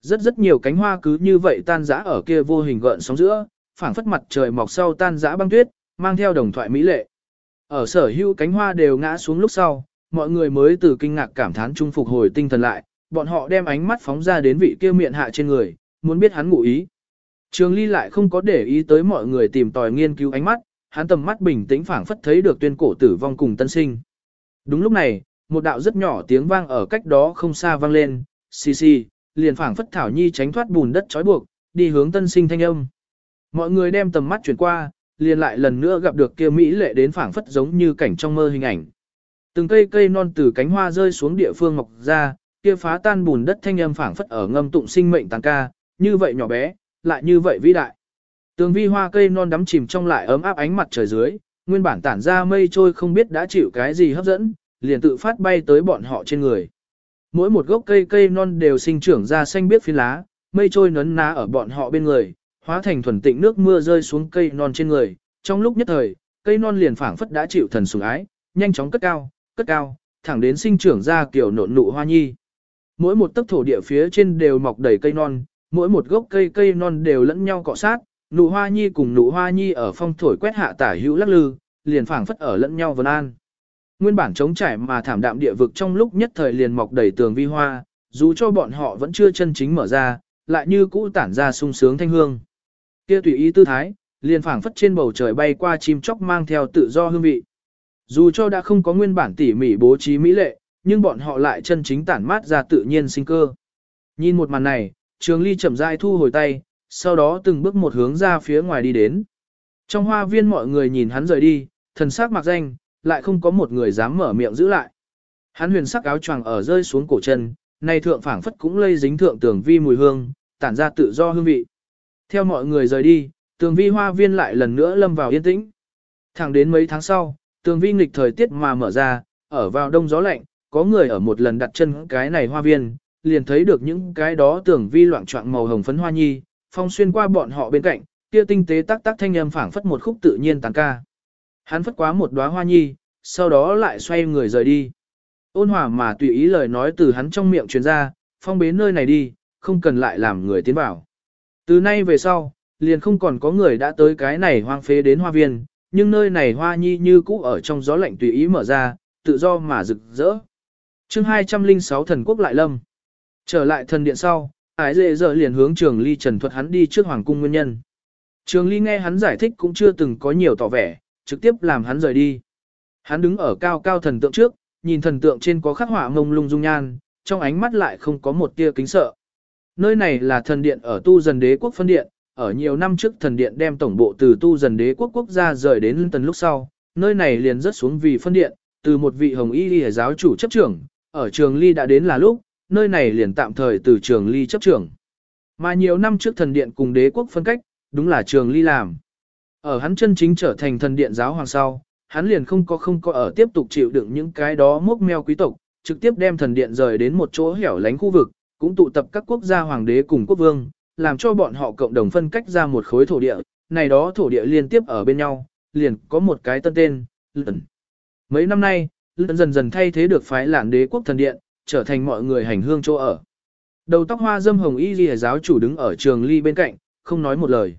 Rất rất nhiều cánh hoa cứ như vậy tan rã ở kia vô hình gợn sóng giữa, phảng phất mặt trời mọc sau tan rã băng tuyết, mang theo đồng thoại mỹ lệ. Ở sở hữu cánh hoa đều ngã xuống lúc sau, mọi người mới từ kinh ngạc cảm thán trung phục hồi tinh thần lại, bọn họ đem ánh mắt phóng ra đến vị kia miệng hạ trên người, muốn biết hắn ngụ ý. Trường Ly lại không có để ý tới mọi người tìm tòi nghiên cứu ánh mắt, hắn tầm mắt bình tĩnh phảng phất thấy được tuyên cổ tử vong cùng tân sinh. Đúng lúc này, một đạo rất nhỏ tiếng vang ở cách đó không xa vang lên, xì xì, liền phảng phất thảo nhi tránh thoát bùn đất trói buộc, đi hướng tân sinh thanh âm. Mọi người đem tầm mắt chuyển qua, liền lại lần nữa gặp được kia mỹ lệ đến phảng phất giống như cảnh trong mơ hình ảnh. Từng cây cây non từ cánh hoa rơi xuống địa phương mọc ra, kia phá tan bùn đất thanh âm phảng phất ở ngâm tụng sinh mệnh tàn ca, như vậy nhỏ bé, lại như vậy vĩ đại. Tường vi hoa cây non đắm chìm trong lại ấm áp ánh mặt trời dưới, nguyên bản tản ra mây trôi không biết đã chịu cái gì hấp dẫn, liền tự phát bay tới bọn họ trên người. Mỗi một gốc cây cây non đều sinh trưởng ra xanh biếc phi lá, mây trôi nấn ná ở bọn họ bên người, hóa thành thuần tịnh nước mưa rơi xuống cây non trên người. Trong lúc nhất thời, cây non liền phảng phất đã chịu thần sủng ái, nhanh chóng cất cao, cất cao, thẳng đến sinh trưởng ra kiểu nộn nụ hoa nhi. Mỗi một tấc thổ địa phía trên đều mọc đầy cây non, mỗi một gốc cây cây non đều lẫn nhau cọ sát, nụ hoa nhi cùng nụ hoa nhi ở phong thổi quét hạ tả hữu lắc lư, liền phảng phất ở lẫn nhau vân an. Nguyên bản trống trải mà thảm đạm địa vực trong lúc nhất thời liền mọc đầy tường vi hoa, dù cho bọn họ vẫn chưa chân chính mở ra, lại như cũ tản ra sung sướng thanh hương. Kia tùy ý tư thái, liền phảng phất trên bầu trời bay qua chim chóc mang theo tự do hương vị. Dù cho đã không có nguyên bản tỉ mỉ bố trí mỹ lệ, nhưng bọn họ lại chân chính tản mát ra tự nhiên sinh cơ. Nhìn một màn này, Trường Ly chậm rãi thu hồi tay, sau đó từng bước một hướng ra phía ngoài đi đến. Trong hoa viên mọi người nhìn hắn rời đi, thần sắc mặc danh, lại không có một người dám mở miệng giữ lại. Hắn huyền sắc áo choàng ở rơi xuống cổ chân, nay thượng phảng phất cũng lây dính thượng tường vi mùi hương, tản ra tự do hương vị. Theo mọi người rời đi, tường vi hoa viên lại lần nữa lâm vào yên tĩnh. Thẳng đến mấy tháng sau, tường vi nghịch thời tiết mà mở ra, ở vào đông gió lạnh, có người ở một lần đặt chân cái này hoa viên, liền thấy được những cái đó tường vi loạn trọng màu hồng phấn hoa nhi, phong xuyên qua bọn họ bên cạnh, kia tinh tế tác tác thanh âm phảng phất một khúc tự nhiên tàn ca. Hắn phất quá một đóa hoa nhi, sau đó lại xoay người rời đi. Ôn hòa mà tùy ý lời nói từ hắn trong miệng truyền ra, phong bế nơi này đi, không cần lại làm người tiến vào. Từ nay về sau, liền không còn có người đã tới cái này hoang phế đến hoa viên, nhưng nơi này hoa nhi như cũ ở trong gió lạnh tùy ý mở ra, tự do mà rực rỡ. chương 206 thần quốc lại lâm. Trở lại thần điện sau, ái dễ dở liền hướng trường ly trần thuật hắn đi trước hoàng cung nguyên nhân. Trường ly nghe hắn giải thích cũng chưa từng có nhiều tỏ vẻ, trực tiếp làm hắn rời đi. Hắn đứng ở cao cao thần tượng trước, nhìn thần tượng trên có khắc họa mông lung dung nhan, trong ánh mắt lại không có một tia kính sợ. Nơi này là thần điện ở tu dần đế quốc phân điện, ở nhiều năm trước thần điện đem tổng bộ từ tu dần đế quốc quốc gia rời đến tần lúc sau, nơi này liền rất xuống vì phân điện, từ một vị hồng y y giáo chủ chấp trưởng, ở trường ly đã đến là lúc, nơi này liền tạm thời từ trường ly chấp trưởng. Mà nhiều năm trước thần điện cùng đế quốc phân cách, đúng là trường ly làm. Ở hắn chân chính trở thành thần điện giáo hoàng sau, hắn liền không có không có ở tiếp tục chịu đựng những cái đó mốc meo quý tộc, trực tiếp đem thần điện rời đến một chỗ hẻo lánh khu vực, cũng tụ tập các quốc gia hoàng đế cùng quốc vương, làm cho bọn họ cộng đồng phân cách ra một khối thổ địa, này đó thổ địa liên tiếp ở bên nhau, liền có một cái tân tên, lần. Mấy năm nay, lần dần dần thay thế được phái lạn đế quốc thần điện, trở thành mọi người hành hương chỗ ở. Đầu tóc hoa dâm hồng y ghi giáo chủ đứng ở trường ly bên cạnh, không nói một lời.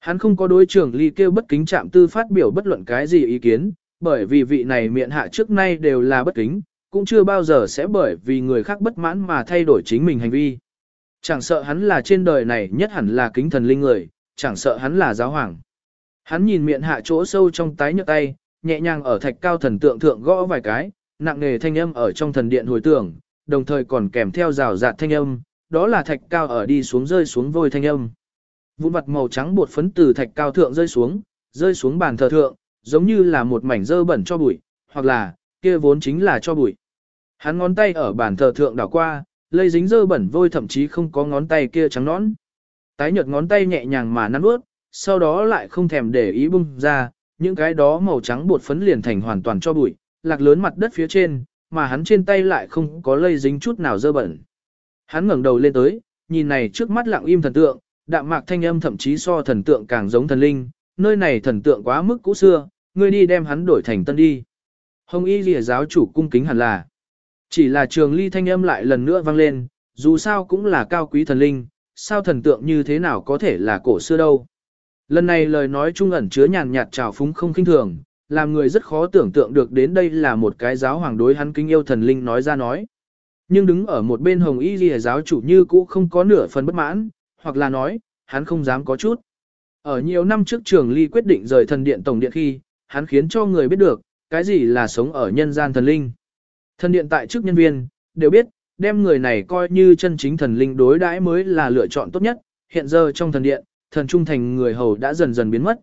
Hắn không có đối trường ly kêu bất kính chạm tư phát biểu bất luận cái gì ý kiến, bởi vì vị này miệng hạ trước nay đều là bất kính, cũng chưa bao giờ sẽ bởi vì người khác bất mãn mà thay đổi chính mình hành vi. Chẳng sợ hắn là trên đời này nhất hẳn là kính thần linh người, chẳng sợ hắn là giáo hoàng. Hắn nhìn miệng hạ chỗ sâu trong tái nhợt tay, nhẹ nhàng ở thạch cao thần tượng thượng gõ vài cái, nặng nề thanh âm ở trong thần điện hồi tưởng, đồng thời còn kèm theo rào rạt thanh âm, đó là thạch cao ở đi xuống rơi xuống vôi thanh âm. Vụn vặt màu trắng bột phấn từ thạch cao thượng rơi xuống, rơi xuống bàn thờ thượng, giống như là một mảnh dơ bẩn cho bụi, hoặc là, kia vốn chính là cho bụi. Hắn ngón tay ở bàn thờ thượng đảo qua, lây dính dơ bẩn vôi thậm chí không có ngón tay kia trắng nõn. Tái nhợt ngón tay nhẹ nhàng mà nắn bước, sau đó lại không thèm để ý bung ra, những cái đó màu trắng bột phấn liền thành hoàn toàn cho bụi, lạc lớn mặt đất phía trên, mà hắn trên tay lại không có lây dính chút nào dơ bẩn. Hắn ngẩng đầu lên tới, nhìn này trước mắt lặng im thần tượng, đạm mạc thanh âm thậm chí so thần tượng càng giống thần linh, nơi này thần tượng quá mức cũ xưa, ngươi đi đem hắn đổi thành tân đi. Hồng y lìa giáo chủ cung kính hẳn là. Chỉ là trường ly thanh âm lại lần nữa vang lên, dù sao cũng là cao quý thần linh, sao thần tượng như thế nào có thể là cổ xưa đâu. Lần này lời nói trung ẩn chứa nhàn nhạt trào phúng không khinh thường, làm người rất khó tưởng tượng được đến đây là một cái giáo hoàng đối hắn kính yêu thần linh nói ra nói. Nhưng đứng ở một bên hồng y lìa giáo chủ như cũ không có nửa phần bất mãn, hoặc là nói, hắn không dám có chút. Ở nhiều năm trước trường ly quyết định rời thần điện tổng điện khi, hắn khiến cho người biết được, cái gì là sống ở nhân gian thần linh. Thần điện tại chức nhân viên, đều biết, đem người này coi như chân chính thần linh đối đãi mới là lựa chọn tốt nhất, hiện giờ trong thần điện, thần trung thành người hầu đã dần dần biến mất.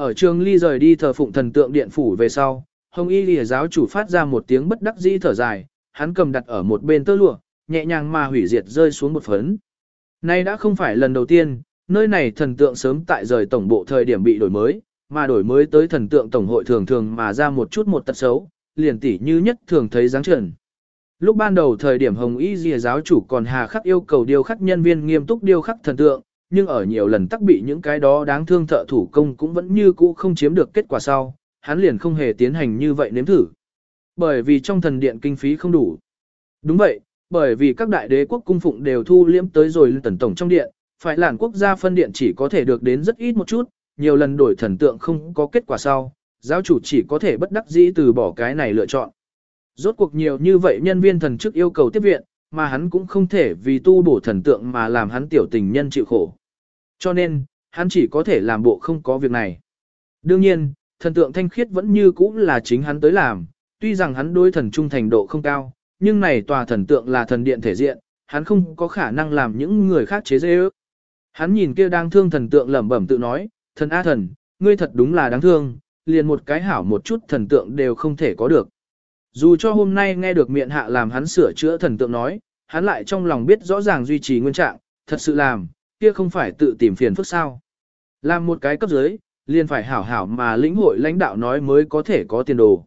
Ở trường ly rời đi thờ phụng thần tượng điện phủ về sau, hồng y lìa giáo chủ phát ra một tiếng bất đắc dĩ thở dài, hắn cầm đặt ở một bên tơ lụa, nhẹ nhàng mà hủy diệt rơi xuống một phấn. Nay đã không phải lần đầu tiên, nơi này thần tượng sớm tại rời tổng bộ thời điểm bị đổi mới, mà đổi mới tới thần tượng tổng hội thường thường mà ra một chút một tật xấu, liền tỉ như nhất thường thấy dáng trần. Lúc ban đầu thời điểm Hồng Y Dìa giáo chủ còn hà khắc yêu cầu điêu khắc nhân viên nghiêm túc điêu khắc thần tượng, nhưng ở nhiều lần tắc bị những cái đó đáng thương thợ thủ công cũng vẫn như cũ không chiếm được kết quả sau, hắn liền không hề tiến hành như vậy nếm thử. Bởi vì trong thần điện kinh phí không đủ. Đúng vậy, bởi vì các đại đế quốc cung phụng đều thu liễm tới rồi tần tổng trong điện, phải làn quốc gia phân điện chỉ có thể được đến rất ít một chút, nhiều lần đổi thần tượng không có kết quả sau, giáo chủ chỉ có thể bất đắc dĩ từ bỏ cái này lựa chọn. Rốt cuộc nhiều như vậy nhân viên thần chức yêu cầu tiếp viện, mà hắn cũng không thể vì tu bổ thần tượng mà làm hắn tiểu tình nhân chịu khổ. Cho nên, hắn chỉ có thể làm bộ không có việc này. Đương nhiên, thần tượng thanh khiết vẫn như cũ là chính hắn tới làm, tuy rằng hắn đối thần trung thành độ không cao, nhưng này tòa thần tượng là thần điện thể diện, hắn không có khả năng làm những người khác chế dễ ước. Hắn nhìn kia đang thương thần tượng lẩm bẩm tự nói, thần A thần, ngươi thật đúng là đáng thương, liền một cái hảo một chút thần tượng đều không thể có được. Dù cho hôm nay nghe được miệng hạ làm hắn sửa chữa thần tượng nói, hắn lại trong lòng biết rõ ràng duy trì nguyên trạng, thật sự làm, kia không phải tự tìm phiền phức sao. Làm một cái cấp dưới, liền phải hảo hảo mà lĩnh hội lãnh đạo nói mới có thể có tiền đồ.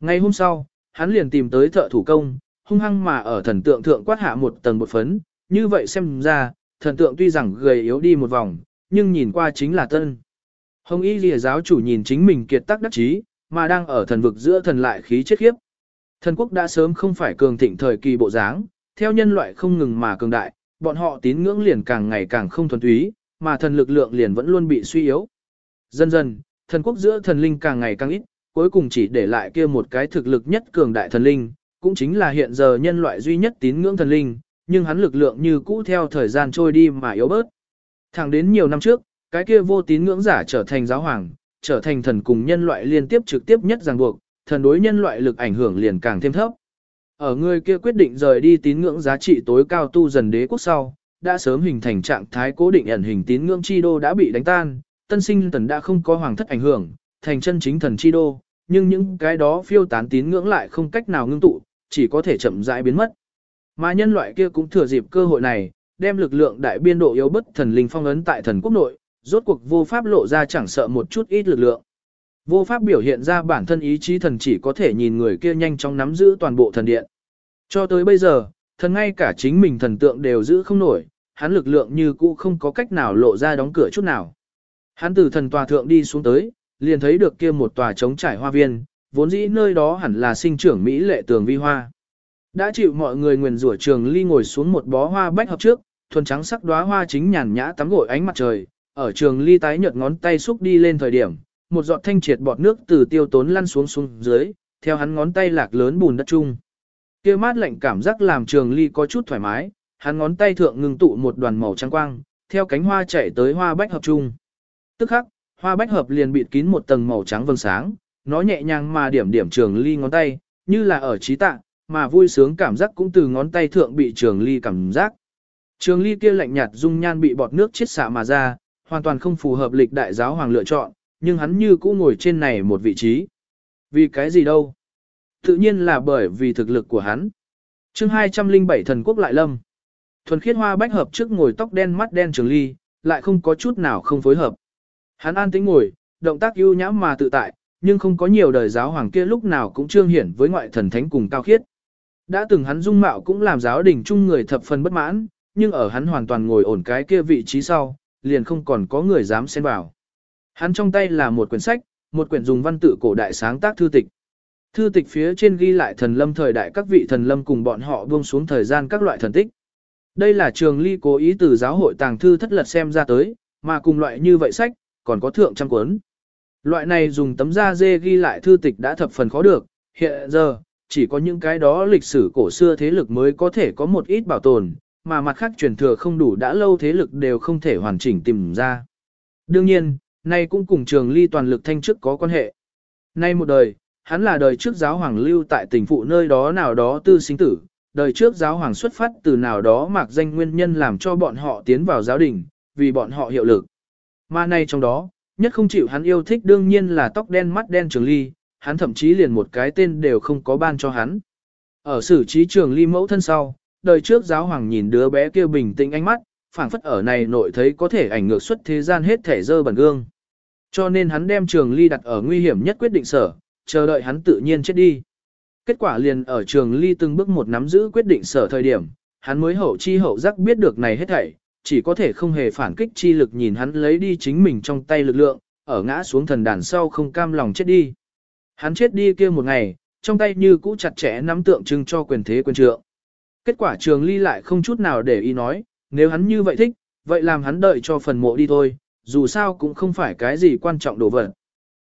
Ngày hôm sau, hắn liền tìm tới thợ thủ công, hung hăng mà ở thần tượng thượng quát hạ một tầng bột phấn, như vậy xem ra, thần tượng tuy rằng gầy yếu đi một vòng, nhưng nhìn qua chính là tân. Hồng y lìa giáo chủ nhìn chính mình kiệt tác đắc chí, mà đang ở thần vực giữa thần lại khí chết khiếp. Thần quốc đã sớm không phải cường thịnh thời kỳ bộ dáng, theo nhân loại không ngừng mà cường đại, bọn họ tín ngưỡng liền càng ngày càng không thuần túy, mà thần lực lượng liền vẫn luôn bị suy yếu. Dần dần, thần quốc giữa thần linh càng ngày càng ít, cuối cùng chỉ để lại kia một cái thực lực nhất cường đại thần linh, cũng chính là hiện giờ nhân loại duy nhất tín ngưỡng thần linh, nhưng hắn lực lượng như cũ theo thời gian trôi đi mà yếu bớt. Thẳng đến nhiều năm trước, cái kia vô tín ngưỡng giả trở thành giáo hoàng, trở thành thần cùng nhân loại liên tiếp trực tiếp nhất ràng buộc, thần đối nhân loại lực ảnh hưởng liền càng thêm thấp. Ở người kia quyết định rời đi tín ngưỡng giá trị tối cao tu dần đế quốc sau, đã sớm hình thành trạng thái cố định ẩn hình tín ngưỡng chi đô đã bị đánh tan, tân sinh tần đã không có hoàng thất ảnh hưởng, thành chân chính thần chi đô, nhưng những cái đó phiêu tán tín ngưỡng lại không cách nào ngưng tụ, chỉ có thể chậm rãi biến mất. Mà nhân loại kia cũng thừa dịp cơ hội này, đem lực lượng đại biên độ yếu bất thần linh phong ấn tại thần quốc nội, rốt cuộc vô pháp lộ ra chẳng sợ một chút ít lực lượng. Vô pháp biểu hiện ra bản thân ý chí thần chỉ có thể nhìn người kia nhanh chóng nắm giữ toàn bộ thần điện. Cho tới bây giờ, thần ngay cả chính mình thần tượng đều giữ không nổi, hắn lực lượng như cũ không có cách nào lộ ra đóng cửa chút nào. Hắn từ thần tòa thượng đi xuống tới, liền thấy được kia một tòa trống trải hoa viên, vốn dĩ nơi đó hẳn là sinh trưởng Mỹ lệ tường vi hoa. Đã chịu mọi người nguyền rủa trường ly ngồi xuống một bó hoa bách hợp trước, thuần trắng sắc đóa hoa chính nhàn nhã tắm gội ánh mặt trời, ở trường ly tái nhợt ngón tay xúc đi lên thời điểm, một giọt thanh triệt bọt nước từ tiêu tốn lăn xuống xuống dưới, theo hắn ngón tay lạc lớn bùn đất chung. Kia mát lạnh cảm giác làm trường ly có chút thoải mái, hắn ngón tay thượng ngừng tụ một đoàn màu trắng quang, theo cánh hoa chạy tới hoa bách hợp chung. Tức khắc, hoa bách hợp liền bịt kín một tầng màu trắng vầng sáng, nó nhẹ nhàng mà điểm điểm trường ly ngón tay, như là ở trí tạ, mà vui sướng cảm giác cũng từ ngón tay thượng bị trường ly cảm giác. Trường ly kia lạnh nhạt dung nhan bị bọt nước chiết xạ mà ra, hoàn toàn không phù hợp lịch đại giáo hoàng lựa chọn, nhưng hắn như cũ ngồi trên này một vị trí. Vì cái gì đâu? Tự nhiên là bởi vì thực lực của hắn. chương 207 thần quốc lại lâm. Thuần khiết hoa bách hợp trước ngồi tóc đen mắt đen trường ly, lại không có chút nào không phối hợp. Hắn an tĩnh ngồi, động tác ưu nhãm mà tự tại, nhưng không có nhiều đời giáo hoàng kia lúc nào cũng trương hiển với ngoại thần thánh cùng cao khiết. Đã từng hắn dung mạo cũng làm giáo đình chung người thập phần bất mãn, nhưng ở hắn hoàn toàn ngồi ổn cái kia vị trí sau, liền không còn có người dám xen vào. Hắn trong tay là một quyển sách, một quyển dùng văn tự cổ đại sáng tác thư tịch. Thư tịch phía trên ghi lại thần lâm thời đại các vị thần lâm cùng bọn họ buông xuống thời gian các loại thần tích. Đây là trường ly cố ý từ giáo hội tàng thư thất lật xem ra tới, mà cùng loại như vậy sách, còn có thượng trăm cuốn. Loại này dùng tấm da dê ghi lại thư tịch đã thập phần khó được, hiện giờ, chỉ có những cái đó lịch sử cổ xưa thế lực mới có thể có một ít bảo tồn, mà mặt khác truyền thừa không đủ đã lâu thế lực đều không thể hoàn chỉnh tìm ra. Đương nhiên, nay cũng cùng trường ly toàn lực thanh chức có quan hệ. Nay một đời, hắn là đời trước giáo hoàng lưu tại tỉnh phụ nơi đó nào đó tư sinh tử, đời trước giáo hoàng xuất phát từ nào đó mạc danh nguyên nhân làm cho bọn họ tiến vào giáo đình, vì bọn họ hiệu lực. Mà nay trong đó, nhất không chịu hắn yêu thích đương nhiên là tóc đen mắt đen trường ly, hắn thậm chí liền một cái tên đều không có ban cho hắn. Ở xử trí trường ly mẫu thân sau, đời trước giáo hoàng nhìn đứa bé kia bình tĩnh ánh mắt, phảng phất ở này nội thấy có thể ảnh ngược xuất thế gian hết thể dơ bẩn gương. Cho nên hắn đem trường ly đặt ở nguy hiểm nhất quyết định sở, chờ đợi hắn tự nhiên chết đi. Kết quả liền ở trường ly từng bước một nắm giữ quyết định sở thời điểm, hắn mới hậu chi hậu giác biết được này hết thảy, chỉ có thể không hề phản kích chi lực nhìn hắn lấy đi chính mình trong tay lực lượng, ở ngã xuống thần đàn sau không cam lòng chết đi. Hắn chết đi kia một ngày, trong tay như cũ chặt chẽ nắm tượng trưng cho quyền thế quyền trượng. Kết quả trường ly lại không chút nào để ý nói, nếu hắn như vậy thích, vậy làm hắn đợi cho phần mộ đi thôi, dù sao cũng không phải cái gì quan trọng đồ vật.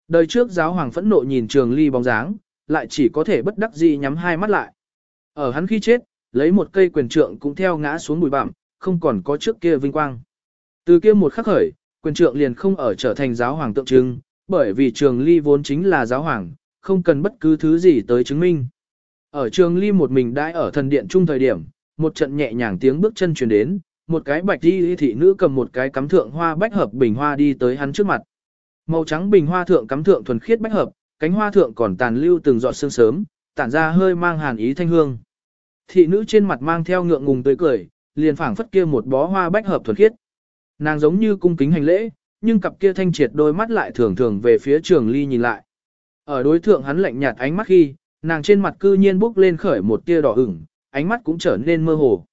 Đời trước giáo hoàng phẫn nộ nhìn trường ly bóng dáng, lại chỉ có thể bất đắc dĩ nhắm hai mắt lại. Ở hắn khi chết, lấy một cây quyền trượng cũng theo ngã xuống bụi bặm, không còn có trước kia vinh quang. Từ kia một khắc khởi, quyền trượng liền không ở trở thành giáo hoàng tượng trưng, bởi vì trường ly vốn chính là giáo hoàng, không cần bất cứ thứ gì tới chứng minh. Ở trường ly một mình đãi ở thần điện chung thời điểm, một trận nhẹ nhàng tiếng bước chân truyền đến, một cái bạch đi thị nữ cầm một cái cắm thượng hoa bách hợp bình hoa đi tới hắn trước mặt. Màu trắng bình hoa thượng cắm thượng thuần khiết bách hợp, cánh hoa thượng còn tàn lưu từng giọt sương sớm, tản ra hơi mang hàn ý thanh hương. Thị nữ trên mặt mang theo ngượng ngùng tươi cười, liền phảng phất kia một bó hoa bách hợp thuần khiết. Nàng giống như cung kính hành lễ, nhưng cặp kia thanh triệt đôi mắt lại thường thường về phía trường ly nhìn lại. Ở đối thượng hắn lạnh nhạt ánh mắt khi, nàng trên mặt cư nhiên bốc lên khởi một tia đỏ ửng, ánh mắt cũng trở nên mơ hồ.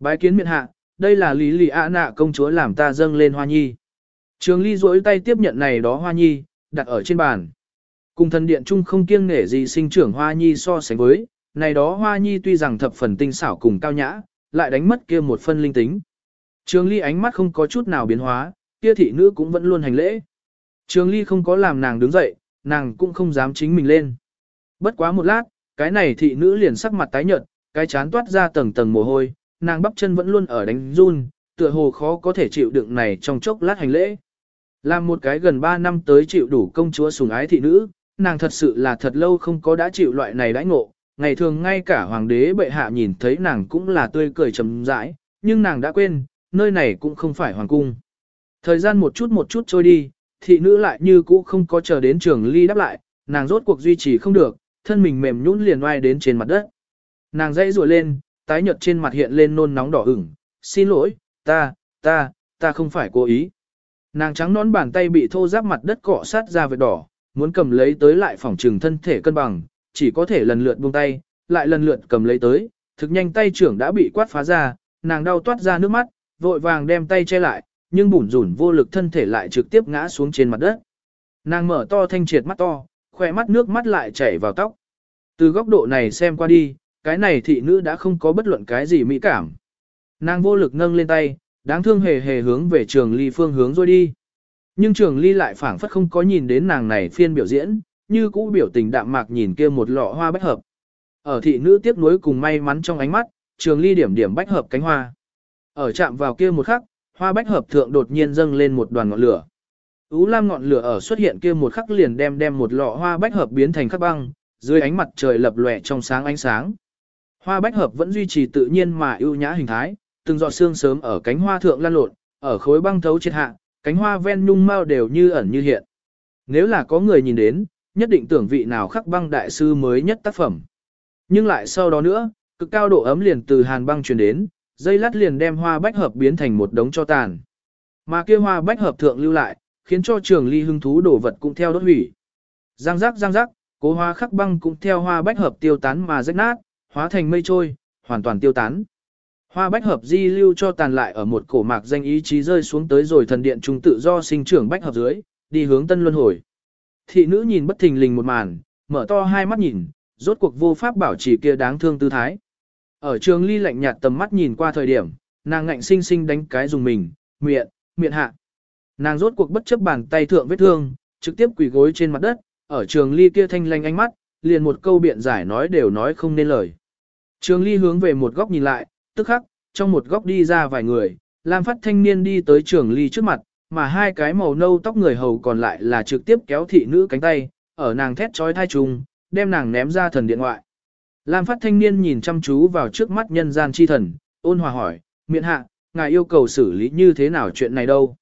Bái kiến miện hạ, đây là lý lì ạ nạ công chúa làm ta dâng lên hoa nhi. Trường ly duỗi tay tiếp nhận này đó hoa nhi, đặt ở trên bàn. Cùng thần điện trung không kiêng nể gì sinh trưởng hoa nhi so sánh với, này đó hoa nhi tuy rằng thập phần tinh xảo cùng cao nhã, lại đánh mất kia một phân linh tính. Trường ly ánh mắt không có chút nào biến hóa, kia thị nữ cũng vẫn luôn hành lễ. Trường ly không có làm nàng đứng dậy, nàng cũng không dám chính mình lên. Bất quá một lát, cái này thị nữ liền sắc mặt tái nhợt, cái chán toát ra tầng tầng mồ hôi, nàng bắp chân vẫn luôn ở đánh run, tựa hồ khó có thể chịu đựng này trong chốc lát hành lễ. Làm một cái gần 3 năm tới chịu đủ công chúa sủng ái thị nữ, nàng thật sự là thật lâu không có đã chịu loại này đãi ngộ, ngày thường ngay cả hoàng đế bệ hạ nhìn thấy nàng cũng là tươi cười trầm rãi, nhưng nàng đã quên, nơi này cũng không phải hoàng cung. Thời gian một chút một chút trôi đi, thị nữ lại như cũ không có chờ đến trường ly đáp lại, nàng rốt cuộc duy trì không được, thân mình mềm nhũn liền oai đến trên mặt đất. Nàng dãy rùa lên, tái nhợt trên mặt hiện lên nôn nóng đỏ ửng, xin lỗi, ta, ta, ta không phải cố ý. Nàng trắng nón bàn tay bị thô giáp mặt đất cọ sát ra vệt đỏ, muốn cầm lấy tới lại phòng trừng thân thể cân bằng, chỉ có thể lần lượt buông tay, lại lần lượt cầm lấy tới, thực nhanh tay trưởng đã bị quát phá ra, nàng đau toát ra nước mắt, vội vàng đem tay che lại, nhưng bủn rủn vô lực thân thể lại trực tiếp ngã xuống trên mặt đất. Nàng mở to thanh triệt mắt to, khỏe mắt nước mắt lại chảy vào tóc. Từ góc độ này xem qua đi, cái này thị nữ đã không có bất luận cái gì mỹ cảm. Nàng vô lực nâng lên tay, đáng thương hề hề hướng về trường ly phương hướng rồi đi. Nhưng trường ly lại phảng phất không có nhìn đến nàng này phiên biểu diễn, như cũ biểu tình đạm mạc nhìn kia một lọ hoa bách hợp. Ở thị nữ tiếc nuối cùng may mắn trong ánh mắt, trường ly điểm điểm bách hợp cánh hoa. Ở chạm vào kia một khắc, hoa bách hợp thượng đột nhiên dâng lên một đoàn ngọn lửa. Ú lam ngọn lửa ở xuất hiện kia một khắc liền đem đem một lọ hoa bách hợp biến thành khắc băng, dưới ánh mặt trời lập lòe trong sáng ánh sáng. Hoa bách hợp vẫn duy trì tự nhiên mà ưu nhã hình thái, từng giọt sương sớm ở cánh hoa thượng lan lộn, ở khối băng thấu triệt hạ, cánh hoa ven nhung mau đều như ẩn như hiện. Nếu là có người nhìn đến, nhất định tưởng vị nào khắc băng đại sư mới nhất tác phẩm. Nhưng lại sau đó nữa, cực cao độ ấm liền từ hàn băng truyền đến, dây lát liền đem hoa bách hợp biến thành một đống cho tàn. Mà kia hoa bách hợp thượng lưu lại, khiến cho trường ly hưng thú đổ vật cũng theo đốt hủy. Giang giác giang giác, cố hoa khắc băng cũng theo hoa bách hợp tiêu tán mà rách nát, hóa thành mây trôi, hoàn toàn tiêu tán. Hoa bách hợp di lưu cho tàn lại ở một cổ mạc danh ý chí rơi xuống tới rồi thần điện trung tự do sinh trưởng bách hợp dưới, đi hướng tân luân hồi. Thị nữ nhìn bất thình lình một màn, mở to hai mắt nhìn, rốt cuộc vô pháp bảo trì kia đáng thương tư thái. Ở trường ly lạnh nhạt tầm mắt nhìn qua thời điểm, nàng ngạnh sinh sinh đánh cái dùng mình, miệng, miệng hạ. Nàng rốt cuộc bất chấp bàn tay thượng vết thương, trực tiếp quỳ gối trên mặt đất, ở trường ly kia thanh lanh ánh mắt, liền một câu biện giải nói đều nói không nên lời. Trường ly hướng về một góc nhìn lại, tức khắc, trong một góc đi ra vài người, Lam phát thanh niên đi tới trường ly trước mặt, mà hai cái màu nâu tóc người hầu còn lại là trực tiếp kéo thị nữ cánh tay, ở nàng thét trói thai trùng, đem nàng ném ra thần điện ngoại. Lam phát thanh niên nhìn chăm chú vào trước mắt nhân gian chi thần, ôn hòa hỏi, miện hạ, ngài yêu cầu xử lý như thế nào chuyện này đâu.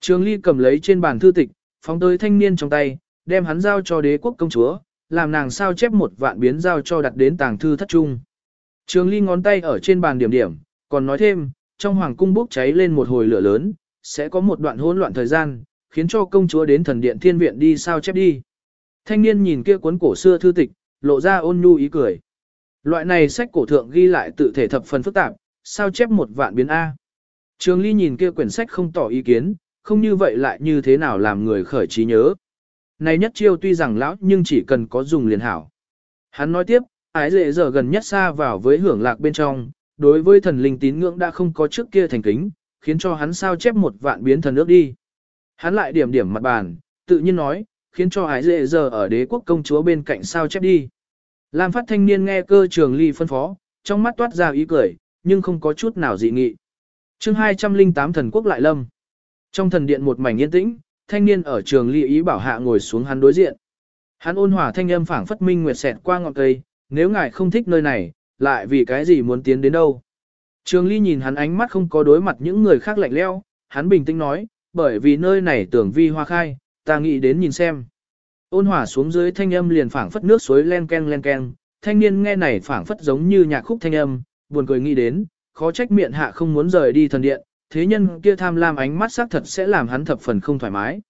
Trường ly cầm lấy trên bàn thư tịch, phóng tới thanh niên trong tay, đem hắn giao cho đế quốc công chúa, làm nàng sao chép một vạn biến giao cho đặt đến tàng thư thất trung. Trường ly ngón tay ở trên bàn điểm điểm, còn nói thêm, trong hoàng cung bốc cháy lên một hồi lửa lớn, sẽ có một đoạn hỗn loạn thời gian, khiến cho công chúa đến thần điện thiên viện đi sao chép đi. Thanh niên nhìn kia cuốn cổ xưa thư tịch, lộ ra ôn nhu ý cười. Loại này sách cổ thượng ghi lại tự thể thập phần phức tạp, sao chép một vạn biến A. Trường Ly nhìn kia quyển sách không tỏ ý kiến, không như vậy lại như thế nào làm người khởi trí nhớ. Này nhất chiêu tuy rằng lão nhưng chỉ cần có dùng liền hảo. Hắn nói tiếp, ái dễ giờ gần nhất xa vào với hưởng lạc bên trong, đối với thần linh tín ngưỡng đã không có trước kia thành kính, khiến cho hắn sao chép một vạn biến thần ước đi. Hắn lại điểm điểm mặt bàn, tự nhiên nói, khiến cho ái dễ giờ ở đế quốc công chúa bên cạnh sao chép đi. Lam phát thanh niên nghe cơ trường ly phân phó, trong mắt toát ra ý cười, nhưng không có chút nào dị nghị. chương 208 thần quốc lại lâm. Trong thần điện một mảnh yên tĩnh, thanh niên ở trường ly ý bảo hạ ngồi xuống hắn đối diện. Hắn ôn hòa thanh âm phảng phất minh nguyệt xẹt qua ngọn cây, nếu ngài không thích nơi này, lại vì cái gì muốn tiến đến đâu. Trường ly nhìn hắn ánh mắt không có đối mặt những người khác lạnh lẽo, hắn bình tĩnh nói, bởi vì nơi này tưởng vi hoa khai, ta nghĩ đến nhìn xem. Ôn hòa xuống dưới thanh âm liền phảng phất nước suối len ken len ken, thanh niên nghe này phảng phất giống như nhạc khúc thanh âm, buồn cười nghĩ đến, khó trách miệng hạ không muốn rời đi thần điện, thế nhân kia tham lam ánh mắt xác thật sẽ làm hắn thập phần không thoải mái.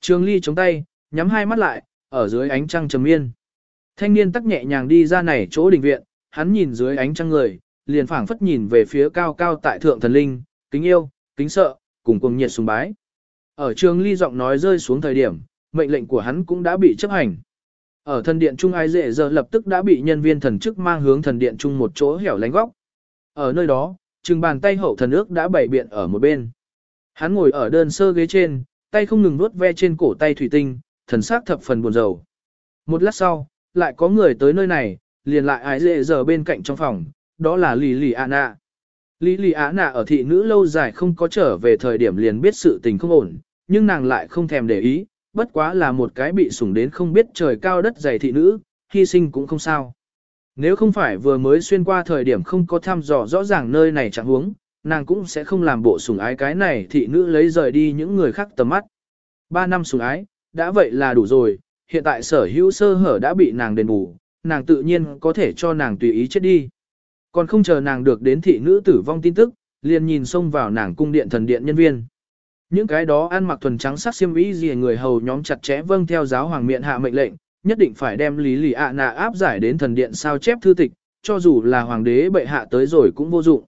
Trường ly chống tay, nhắm hai mắt lại, ở dưới ánh trăng trầm yên. Thanh niên tắc nhẹ nhàng đi ra này chỗ đình viện, hắn nhìn dưới ánh trăng người, liền phảng phất nhìn về phía cao cao tại thượng thần linh, kính yêu, kính sợ, cùng cùng nhiệt sùng bái. Ở trường ly giọng nói rơi xuống thời điểm, mệnh lệnh của hắn cũng đã bị chấp hành. Ở thần điện trung ai dễ giờ lập tức đã bị nhân viên thần chức mang hướng thần điện trung một chỗ hẻo lánh góc. Ở nơi đó, trừng bàn tay hậu thần ước đã bày biện ở một bên. Hắn ngồi ở đơn sơ ghế trên, tay không ngừng vuốt ve trên cổ tay thủy tinh, thần sắc thập phần buồn rầu. Một lát sau, lại có người tới nơi này, liền lại ái dễ giờ bên cạnh trong phòng, đó là Lì Lì Á Nạ. Lì Lì Á Nạ ở thị nữ lâu dài không có trở về thời điểm liền biết sự tình không ổn, nhưng nàng lại không thèm để ý, bất quá là một cái bị sủng đến không biết trời cao đất dày thị nữ, hy sinh cũng không sao. Nếu không phải vừa mới xuyên qua thời điểm không có thăm dò rõ ràng nơi này chẳng huống, nàng cũng sẽ không làm bộ sủng ái cái này thị nữ lấy rời đi những người khác tầm mắt. Ba năm sủng ái, đã vậy là đủ rồi, hiện tại sở hữu sơ hở đã bị nàng đền bù, nàng tự nhiên có thể cho nàng tùy ý chết đi. Còn không chờ nàng được đến thị nữ tử vong tin tức, liền nhìn xông vào nàng cung điện thần điện nhân viên. Những cái đó ăn mặc thuần trắng sắc xiêm y gì người hầu nhóm chặt chẽ vâng theo giáo hoàng miệng hạ mệnh lệnh, nhất định phải đem lý lì ạ nạ áp giải đến thần điện sao chép thư tịch, cho dù là hoàng đế bệ hạ tới rồi cũng vô dụng.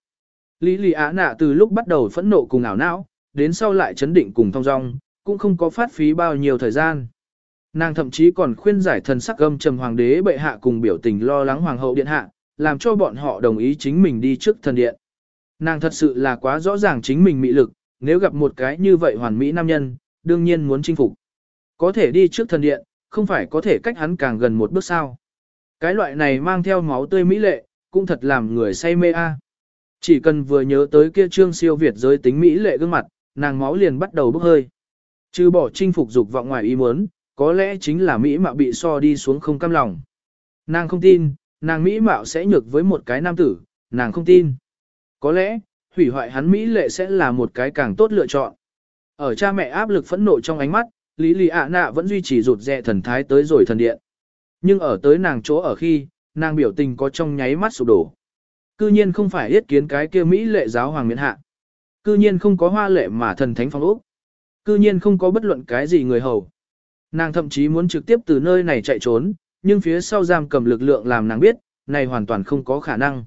Lý lì ạ nạ từ lúc bắt đầu phẫn nộ cùng ảo não, đến sau lại chấn định cùng thong dong, cũng không có phát phí bao nhiêu thời gian. Nàng thậm chí còn khuyên giải thần sắc âm trầm hoàng đế bệ hạ cùng biểu tình lo lắng hoàng hậu điện hạ, làm cho bọn họ đồng ý chính mình đi trước thần điện. Nàng thật sự là quá rõ ràng chính mình mị lực, nếu gặp một cái như vậy hoàn mỹ nam nhân, đương nhiên muốn chinh phục. Có thể đi trước thần điện, không phải có thể cách hắn càng gần một bước sao. Cái loại này mang theo máu tươi mỹ lệ, cũng thật làm người say mê a. Chỉ cần vừa nhớ tới kia trương siêu việt giới tính mỹ lệ gương mặt, nàng máu liền bắt đầu bốc hơi. Trừ bỏ chinh phục dục vọng ngoài ý muốn, có lẽ chính là mỹ mạo bị so đi xuống không cam lòng. Nàng không tin, nàng mỹ mạo sẽ nhược với một cái nam tử, nàng không tin. Có lẽ, hủy hoại hắn mỹ lệ sẽ là một cái càng tốt lựa chọn. Ở cha mẹ áp lực phẫn nộ trong ánh mắt, Lý Lì ạ nạ vẫn duy trì rụt rè thần thái tới rồi thần điện. Nhưng ở tới nàng chỗ ở khi, nàng biểu tình có trong nháy mắt sụp đổ. Cư nhiên không phải yết kiến cái kia Mỹ lệ giáo hoàng miễn hạ. Cư nhiên không có hoa lệ mà thần thánh phong ốc. Cư nhiên không có bất luận cái gì người hầu. Nàng thậm chí muốn trực tiếp từ nơi này chạy trốn, nhưng phía sau giam cầm lực lượng làm nàng biết, này hoàn toàn không có khả năng.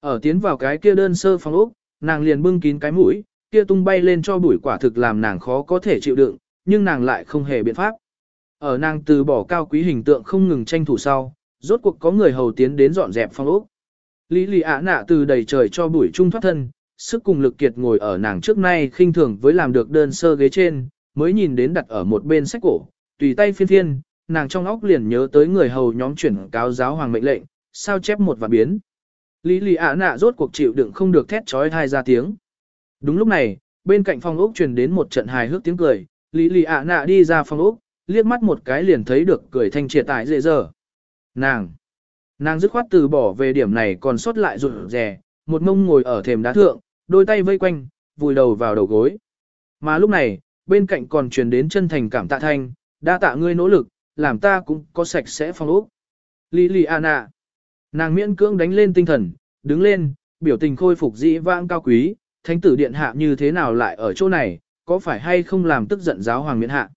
Ở tiến vào cái kia đơn sơ phong ốc, nàng liền bưng kín cái mũi, kia tung bay lên cho bụi quả thực làm nàng khó có thể chịu đựng, nhưng nàng lại không hề biện pháp. Ở nàng từ bỏ cao quý hình tượng không ngừng tranh thủ sau, rốt cuộc có người hầu tiến đến dọn dẹp phong ốc. Lý lì ạ nạ từ đầy trời cho bụi trung thoát thân, sức cùng lực kiệt ngồi ở nàng trước nay khinh thường với làm được đơn sơ ghế trên, mới nhìn đến đặt ở một bên sách cổ, tùy tay phiên phiên, nàng trong óc liền nhớ tới người hầu nhóm chuyển cáo giáo hoàng mệnh lệnh, sao chép một và biến. Lý lì ạ nạ rốt cuộc chịu đựng không được thét trói thai ra tiếng. Đúng lúc này, bên cạnh phòng ốc truyền đến một trận hài hước tiếng cười, Lý lì ạ nạ đi ra phòng ốc, liếc mắt một cái liền thấy được cười thanh triệt tại dễ dở. Nàng! Nàng dứt khoát từ bỏ về điểm này còn sót lại rụt rè, một mông ngồi ở thềm đá thượng, đôi tay vây quanh, vùi đầu vào đầu gối. Mà lúc này, bên cạnh còn truyền đến chân thành cảm tạ thanh, đa tạ ngươi nỗ lực, làm ta cũng có sạch sẽ phòng ốc. Lý lì Anna! Nàng miễn cưỡng đánh lên tinh thần, đứng lên, biểu tình khôi phục dĩ vãng cao quý, thánh tử điện hạ như thế nào lại ở chỗ này, có phải hay không làm tức giận giáo hoàng miễn hạ.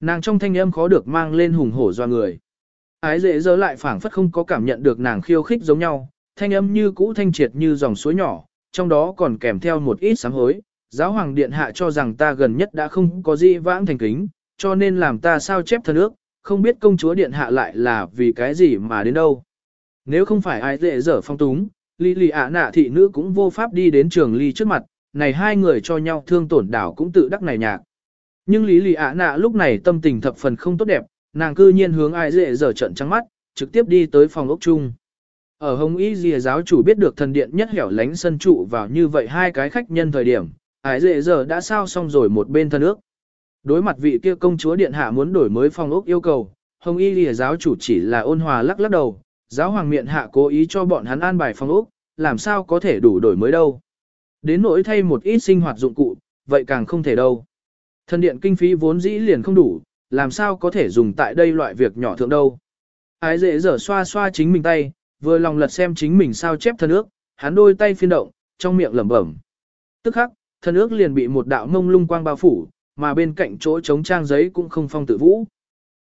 Nàng trong thanh âm khó được mang lên hùng hổ doa người. Ái dễ dỡ lại phảng phất không có cảm nhận được nàng khiêu khích giống nhau, thanh âm như cũ thanh triệt như dòng suối nhỏ, trong đó còn kèm theo một ít sám hối. Giáo hoàng điện hạ cho rằng ta gần nhất đã không có gì vãng thành kính, cho nên làm ta sao chép thần ước, không biết công chúa điện hạ lại là vì cái gì mà đến đâu. Nếu không phải ai dễ dở phong túng, Lý Lì ạ nạ thị nữ cũng vô pháp đi đến trường ly trước mặt, này hai người cho nhau thương tổn đảo cũng tự đắc này nhạc. Nhưng Lý Lì ạ nạ lúc này tâm tình thập phần không tốt đẹp, nàng cư nhiên hướng ai dễ dở trận trắng mắt, trực tiếp đi tới phòng ốc chung. Ở Hồng Y Dìa giáo chủ biết được thần điện nhất hẻo lánh sân trụ vào như vậy hai cái khách nhân thời điểm, ái dễ giờ đã sao xong rồi một bên thân ước. Đối mặt vị kia công chúa điện hạ muốn đổi mới phòng ốc yêu cầu, Hồng Y Lìa giáo chủ chỉ là ôn hòa lắc lắc đầu, giáo hoàng miệng hạ cố ý cho bọn hắn an bài phòng ốc, làm sao có thể đủ đổi mới đâu. Đến nỗi thay một ít sinh hoạt dụng cụ, vậy càng không thể đâu. Thần điện kinh phí vốn dĩ liền không đủ, làm sao có thể dùng tại đây loại việc nhỏ thượng đâu. Ái dễ dở xoa xoa chính mình tay, vừa lòng lật xem chính mình sao chép thân ước, hắn đôi tay phiên động, trong miệng lẩm bẩm. Tức khắc, thân ước liền bị một đạo mông lung quang bao phủ, mà bên cạnh chỗ chống trang giấy cũng không phong tự vũ.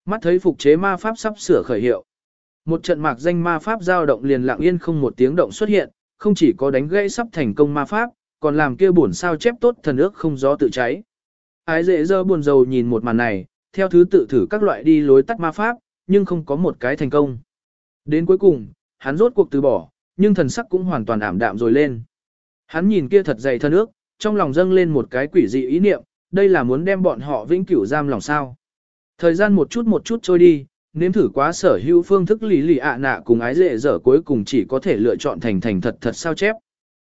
Mắt thấy phục chế ma pháp sắp sửa khởi hiệu. Một trận mạc danh ma pháp giao động liền lặng yên không một tiếng động xuất hiện, không chỉ có đánh gãy sắp thành công ma pháp, còn làm kia buồn sao chép tốt thần ước không gió tự cháy. Ái dễ dơ buồn rầu nhìn một màn này, theo thứ tự thử các loại đi lối tắt ma pháp, nhưng không có một cái thành công. Đến cuối cùng, hắn rốt cuộc từ bỏ, nhưng thần sắc cũng hoàn toàn ảm đạm rồi lên. Hắn nhìn kia thật dày thân ước, trong lòng dâng lên một cái quỷ dị ý niệm, đây là muốn đem bọn họ vĩnh cửu giam lòng sao. Thời gian một chút một chút trôi đi, nếm thử quá sở hữu phương thức lý lì ạ nạ cùng ái dễ dở cuối cùng chỉ có thể lựa chọn thành thành thật thật sao chép.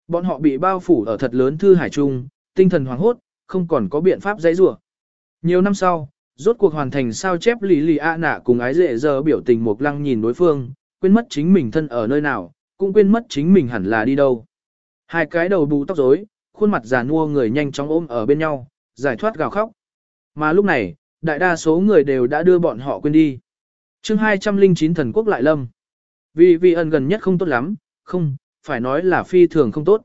Bọn họ bị bao phủ ở thật lớn thư hải trung, tinh thần hoàng hốt, không còn có biện pháp dãy rủa. Nhiều năm sau, rốt cuộc hoàn thành sao chép lý lì ạ nạ cùng ái dễ dở biểu tình một lăng nhìn đối phương, quên mất chính mình thân ở nơi nào, cũng quên mất chính mình hẳn là đi đâu. Hai cái đầu bù tóc rối, khuôn mặt già nua người nhanh chóng ôm ở bên nhau, giải thoát gào khóc. Mà lúc này, đại đa số người đều đã đưa bọn họ quên đi. chương 209 thần quốc lại lâm. Vì vị ẩn gần nhất không tốt lắm, không, phải nói là phi thường không tốt.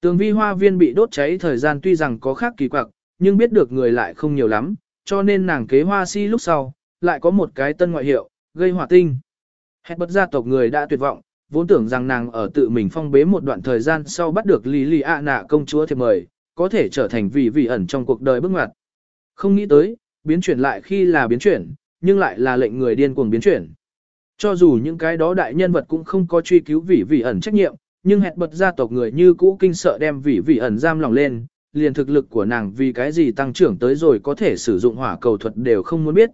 Tường vi hoa viên bị đốt cháy thời gian tuy rằng có khác kỳ quặc, nhưng biết được người lại không nhiều lắm, cho nên nàng kế hoa si lúc sau, lại có một cái tân ngoại hiệu, gây hỏa tinh. Hẹn bất gia tộc người đã tuyệt vọng, vốn tưởng rằng nàng ở tự mình phong bế một đoạn thời gian sau bắt được Lý Lì ạ nạ công chúa thiệp mời, có thể trở thành vị vị ẩn trong cuộc đời bước ngoặt. Không nghĩ tới, biến chuyển lại khi là biến chuyển, nhưng lại là lệnh người điên cuồng biến chuyển. Cho dù những cái đó đại nhân vật cũng không có truy cứu vị vị ẩn trách nhiệm, nhưng hẹn bật gia tộc người như cũ kinh sợ đem vị vị ẩn giam lòng lên, liền thực lực của nàng vì cái gì tăng trưởng tới rồi có thể sử dụng hỏa cầu thuật đều không muốn biết.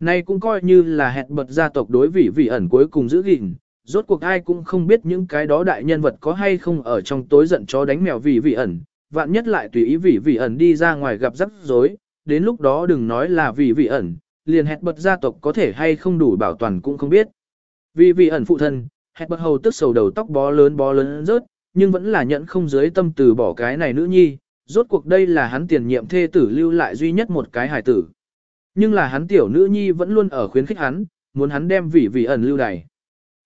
Này cũng coi như là hẹn bật gia tộc đối vị vị ẩn cuối cùng giữ gìn, rốt cuộc ai cũng không biết những cái đó đại nhân vật có hay không ở trong tối giận chó đánh mèo vị vị ẩn, vạn nhất lại tùy ý vị vị ẩn đi ra ngoài gặp rắc rối, đến lúc đó đừng nói là vị vị ẩn, liền hẹn bật gia tộc có thể hay không đủ bảo toàn cũng không biết. Vì vị ẩn phụ thân, hẹn bật hầu tức sầu đầu tóc bó lớn bó lớn rớt, nhưng vẫn là nhận không dưới tâm từ bỏ cái này nữ nhi, rốt cuộc đây là hắn tiền nhiệm thê tử lưu lại duy nhất một cái hài tử. Nhưng là hắn tiểu nữ nhi vẫn luôn ở khuyến khích hắn, muốn hắn đem vị vị ẩn lưu đày.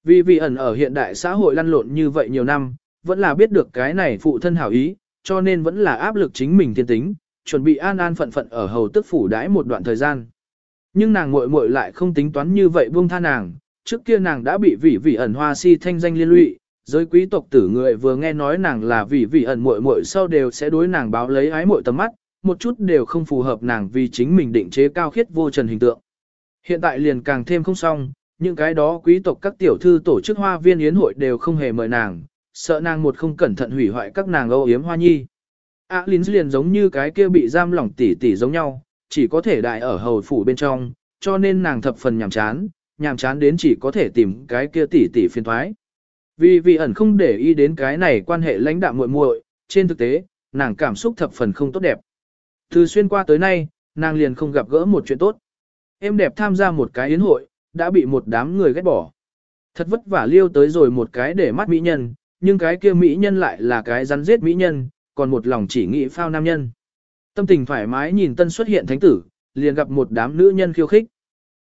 Vì vị ẩn ở hiện đại xã hội lăn lộn như vậy nhiều năm, vẫn là biết được cái này phụ thân hảo ý, cho nên vẫn là áp lực chính mình thiên tính, chuẩn bị an an phận phận ở hầu tức phủ đãi một đoạn thời gian. Nhưng nàng muội muội lại không tính toán như vậy buông tha nàng, trước kia nàng đã bị vị vị ẩn hoa si thanh danh liên lụy, giới quý tộc tử người vừa nghe nói nàng là vị vị ẩn muội muội sau đều sẽ đối nàng báo lấy ái muội tầm mắt, một chút đều không phù hợp nàng vì chính mình định chế cao khiết vô trần hình tượng. Hiện tại liền càng thêm không xong, những cái đó quý tộc các tiểu thư tổ chức hoa viên yến hội đều không hề mời nàng, sợ nàng một không cẩn thận hủy hoại các nàng âu yếm hoa nhi. Á à, Lín liền giống như cái kia bị giam lỏng tỉ tỉ giống nhau, chỉ có thể đại ở hầu phủ bên trong, cho nên nàng thập phần nhàm chán, nhàm chán đến chỉ có thể tìm cái kia tỉ tỉ phiền thoái. Vì vị ẩn không để ý đến cái này quan hệ lãnh đạo muội muội, trên thực tế, nàng cảm xúc thập phần không tốt đẹp. Từ xuyên qua tới nay, nàng liền không gặp gỡ một chuyện tốt. Em đẹp tham gia một cái yến hội, đã bị một đám người ghét bỏ. Thật vất vả liêu tới rồi một cái để mắt mỹ nhân, nhưng cái kia mỹ nhân lại là cái rắn giết mỹ nhân, còn một lòng chỉ nghĩ phao nam nhân. Tâm tình thoải mái nhìn tân xuất hiện thánh tử, liền gặp một đám nữ nhân khiêu khích.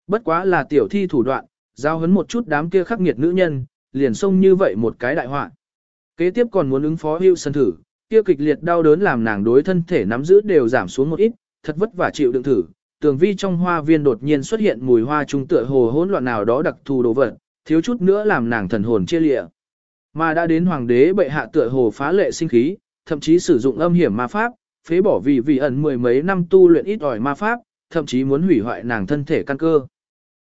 Bất quá là tiểu thi thủ đoạn, giao hấn một chút đám kia khắc nghiệt nữ nhân, liền xông như vậy một cái đại họa. Kế tiếp còn muốn ứng phó hưu sân thử, kia kịch liệt đau đớn làm nàng đối thân thể nắm giữ đều giảm xuống một ít, thật vất vả chịu đựng thử. Tường vi trong hoa viên đột nhiên xuất hiện mùi hoa trung tựa hồ hỗn loạn nào đó đặc thù đồ vật, thiếu chút nữa làm nàng thần hồn chia lịa. Mà đã đến hoàng đế bệ hạ tựa hồ phá lệ sinh khí, thậm chí sử dụng âm hiểm ma pháp, phế bỏ vì vì ẩn mười mấy năm tu luyện ít ỏi ma pháp, thậm chí muốn hủy hoại nàng thân thể căn cơ.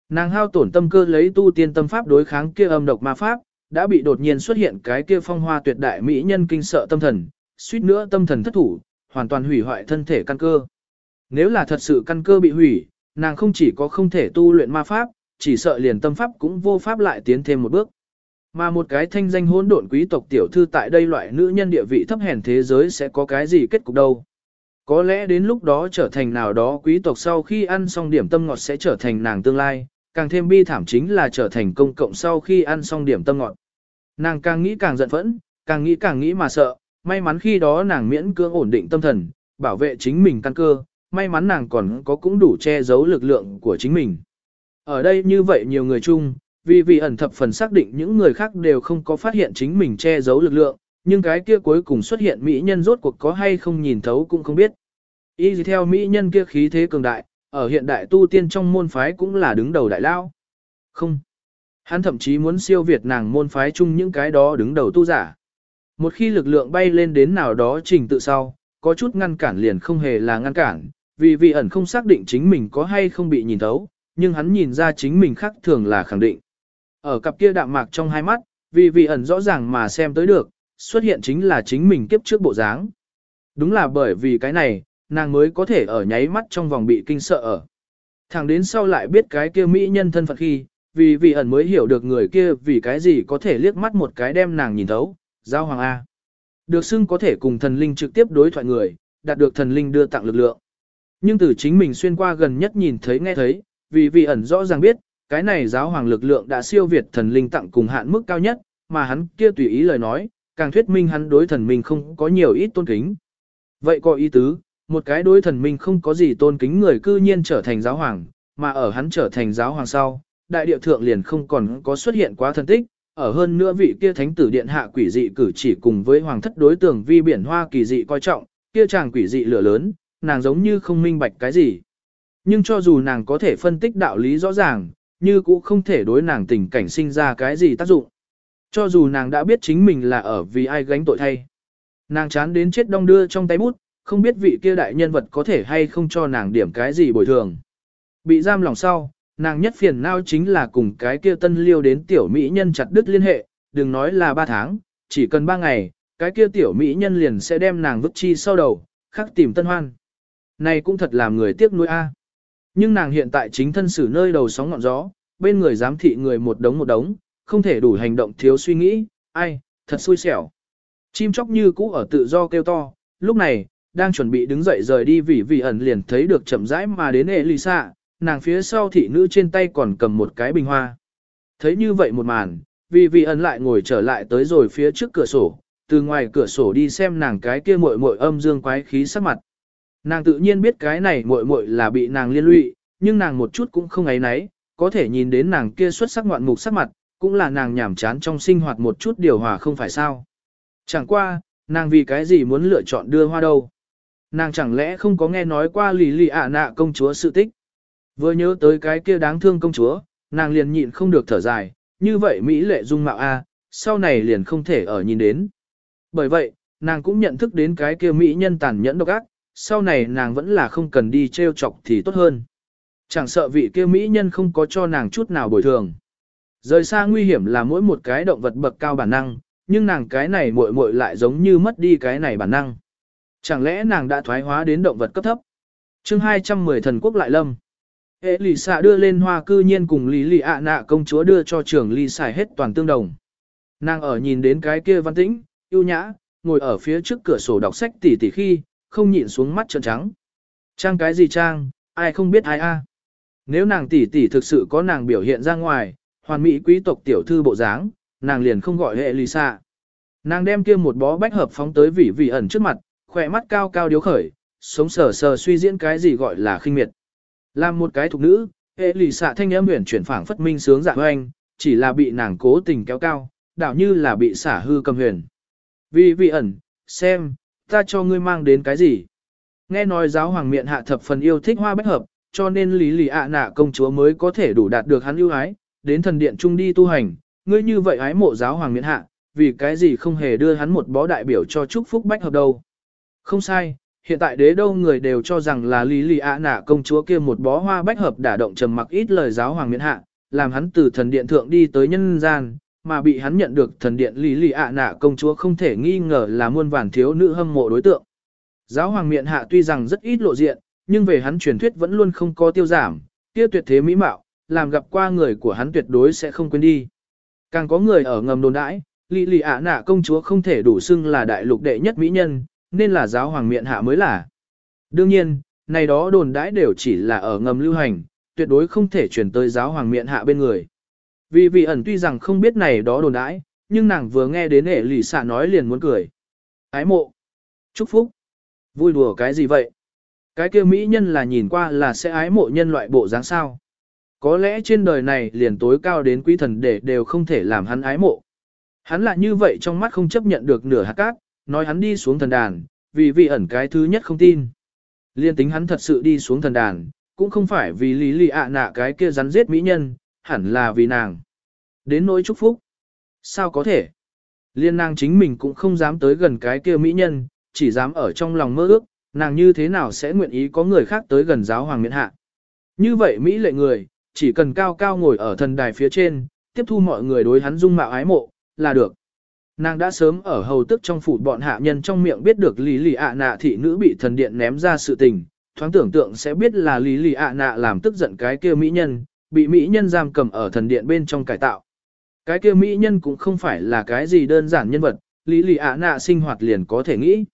Nàng hao tổn tâm cơ lấy tu tiên tâm pháp đối kháng kia âm độc ma pháp, đã bị đột nhiên xuất hiện cái kia phong hoa tuyệt đại mỹ nhân kinh sợ tâm thần, suýt nữa tâm thần thất thủ, hoàn toàn hủy hoại thân thể căn cơ. Nếu là thật sự căn cơ bị hủy, nàng không chỉ có không thể tu luyện ma pháp, chỉ sợ liền tâm pháp cũng vô pháp lại tiến thêm một bước. Mà một cái thanh danh hỗn độn quý tộc tiểu thư tại đây loại nữ nhân địa vị thấp hèn thế giới sẽ có cái gì kết cục đâu. Có lẽ đến lúc đó trở thành nào đó quý tộc sau khi ăn xong điểm tâm ngọt sẽ trở thành nàng tương lai, càng thêm bi thảm chính là trở thành công cộng sau khi ăn xong điểm tâm ngọt. Nàng càng nghĩ càng giận phẫn, càng nghĩ càng nghĩ mà sợ, may mắn khi đó nàng miễn cưỡng ổn định tâm thần, bảo vệ chính mình căn cơ, may mắn nàng còn có cũng đủ che giấu lực lượng của chính mình. Ở đây như vậy nhiều người chung, vì vì ẩn thập phần xác định những người khác đều không có phát hiện chính mình che giấu lực lượng, nhưng cái kia cuối cùng xuất hiện mỹ nhân rốt cuộc có hay không nhìn thấu cũng không biết. Y gì theo mỹ nhân kia khí thế cường đại, ở hiện đại tu tiên trong môn phái cũng là đứng đầu đại lao. Không. Hắn thậm chí muốn siêu việt nàng môn phái chung những cái đó đứng đầu tu giả. Một khi lực lượng bay lên đến nào đó trình tự sau, có chút ngăn cản liền không hề là ngăn cản, vì vị ẩn không xác định chính mình có hay không bị nhìn thấu, nhưng hắn nhìn ra chính mình khác thường là khẳng định. Ở cặp kia đạm mạc trong hai mắt, vì vị ẩn rõ ràng mà xem tới được, xuất hiện chính là chính mình kiếp trước bộ dáng. Đúng là bởi vì cái này, nàng mới có thể ở nháy mắt trong vòng bị kinh sợ ở. Thẳng đến sau lại biết cái kia mỹ nhân thân phận khi, vì vị ẩn mới hiểu được người kia vì cái gì có thể liếc mắt một cái đem nàng nhìn thấu, giao hoàng A. Được xưng có thể cùng thần linh trực tiếp đối thoại người, đạt được thần linh đưa tặng lực lượng. Nhưng từ chính mình xuyên qua gần nhất nhìn thấy nghe thấy, vì vị ẩn rõ ràng biết, cái này giáo hoàng lực lượng đã siêu việt thần linh tặng cùng hạn mức cao nhất, mà hắn kia tùy ý lời nói, càng thuyết minh hắn đối thần minh không có nhiều ít tôn kính. Vậy có ý tứ, một cái đối thần minh không có gì tôn kính người cư nhiên trở thành giáo hoàng, mà ở hắn trở thành giáo hoàng sau, đại địa thượng liền không còn có xuất hiện quá thần tích, ở hơn nữa vị kia thánh tử điện hạ quỷ dị cử chỉ cùng với hoàng thất đối tượng vi biển hoa kỳ dị coi trọng, kia chàng quỷ dị lửa lớn, nàng giống như không minh bạch cái gì. Nhưng cho dù nàng có thể phân tích đạo lý rõ ràng, như cũng không thể đối nàng tình cảnh sinh ra cái gì tác dụng. Cho dù nàng đã biết chính mình là ở vì ai gánh tội thay. Nàng chán đến chết đong đưa trong tay bút, không biết vị kia đại nhân vật có thể hay không cho nàng điểm cái gì bồi thường. Bị giam lòng sau, nàng nhất phiền não chính là cùng cái kia tân liêu đến tiểu mỹ nhân chặt đứt liên hệ, đừng nói là 3 tháng, chỉ cần 3 ngày, cái kia tiểu mỹ nhân liền sẽ đem nàng vứt chi sau đầu, khắc tìm tân hoan. Này cũng thật làm người tiếc nuối a. Nhưng nàng hiện tại chính thân xử nơi đầu sóng ngọn gió, bên người giám thị người một đống một đống, không thể đủ hành động thiếu suy nghĩ, ai, thật xui xẻo. Chim chóc như cũ ở tự do kêu to, lúc này, đang chuẩn bị đứng dậy rời đi vì vị ẩn liền thấy được chậm rãi mà đến Elisa, nàng phía sau thị nữ trên tay còn cầm một cái bình hoa. Thấy như vậy một màn, vì vị ẩn lại ngồi trở lại tới rồi phía trước cửa sổ, từ ngoài cửa sổ đi xem nàng cái kia muội muội âm dương quái khí sắc mặt. Nàng tự nhiên biết cái này muội muội là bị nàng liên lụy, nhưng nàng một chút cũng không ấy nấy, có thể nhìn đến nàng kia xuất sắc ngoạn mục sắc mặt, cũng là nàng nhảm chán trong sinh hoạt một chút điều hòa không phải sao. Chẳng qua, nàng vì cái gì muốn lựa chọn đưa hoa đâu. Nàng chẳng lẽ không có nghe nói qua lì lì ạ nạ công chúa sự tích. Vừa nhớ tới cái kia đáng thương công chúa, nàng liền nhịn không được thở dài, như vậy Mỹ lệ dung mạo A, sau này liền không thể ở nhìn đến. Bởi vậy, nàng cũng nhận thức đến cái kia Mỹ nhân tàn nhẫn độc ác, sau này nàng vẫn là không cần đi treo chọc thì tốt hơn. Chẳng sợ vị kia Mỹ nhân không có cho nàng chút nào bồi thường. Rời xa nguy hiểm là mỗi một cái động vật bậc cao bản năng, nhưng nàng cái này muội muội lại giống như mất đi cái này bản năng. Chẳng lẽ nàng đã thoái hóa đến động vật cấp thấp? chương 210 thần quốc lại lâm. Hệ lì xạ đưa lên hoa cư nhiên cùng lý lì ạ nạ công chúa đưa cho trưởng ly xài hết toàn tương đồng. Nàng ở nhìn đến cái kia văn tĩnh, yêu nhã, ngồi ở phía trước cửa sổ đọc sách tỉ tỉ khi, không nhịn xuống mắt trợn trắng. Trang cái gì trang, ai không biết ai a? Nếu nàng tỷ tỷ thực sự có nàng biểu hiện ra ngoài, hoàn mỹ quý tộc tiểu thư bộ dáng, nàng liền không gọi hệ lì xạ. Nàng đem kia một bó bách hợp phóng tới vị vị ẩn trước mặt, khỏe mắt cao cao điếu khởi, sống sờ sờ suy diễn cái gì gọi là khinh miệt. Làm một cái thục nữ, hệ lì xạ thanh âm huyền chuyển phảng phất minh sướng dạ hoanh, chỉ là bị nàng cố tình kéo cao, đảo như là bị xả hư cầm huyền. Vì vị ẩn, xem, ta cho ngươi mang đến cái gì? Nghe nói giáo hoàng miệng hạ thập phần yêu thích hoa bách hợp, cho nên lý lì ạ nạ công chúa mới có thể đủ đạt được hắn ưu ái, đến thần điện trung đi tu hành, ngươi như vậy ái mộ giáo hoàng miễn hạ, vì cái gì không hề đưa hắn một bó đại biểu cho chúc phúc bách hợp đâu. Không sai, hiện tại đế đâu người đều cho rằng là lý lì ạ nạ công chúa kia một bó hoa bách hợp đả động trầm mặc ít lời giáo hoàng miễn hạ, làm hắn từ thần điện thượng đi tới nhân gian, mà bị hắn nhận được thần điện lý lì ạ nạ công chúa không thể nghi ngờ là muôn vàn thiếu nữ hâm mộ đối tượng. Giáo hoàng miện hạ tuy rằng rất ít lộ diện, nhưng về hắn truyền thuyết vẫn luôn không có tiêu giảm, kia tuyệt thế mỹ mạo, làm gặp qua người của hắn tuyệt đối sẽ không quên đi. Càng có người ở ngầm đồn đãi, Lý Lì ạ nạ công chúa không thể đủ xưng là đại lục đệ nhất mỹ nhân, nên là giáo hoàng miện hạ mới là. Đương nhiên, này đó đồn đãi đều chỉ là ở ngầm lưu hành, tuyệt đối không thể chuyển tới giáo hoàng miện hạ bên người. Vì vị ẩn tuy rằng không biết này đó đồn đãi, nhưng nàng vừa nghe đến hệ lì xạ nói liền muốn cười. Ái mộ. Chúc phúc. Vui đùa cái gì vậy? Cái kia mỹ nhân là nhìn qua là sẽ ái mộ nhân loại bộ dáng sao. Có lẽ trên đời này liền tối cao đến quý thần để đều không thể làm hắn ái mộ. Hắn là như vậy trong mắt không chấp nhận được nửa hạt cát, nói hắn đi xuống thần đàn, vì vị ẩn cái thứ nhất không tin. Liên tính hắn thật sự đi xuống thần đàn, cũng không phải vì lý lì ạ nạ cái kia rắn giết mỹ nhân, hẳn là vì nàng. Đến nỗi chúc phúc. Sao có thể? Liên nàng chính mình cũng không dám tới gần cái kia mỹ nhân, chỉ dám ở trong lòng mơ ước, nàng như thế nào sẽ nguyện ý có người khác tới gần giáo hoàng miễn hạ. Như vậy Mỹ lệ người, chỉ cần cao cao ngồi ở thần đài phía trên, tiếp thu mọi người đối hắn dung mạo ái mộ, là được. Nàng đã sớm ở hầu tức trong phủ bọn hạ nhân trong miệng biết được lý lì ạ nạ thị nữ bị thần điện ném ra sự tình, thoáng tưởng tượng sẽ biết là lý lì ạ nạ làm tức giận cái kia mỹ nhân, bị mỹ nhân giam cầm ở thần điện bên trong cải tạo. Cái kia mỹ nhân cũng không phải là cái gì đơn giản nhân vật, lý lì ạ nạ sinh hoạt liền có thể nghĩ.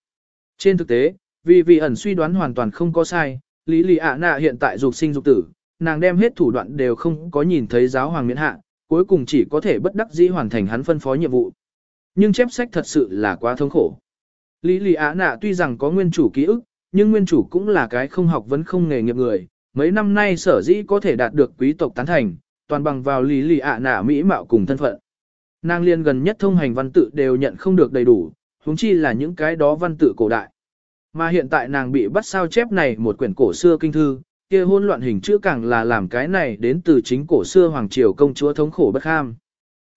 Trên thực tế, vì vị ẩn suy đoán hoàn toàn không có sai, lý lì ạ nạ hiện tại dục sinh dục tử, nàng đem hết thủ đoạn đều không có nhìn thấy giáo hoàng miễn hạ, cuối cùng chỉ có thể bất đắc dĩ hoàn thành hắn phân phó nhiệm vụ. Nhưng chép sách thật sự là quá thống khổ. Lý lì ạ nạ tuy rằng có nguyên chủ ký ức, nhưng nguyên chủ cũng là cái không học vẫn không nghề nghiệp người, mấy năm nay sở dĩ có thể đạt được quý tộc tán thành, toàn bằng vào lý lì ạ nạ mỹ mạo cùng thân phận. Nàng liên gần nhất thông hành văn tự đều nhận không được đầy đủ, huống chi là những cái đó văn tự cổ đại. Mà hiện tại nàng bị bắt sao chép này một quyển cổ xưa kinh thư, kia hôn loạn hình chữ càng là làm cái này đến từ chính cổ xưa hoàng triều công chúa thống khổ bất ham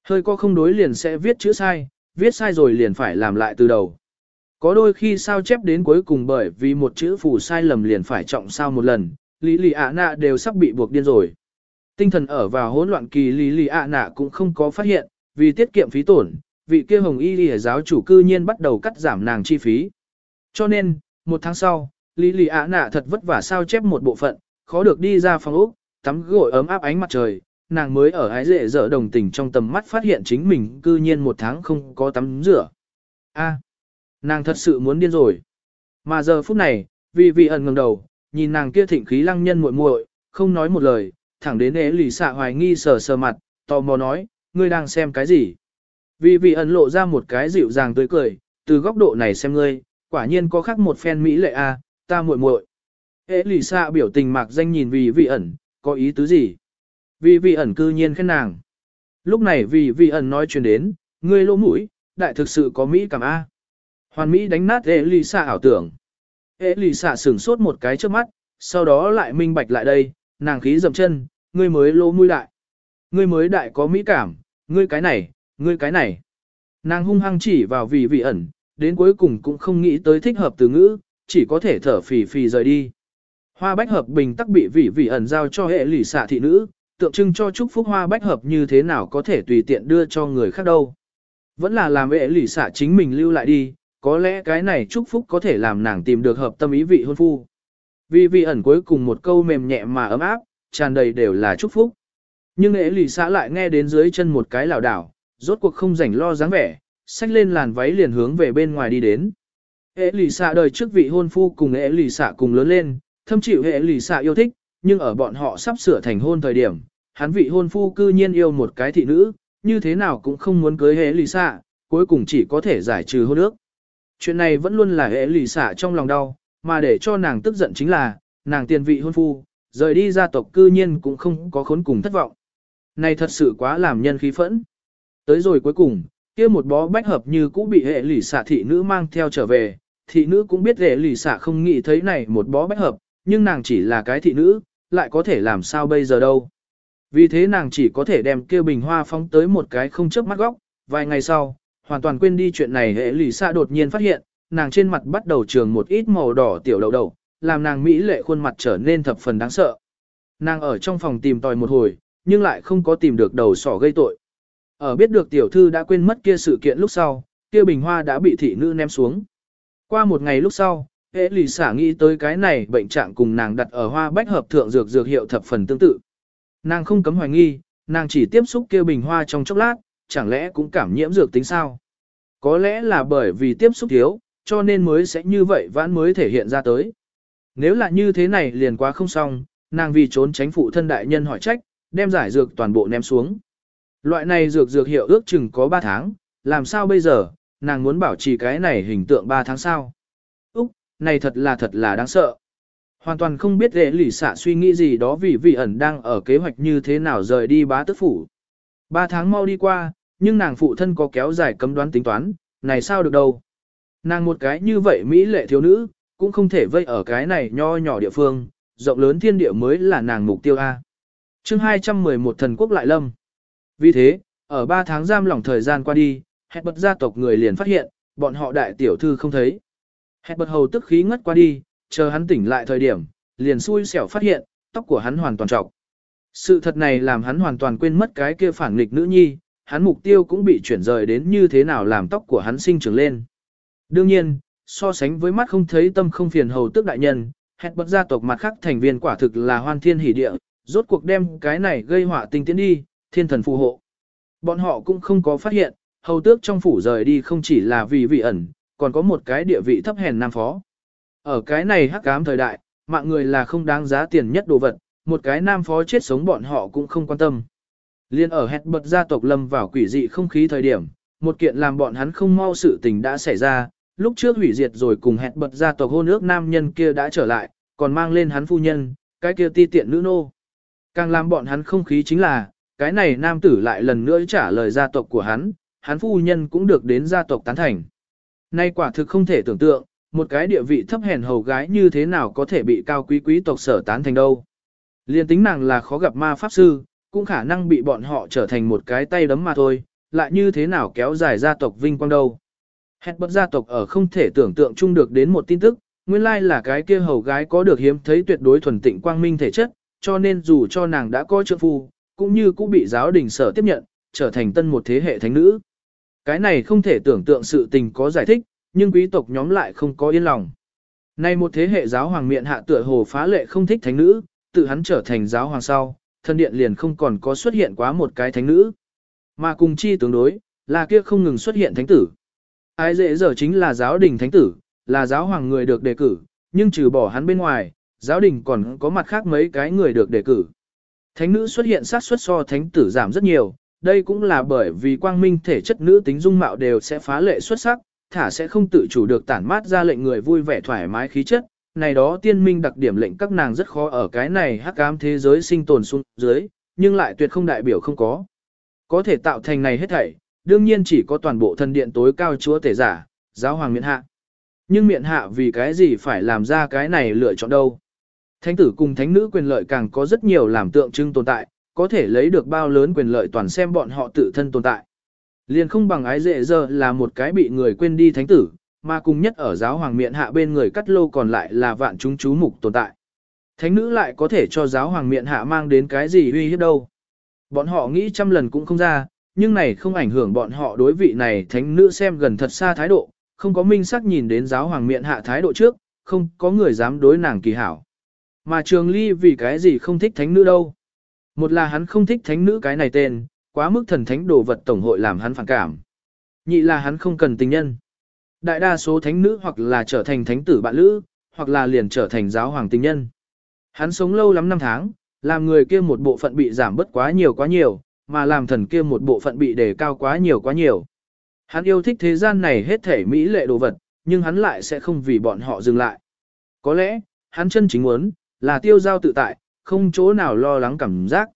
Hơi có không đối liền sẽ viết chữ sai, viết sai rồi liền phải làm lại từ đầu. Có đôi khi sao chép đến cuối cùng bởi vì một chữ phù sai lầm liền phải trọng sao một lần, lý lì ạ nạ đều sắp bị buộc điên rồi. Tinh thần ở vào hỗn loạn kỳ lý lì ạ nạ cũng không có phát hiện, vì tiết kiệm phí tổn, vị kia hồng y lì giáo chủ cư nhiên bắt đầu cắt giảm nàng chi phí. Cho nên, một tháng sau, lý lì ạ nạ thật vất vả sao chép một bộ phận, khó được đi ra phòng ốc, tắm gội ấm áp ánh mặt trời, nàng mới ở ái dễ dở đồng tình trong tầm mắt phát hiện chính mình cư nhiên một tháng không có tắm rửa. A, nàng thật sự muốn điên rồi. Mà giờ phút này, vì vị ẩn ngẩng đầu, nhìn nàng kia thịnh khí lăng nhân muội muội, không nói một lời, thẳng đến ế lì xạ hoài nghi sờ sờ mặt, tò mò nói, ngươi đang xem cái gì? Vì vị ẩn lộ ra một cái dịu dàng tươi cười, từ góc độ này xem ngươi, quả nhiên có khác một phen mỹ lệ a, ta muội muội. Ế lì xạ biểu tình mạc danh nhìn vì vị ẩn, có ý tứ gì? Vì vị ẩn cư nhiên khen nàng. Lúc này vì vị ẩn nói chuyện đến, ngươi lỗ mũi, đại thực sự có Mỹ cảm A. Hoàn Mỹ đánh nát ế lì xạ ảo tưởng. Ê lì xạ sửng sốt một cái trước mắt, sau đó lại minh bạch lại đây, nàng khí dầm chân, ngươi mới lỗ mũi lại, Ngươi mới đại có Mỹ cảm, ngươi cái này, ngươi cái này. Nàng hung hăng chỉ vào vì vị ẩn, đến cuối cùng cũng không nghĩ tới thích hợp từ ngữ, chỉ có thể thở phì phì rời đi. Hoa bách hợp bình tắc bị vị vị ẩn giao cho hệ lì xạ thị nữ, tượng trưng cho chúc phúc hoa bách hợp như thế nào có thể tùy tiện đưa cho người khác đâu. Vẫn là làm hệ lì xạ chính mình lưu lại đi, có lẽ cái này chúc phúc có thể làm nàng tìm được hợp tâm ý vị hôn phu. Vì vị ẩn cuối cùng một câu mềm nhẹ mà ấm áp, tràn đầy đều là chúc phúc. Nhưng hệ lì xã lại nghe đến dưới chân một cái lảo đảo, rốt cuộc không rảnh lo dáng vẻ, xách lên làn váy liền hướng về bên ngoài đi đến. Hệ lì xã đời trước vị hôn phu cùng hệ lì xã cùng lớn lên, thâm chịu hệ lì xã yêu thích, nhưng ở bọn họ sắp sửa thành hôn thời điểm, hắn vị hôn phu cư nhiên yêu một cái thị nữ, như thế nào cũng không muốn cưới hệ lì xã cuối cùng chỉ có thể giải trừ hôn ước. Chuyện này vẫn luôn là hệ lì xả trong lòng đau, mà để cho nàng tức giận chính là, nàng tiền vị hôn phu, rời đi gia tộc cư nhiên cũng không có khốn cùng thất vọng. Này thật sự quá làm nhân khí phẫn. Tới rồi cuối cùng, kia một bó bách hợp như cũ bị hệ lì xả thị nữ mang theo trở về, thị nữ cũng biết hệ lì xả không nghĩ thấy này một bó bách hợp, nhưng nàng chỉ là cái thị nữ, lại có thể làm sao bây giờ đâu. Vì thế nàng chỉ có thể đem kia bình hoa phóng tới một cái không chớp mắt góc, vài ngày sau, hoàn toàn quên đi chuyện này hệ lì xạ đột nhiên phát hiện, nàng trên mặt bắt đầu trường một ít màu đỏ tiểu đậu đầu, làm nàng mỹ lệ khuôn mặt trở nên thập phần đáng sợ. Nàng ở trong phòng tìm tòi một hồi, nhưng lại không có tìm được đầu sỏ gây tội. Ở biết được tiểu thư đã quên mất kia sự kiện lúc sau, kia bình hoa đã bị thị nữ ném xuống. Qua một ngày lúc sau, hệ lì xả nghĩ tới cái này bệnh trạng cùng nàng đặt ở hoa bách hợp thượng dược dược hiệu thập phần tương tự. Nàng không cấm hoài nghi, nàng chỉ tiếp xúc kia bình hoa trong chốc lát, chẳng lẽ cũng cảm nhiễm dược tính sao? Có lẽ là bởi vì tiếp xúc thiếu, cho nên mới sẽ như vậy vãn mới thể hiện ra tới. Nếu là như thế này liền quá không xong, nàng vì trốn tránh phụ thân đại nhân hỏi trách, đem giải dược toàn bộ ném xuống. Loại này dược dược hiệu ước chừng có 3 tháng, làm sao bây giờ, nàng muốn bảo trì cái này hình tượng 3 tháng sau. Úc, này thật là thật là đáng sợ. Hoàn toàn không biết ghệ lỷ xạ suy nghĩ gì đó vì vị ẩn đang ở kế hoạch như thế nào rời đi bá tức phủ. 3 tháng mau đi qua, nhưng nàng phụ thân có kéo dài cấm đoán tính toán, này sao được đâu. Nàng một cái như vậy Mỹ lệ thiếu nữ, cũng không thể vây ở cái này nho nhỏ địa phương, rộng lớn thiên địa mới là nàng mục tiêu A. chương 211 thần quốc lại lâm. Vì thế, ở 3 tháng giam lỏng thời gian qua đi, hẹn bật gia tộc người liền phát hiện, bọn họ đại tiểu thư không thấy. Hẹn bật hầu tức khí ngất qua đi, chờ hắn tỉnh lại thời điểm, liền xui xẻo phát hiện, tóc của hắn hoàn toàn trọc. Sự thật này làm hắn hoàn toàn quên mất cái kia phản nghịch nữ nhi, hắn mục tiêu cũng bị chuyển rời đến như thế nào làm tóc của hắn sinh trưởng lên. Đương nhiên, so sánh với mắt không thấy tâm không phiền hầu tức đại nhân, hẹn bật gia tộc mặt khác thành viên quả thực là hoan thiên hỷ địa, rốt cuộc đem cái này gây họa tinh tiến đi, thiên thần phù hộ. Bọn họ cũng không có phát hiện, hầu tước trong phủ rời đi không chỉ là vì vị ẩn, còn có một cái địa vị thấp hèn nam phó. Ở cái này hắc ám thời đại, mạng người là không đáng giá tiền nhất đồ vật, một cái nam phó chết sống bọn họ cũng không quan tâm. Liên ở hẹt bật gia tộc lâm vào quỷ dị không khí thời điểm, một kiện làm bọn hắn không mau sự tình đã xảy ra, lúc trước hủy diệt rồi cùng hẹn bật gia tộc hôn ước nam nhân kia đã trở lại, còn mang lên hắn phu nhân, cái kia ti tiện nữ nô. Càng làm bọn hắn không khí chính là, cái này nam tử lại lần nữa trả lời gia tộc của hắn, hắn phu nhân cũng được đến gia tộc tán thành. Nay quả thực không thể tưởng tượng, một cái địa vị thấp hèn hầu gái như thế nào có thể bị cao quý quý tộc sở tán thành đâu. Liên tính nàng là khó gặp ma pháp sư, cũng khả năng bị bọn họ trở thành một cái tay đấm mà thôi, lại như thế nào kéo dài gia tộc vinh quang đâu. Hẹn bất gia tộc ở không thể tưởng tượng chung được đến một tin tức, nguyên lai là cái kia hầu gái có được hiếm thấy tuyệt đối thuần tịnh quang minh thể chất, cho nên dù cho nàng đã có trượng phu, cũng như cũng bị giáo đình sở tiếp nhận, trở thành tân một thế hệ thánh nữ. Cái này không thể tưởng tượng sự tình có giải thích, nhưng quý tộc nhóm lại không có yên lòng. Nay một thế hệ giáo hoàng miệng hạ tựa hồ phá lệ không thích thánh nữ, tự hắn trở thành giáo hoàng sau, Thần điện liền không còn có xuất hiện quá một cái thánh nữ. Mà cùng chi tương đối, là kia không ngừng xuất hiện thánh tử. Ai dễ giờ chính là giáo đình thánh tử, là giáo hoàng người được đề cử, nhưng trừ bỏ hắn bên ngoài, giáo đình còn có mặt khác mấy cái người được đề cử. Thánh nữ xuất hiện sát suất so thánh tử giảm rất nhiều, đây cũng là bởi vì quang minh thể chất nữ tính dung mạo đều sẽ phá lệ xuất sắc, thả sẽ không tự chủ được tản mát ra lệnh người vui vẻ thoải mái khí chất. Này đó tiên minh đặc điểm lệnh các nàng rất khó ở cái này hắc ám thế giới sinh tồn xuống dưới, nhưng lại tuyệt không đại biểu không có. Có thể tạo thành này hết thảy, đương nhiên chỉ có toàn bộ thần điện tối cao chúa tể giả, giáo hoàng miện hạ. Nhưng miện hạ vì cái gì phải làm ra cái này lựa chọn đâu. Thánh tử cùng thánh nữ quyền lợi càng có rất nhiều làm tượng trưng tồn tại, có thể lấy được bao lớn quyền lợi toàn xem bọn họ tự thân tồn tại. Liền không bằng ái dễ giờ là một cái bị người quên đi thánh tử, mà cùng nhất ở giáo hoàng miện hạ bên người cắt lô còn lại là vạn chúng chú mục tồn tại. Thánh nữ lại có thể cho giáo hoàng miện hạ mang đến cái gì uy hiếp đâu. Bọn họ nghĩ trăm lần cũng không ra, nhưng này không ảnh hưởng bọn họ đối vị này thánh nữ xem gần thật xa thái độ, không có minh sắc nhìn đến giáo hoàng miện hạ thái độ trước, không có người dám đối nàng kỳ hảo. Mà trường ly vì cái gì không thích thánh nữ đâu. Một là hắn không thích thánh nữ cái này tên, quá mức thần thánh đồ vật tổng hội làm hắn phản cảm. Nhị là hắn không cần tình nhân. Đại đa số thánh nữ hoặc là trở thành thánh tử bạn lữ, hoặc là liền trở thành giáo hoàng tình nhân. Hắn sống lâu lắm năm tháng, làm người kia một bộ phận bị giảm bớt quá nhiều quá nhiều, mà làm thần kia một bộ phận bị đề cao quá nhiều quá nhiều. Hắn yêu thích thế gian này hết thể mỹ lệ đồ vật, nhưng hắn lại sẽ không vì bọn họ dừng lại. Có lẽ, hắn chân chính muốn, là tiêu giao tự tại, không chỗ nào lo lắng cảm giác.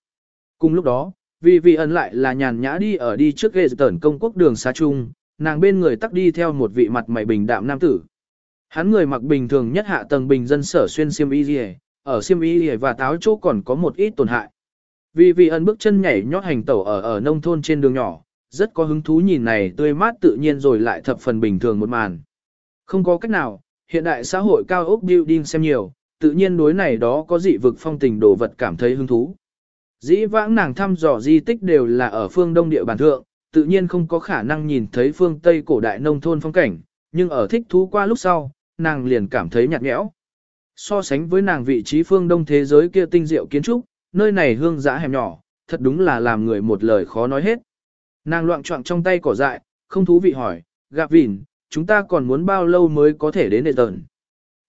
Cùng lúc đó, vì vị ẩn lại là nhàn nhã đi ở đi trước ghê tẩn công quốc đường xa chung, nàng bên người tắc đi theo một vị mặt mày bình đạm nam tử. Hắn người mặc bình thường nhất hạ tầng bình dân sở xuyên xiêm y lìa ở xiêm y lìa và táo chỗ còn có một ít tổn hại. Vì vị ẩn bước chân nhảy nhót hành tẩu ở ở nông thôn trên đường nhỏ, rất có hứng thú nhìn này tươi mát tự nhiên rồi lại thập phần bình thường một màn. Không có cách nào, hiện đại xã hội cao ốc building xem nhiều, tự nhiên đối này đó có dị vực phong tình đồ vật cảm thấy hứng thú. Dĩ vãng nàng thăm dò di tích đều là ở phương đông địa bàn thượng, tự nhiên không có khả năng nhìn thấy phương Tây cổ đại nông thôn phong cảnh, nhưng ở thích thú qua lúc sau, nàng liền cảm thấy nhạt nhẽo. So sánh với nàng vị trí phương đông thế giới kia tinh diệu kiến trúc, nơi này hương giã hẻm nhỏ, thật đúng là làm người một lời khó nói hết. Nàng loạn trọng trong tay cỏ dại, không thú vị hỏi, gạ vỉn, chúng ta còn muốn bao lâu mới có thể đến đệ tờn.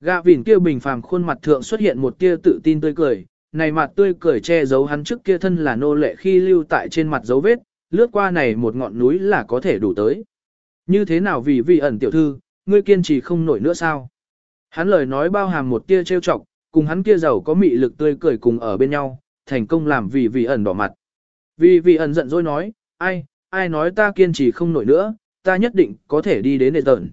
Gạ vỉn kia bình phàm khuôn mặt thượng xuất hiện một tia tự tin tươi cười, này mặt tươi cười che giấu hắn trước kia thân là nô lệ khi lưu tại trên mặt dấu vết, lướt qua này một ngọn núi là có thể đủ tới. Như thế nào vì vị ẩn tiểu thư, ngươi kiên trì không nổi nữa sao? Hắn lời nói bao hàm một tia trêu chọc, cùng hắn kia giàu có mị lực tươi cười cùng ở bên nhau, thành công làm vì vị ẩn đỏ mặt. Vì vị ẩn giận dỗi nói, ai, ai nói ta kiên trì không nổi nữa, ta nhất định có thể đi đến đệ tận.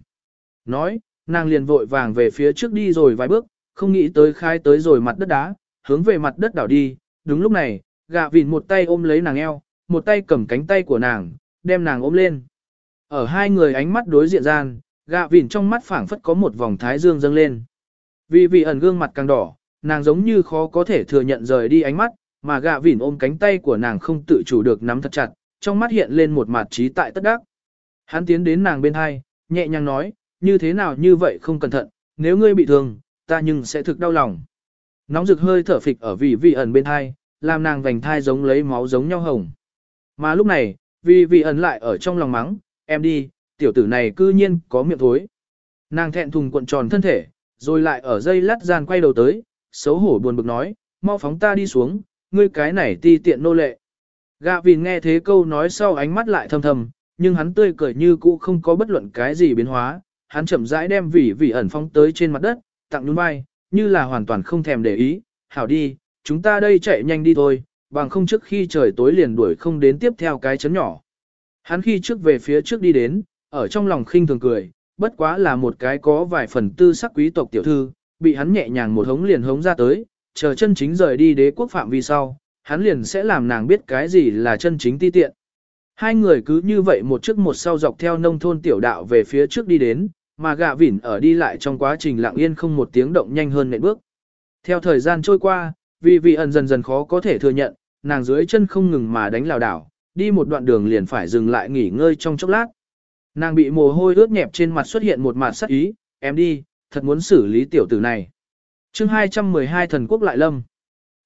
Nói, nàng liền vội vàng về phía trước đi rồi vài bước, không nghĩ tới khai tới rồi mặt đất đá, hướng về mặt đất đảo đi, đúng lúc này, gạ vịn một tay ôm lấy nàng eo, một tay cầm cánh tay của nàng, đem nàng ôm lên. Ở hai người ánh mắt đối diện gian, gạ vịn trong mắt phảng phất có một vòng thái dương dâng lên. Vì vị ẩn gương mặt càng đỏ, nàng giống như khó có thể thừa nhận rời đi ánh mắt, mà gạ vịn ôm cánh tay của nàng không tự chủ được nắm thật chặt, trong mắt hiện lên một mặt trí tại tất đắc. Hắn tiến đến nàng bên hai, nhẹ nhàng nói, như thế nào như vậy không cẩn thận, nếu ngươi bị thương, ta nhưng sẽ thực đau lòng. Nóng rực hơi thở phịch ở vị vị ẩn bên hai, làm nàng vành thai giống lấy máu giống nhau hồng. Mà lúc này, vì vị ẩn lại ở trong lòng mắng, em đi, tiểu tử này cư nhiên có miệng thối. Nàng thẹn thùng cuộn tròn thân thể, rồi lại ở dây lát gian quay đầu tới, xấu hổ buồn bực nói, mau phóng ta đi xuống, ngươi cái này ti tiện nô lệ. Gạ vìn nghe thế câu nói sau ánh mắt lại thâm thầm, nhưng hắn tươi cười như cũ không có bất luận cái gì biến hóa, hắn chậm rãi đem vị vị ẩn phóng tới trên mặt đất, tặng nhún vai, như là hoàn toàn không thèm để ý, hảo đi, chúng ta đây chạy nhanh đi thôi, bằng không trước khi trời tối liền đuổi không đến tiếp theo cái chấn nhỏ. Hắn khi trước về phía trước đi đến, ở trong lòng khinh thường cười, bất quá là một cái có vài phần tư sắc quý tộc tiểu thư, bị hắn nhẹ nhàng một hống liền hống ra tới, chờ chân chính rời đi đế quốc phạm vi sau, hắn liền sẽ làm nàng biết cái gì là chân chính ti tiện. Hai người cứ như vậy một trước một sau dọc theo nông thôn tiểu đạo về phía trước đi đến, mà gạ vỉn ở đi lại trong quá trình lặng yên không một tiếng động nhanh hơn nệm bước. Theo thời gian trôi qua, vì vị ẩn dần dần khó có thể thừa nhận, nàng dưới chân không ngừng mà đánh lảo đảo, đi một đoạn đường liền phải dừng lại nghỉ ngơi trong chốc lát. Nàng bị mồ hôi ướt nhẹp trên mặt xuất hiện một mặt sắc ý, em đi, thật muốn xử lý tiểu tử này. chương 212 thần quốc lại lâm.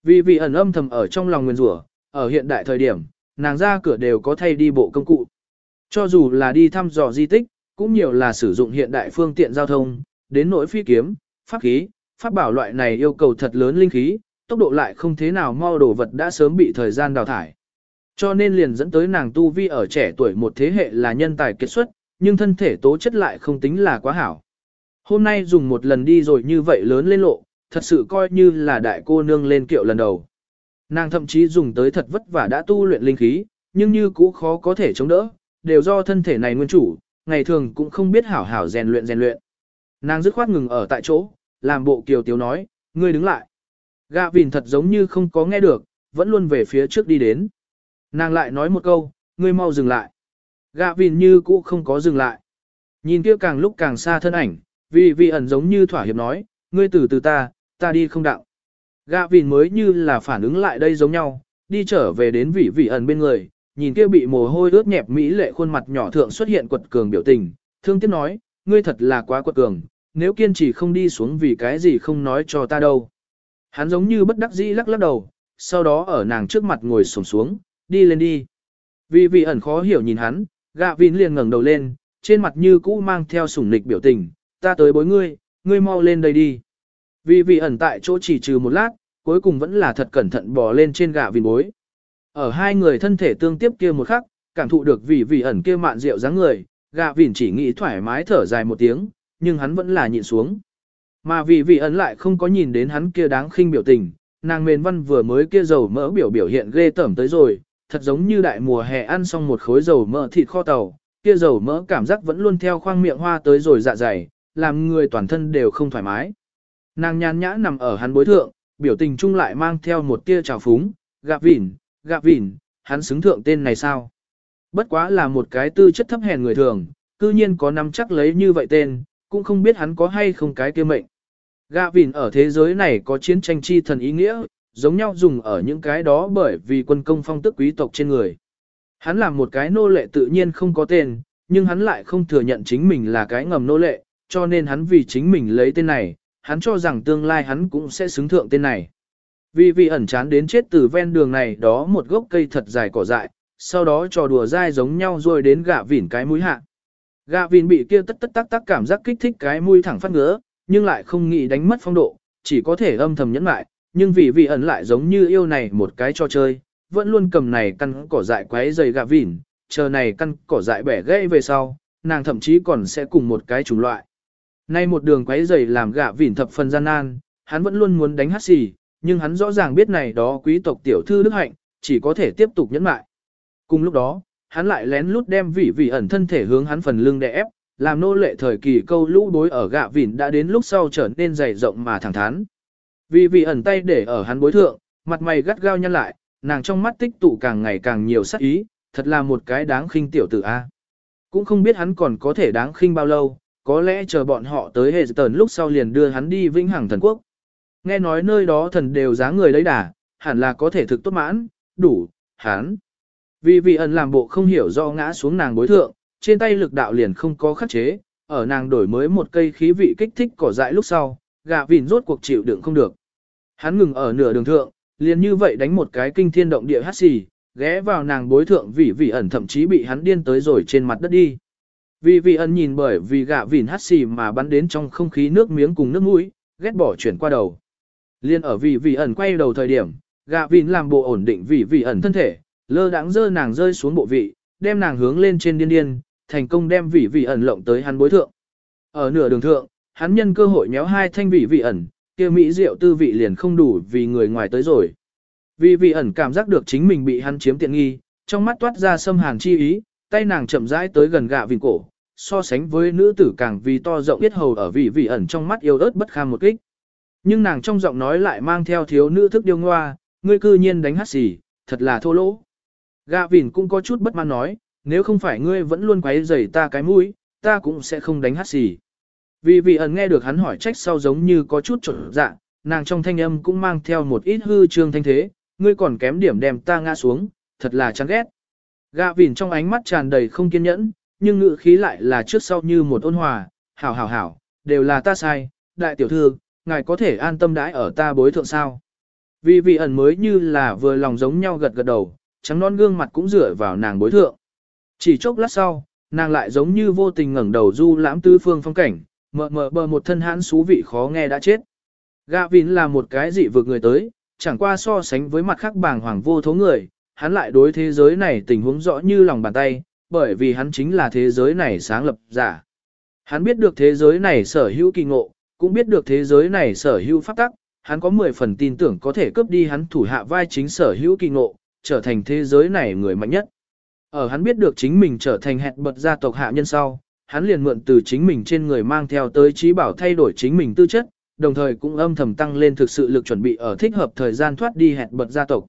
Vì vị ẩn âm thầm ở trong lòng nguyên rủa, ở hiện đại thời điểm, nàng ra cửa đều có thay đi bộ công cụ. Cho dù là đi thăm dò di tích, cũng nhiều là sử dụng hiện đại phương tiện giao thông, đến nỗi phi kiếm, pháp khí, pháp bảo loại này yêu cầu thật lớn linh khí, tốc độ lại không thế nào mau đồ vật đã sớm bị thời gian đào thải. Cho nên liền dẫn tới nàng tu vi ở trẻ tuổi một thế hệ là nhân tài kết xuất, nhưng thân thể tố chất lại không tính là quá hảo. Hôm nay dùng một lần đi rồi như vậy lớn lên lộ, thật sự coi như là đại cô nương lên kiệu lần đầu. Nàng thậm chí dùng tới thật vất vả đã tu luyện linh khí, nhưng như cũ khó có thể chống đỡ, đều do thân thể này nguyên chủ, ngày thường cũng không biết hảo hảo rèn luyện rèn luyện. Nàng dứt khoát ngừng ở tại chỗ, làm bộ kiều tiếu nói, ngươi đứng lại. Gạ vìn thật giống như không có nghe được, vẫn luôn về phía trước đi đến. Nàng lại nói một câu, ngươi mau dừng lại. Gạ vìn như cũ không có dừng lại. Nhìn kia càng lúc càng xa thân ảnh, vì vị ẩn giống như thỏa hiệp nói, ngươi từ từ ta, ta đi không đạo. Gạ vìn mới như là phản ứng lại đây giống nhau, đi trở về đến vị vị ẩn bên người, nhìn kia bị mồ hôi ướt nhẹp mỹ lệ khuôn mặt nhỏ thượng xuất hiện quật cường biểu tình, thương tiếc nói, ngươi thật là quá quật cường, nếu kiên trì không đi xuống vì cái gì không nói cho ta đâu. Hắn giống như bất đắc dĩ lắc lắc đầu, sau đó ở nàng trước mặt ngồi xổm xuống, đi lên đi. Vì vị ẩn khó hiểu nhìn hắn, gạ vịn liền ngẩng đầu lên, trên mặt như cũ mang theo sủng nịch biểu tình, ta tới bối ngươi, ngươi mau lên đây đi. Vì vị ẩn tại chỗ chỉ trừ một lát, cuối cùng vẫn là thật cẩn thận bò lên trên gạ vịn bối. Ở hai người thân thể tương tiếp kia một khắc, cảm thụ được vì vị ẩn kia mạn rượu dáng người, gạ vịn chỉ nghĩ thoải mái thở dài một tiếng, nhưng hắn vẫn là nhịn xuống. Mà vì vị ẩn lại không có nhìn đến hắn kia đáng khinh biểu tình, nàng mền văn vừa mới kia dầu mỡ biểu biểu hiện ghê tởm tới rồi, thật giống như đại mùa hè ăn xong một khối dầu mỡ thịt kho tàu, kia dầu mỡ cảm giác vẫn luôn theo khoang miệng hoa tới rồi dạ dày, làm người toàn thân đều không thoải mái. Nàng nhàn nhã nằm ở hắn bối thượng, biểu tình chung lại mang theo một tia trào phúng, gạp vỉn, gạp vỉn, hắn xứng thượng tên này sao? Bất quá là một cái tư chất thấp hèn người thường, cư nhiên có nắm chắc lấy như vậy tên, cũng không biết hắn có hay không cái kia mệnh. Gạ vìn ở thế giới này có chiến tranh chi thần ý nghĩa, giống nhau dùng ở những cái đó bởi vì quân công phong tức quý tộc trên người. Hắn là một cái nô lệ tự nhiên không có tên, nhưng hắn lại không thừa nhận chính mình là cái ngầm nô lệ, cho nên hắn vì chính mình lấy tên này, hắn cho rằng tương lai hắn cũng sẽ xứng thượng tên này. Vì vì ẩn chán đến chết từ ven đường này đó một gốc cây thật dài cỏ dại, sau đó trò đùa dai giống nhau rồi đến gạ vỉn cái mũi hạ. Gạ vỉn bị kia tất tất tắc tắc cảm giác kích thích cái mũi thẳng phát ngứa, nhưng lại không nghĩ đánh mất phong độ, chỉ có thể âm thầm nhẫn lại, nhưng vì vị ẩn lại giống như yêu này một cái cho chơi, vẫn luôn cầm này căn cỏ dại quấy dày gạ vỉn, chờ này căn cỏ dại bẻ gãy về sau, nàng thậm chí còn sẽ cùng một cái chủng loại. Nay một đường quấy dày làm gạ vỉn thập phần gian nan, hắn vẫn luôn muốn đánh hát xì, nhưng hắn rõ ràng biết này đó quý tộc tiểu thư đức hạnh, chỉ có thể tiếp tục nhẫn mại. Cùng lúc đó, hắn lại lén lút đem vị vị ẩn thân thể hướng hắn phần lưng đè ép, làm nô lệ thời kỳ câu lũ đối ở gạ vỉn đã đến lúc sau trở nên dày rộng mà thẳng thắn. Vì vị ẩn tay để ở hắn bối thượng, mặt mày gắt gao nhăn lại, nàng trong mắt tích tụ càng ngày càng nhiều sắc ý, thật là một cái đáng khinh tiểu tử A. Cũng không biết hắn còn có thể đáng khinh bao lâu, có lẽ chờ bọn họ tới hệ tờn lúc sau liền đưa hắn đi vĩnh hằng thần quốc. Nghe nói nơi đó thần đều dáng người lấy đà, hẳn là có thể thực tốt mãn, đủ, hắn. Vì vị ẩn làm bộ không hiểu do ngã xuống nàng bối thượng, trên tay lực đạo liền không có khắc chế, ở nàng đổi mới một cây khí vị kích thích cỏ dại lúc sau, gạ vỉn rốt cuộc chịu đựng không được. Hắn ngừng ở nửa đường thượng, liền như vậy đánh một cái kinh thiên động địa hát xì, ghé vào nàng bối thượng vì vị ẩn thậm chí bị hắn điên tới rồi trên mặt đất đi. Vì vị ẩn nhìn bởi vì gạ vỉn hát xì mà bắn đến trong không khí nước miếng cùng nước mũi, ghét bỏ chuyển qua đầu. Liên ở vì vị ẩn quay đầu thời điểm, gạ vỉn làm bộ ổn định vì vị ẩn thân thể, lơ đãng dơ nàng rơi xuống bộ vị, đem nàng hướng lên trên điên điên, thành công đem vị vị ẩn lộng tới hắn bối thượng. Ở nửa đường thượng, hắn nhân cơ hội nhéo hai thanh vị vị ẩn, kia mỹ rượu tư vị liền không đủ vì người ngoài tới rồi. vị vị ẩn cảm giác được chính mình bị hắn chiếm tiện nghi, trong mắt toát ra xâm hàn chi ý, tay nàng chậm rãi tới gần gạ vịn cổ, so sánh với nữ tử càng vì to rộng biết hầu ở vị vị ẩn trong mắt yêu ớt bất kham một kích. Nhưng nàng trong giọng nói lại mang theo thiếu nữ thức điêu ngoa, ngươi cư nhiên đánh hát xì, thật là thô lỗ. Gạ vịn cũng có chút bất mãn nói, nếu không phải ngươi vẫn luôn quấy rầy ta cái mũi, ta cũng sẽ không đánh hát xì. Vì vị ẩn nghe được hắn hỏi trách sau giống như có chút trộn dạ, nàng trong thanh âm cũng mang theo một ít hư trương thanh thế, ngươi còn kém điểm đem ta ngã xuống, thật là chán ghét. Gạ vỉn trong ánh mắt tràn đầy không kiên nhẫn, nhưng ngữ khí lại là trước sau như một ôn hòa, hảo hảo hảo, đều là ta sai, đại tiểu thư, ngài có thể an tâm đãi ở ta bối thượng sao. Vì vị ẩn mới như là vừa lòng giống nhau gật gật đầu, trắng non gương mặt cũng dựa vào nàng bối thượng. Chỉ chốc lát sau, nàng lại giống như vô tình ngẩng đầu du lãm tứ phương phong cảnh, mờ mờ bờ một thân hãn xú vị khó nghe đã chết. Gạ vìn là một cái dị vực người tới, chẳng qua so sánh với mặt khác bàng hoàng vô thố người, hắn lại đối thế giới này tình huống rõ như lòng bàn tay, bởi vì hắn chính là thế giới này sáng lập giả. Hắn biết được thế giới này sở hữu kỳ ngộ, cũng biết được thế giới này sở hữu pháp tắc, hắn có 10 phần tin tưởng có thể cướp đi hắn thủ hạ vai chính sở hữu kỳ ngộ, trở thành thế giới này người mạnh nhất. Ở hắn biết được chính mình trở thành hẹn bật gia tộc hạ nhân sau, hắn liền mượn từ chính mình trên người mang theo tới trí bảo thay đổi chính mình tư chất, đồng thời cũng âm thầm tăng lên thực sự lực chuẩn bị ở thích hợp thời gian thoát đi hẹn bật gia tộc.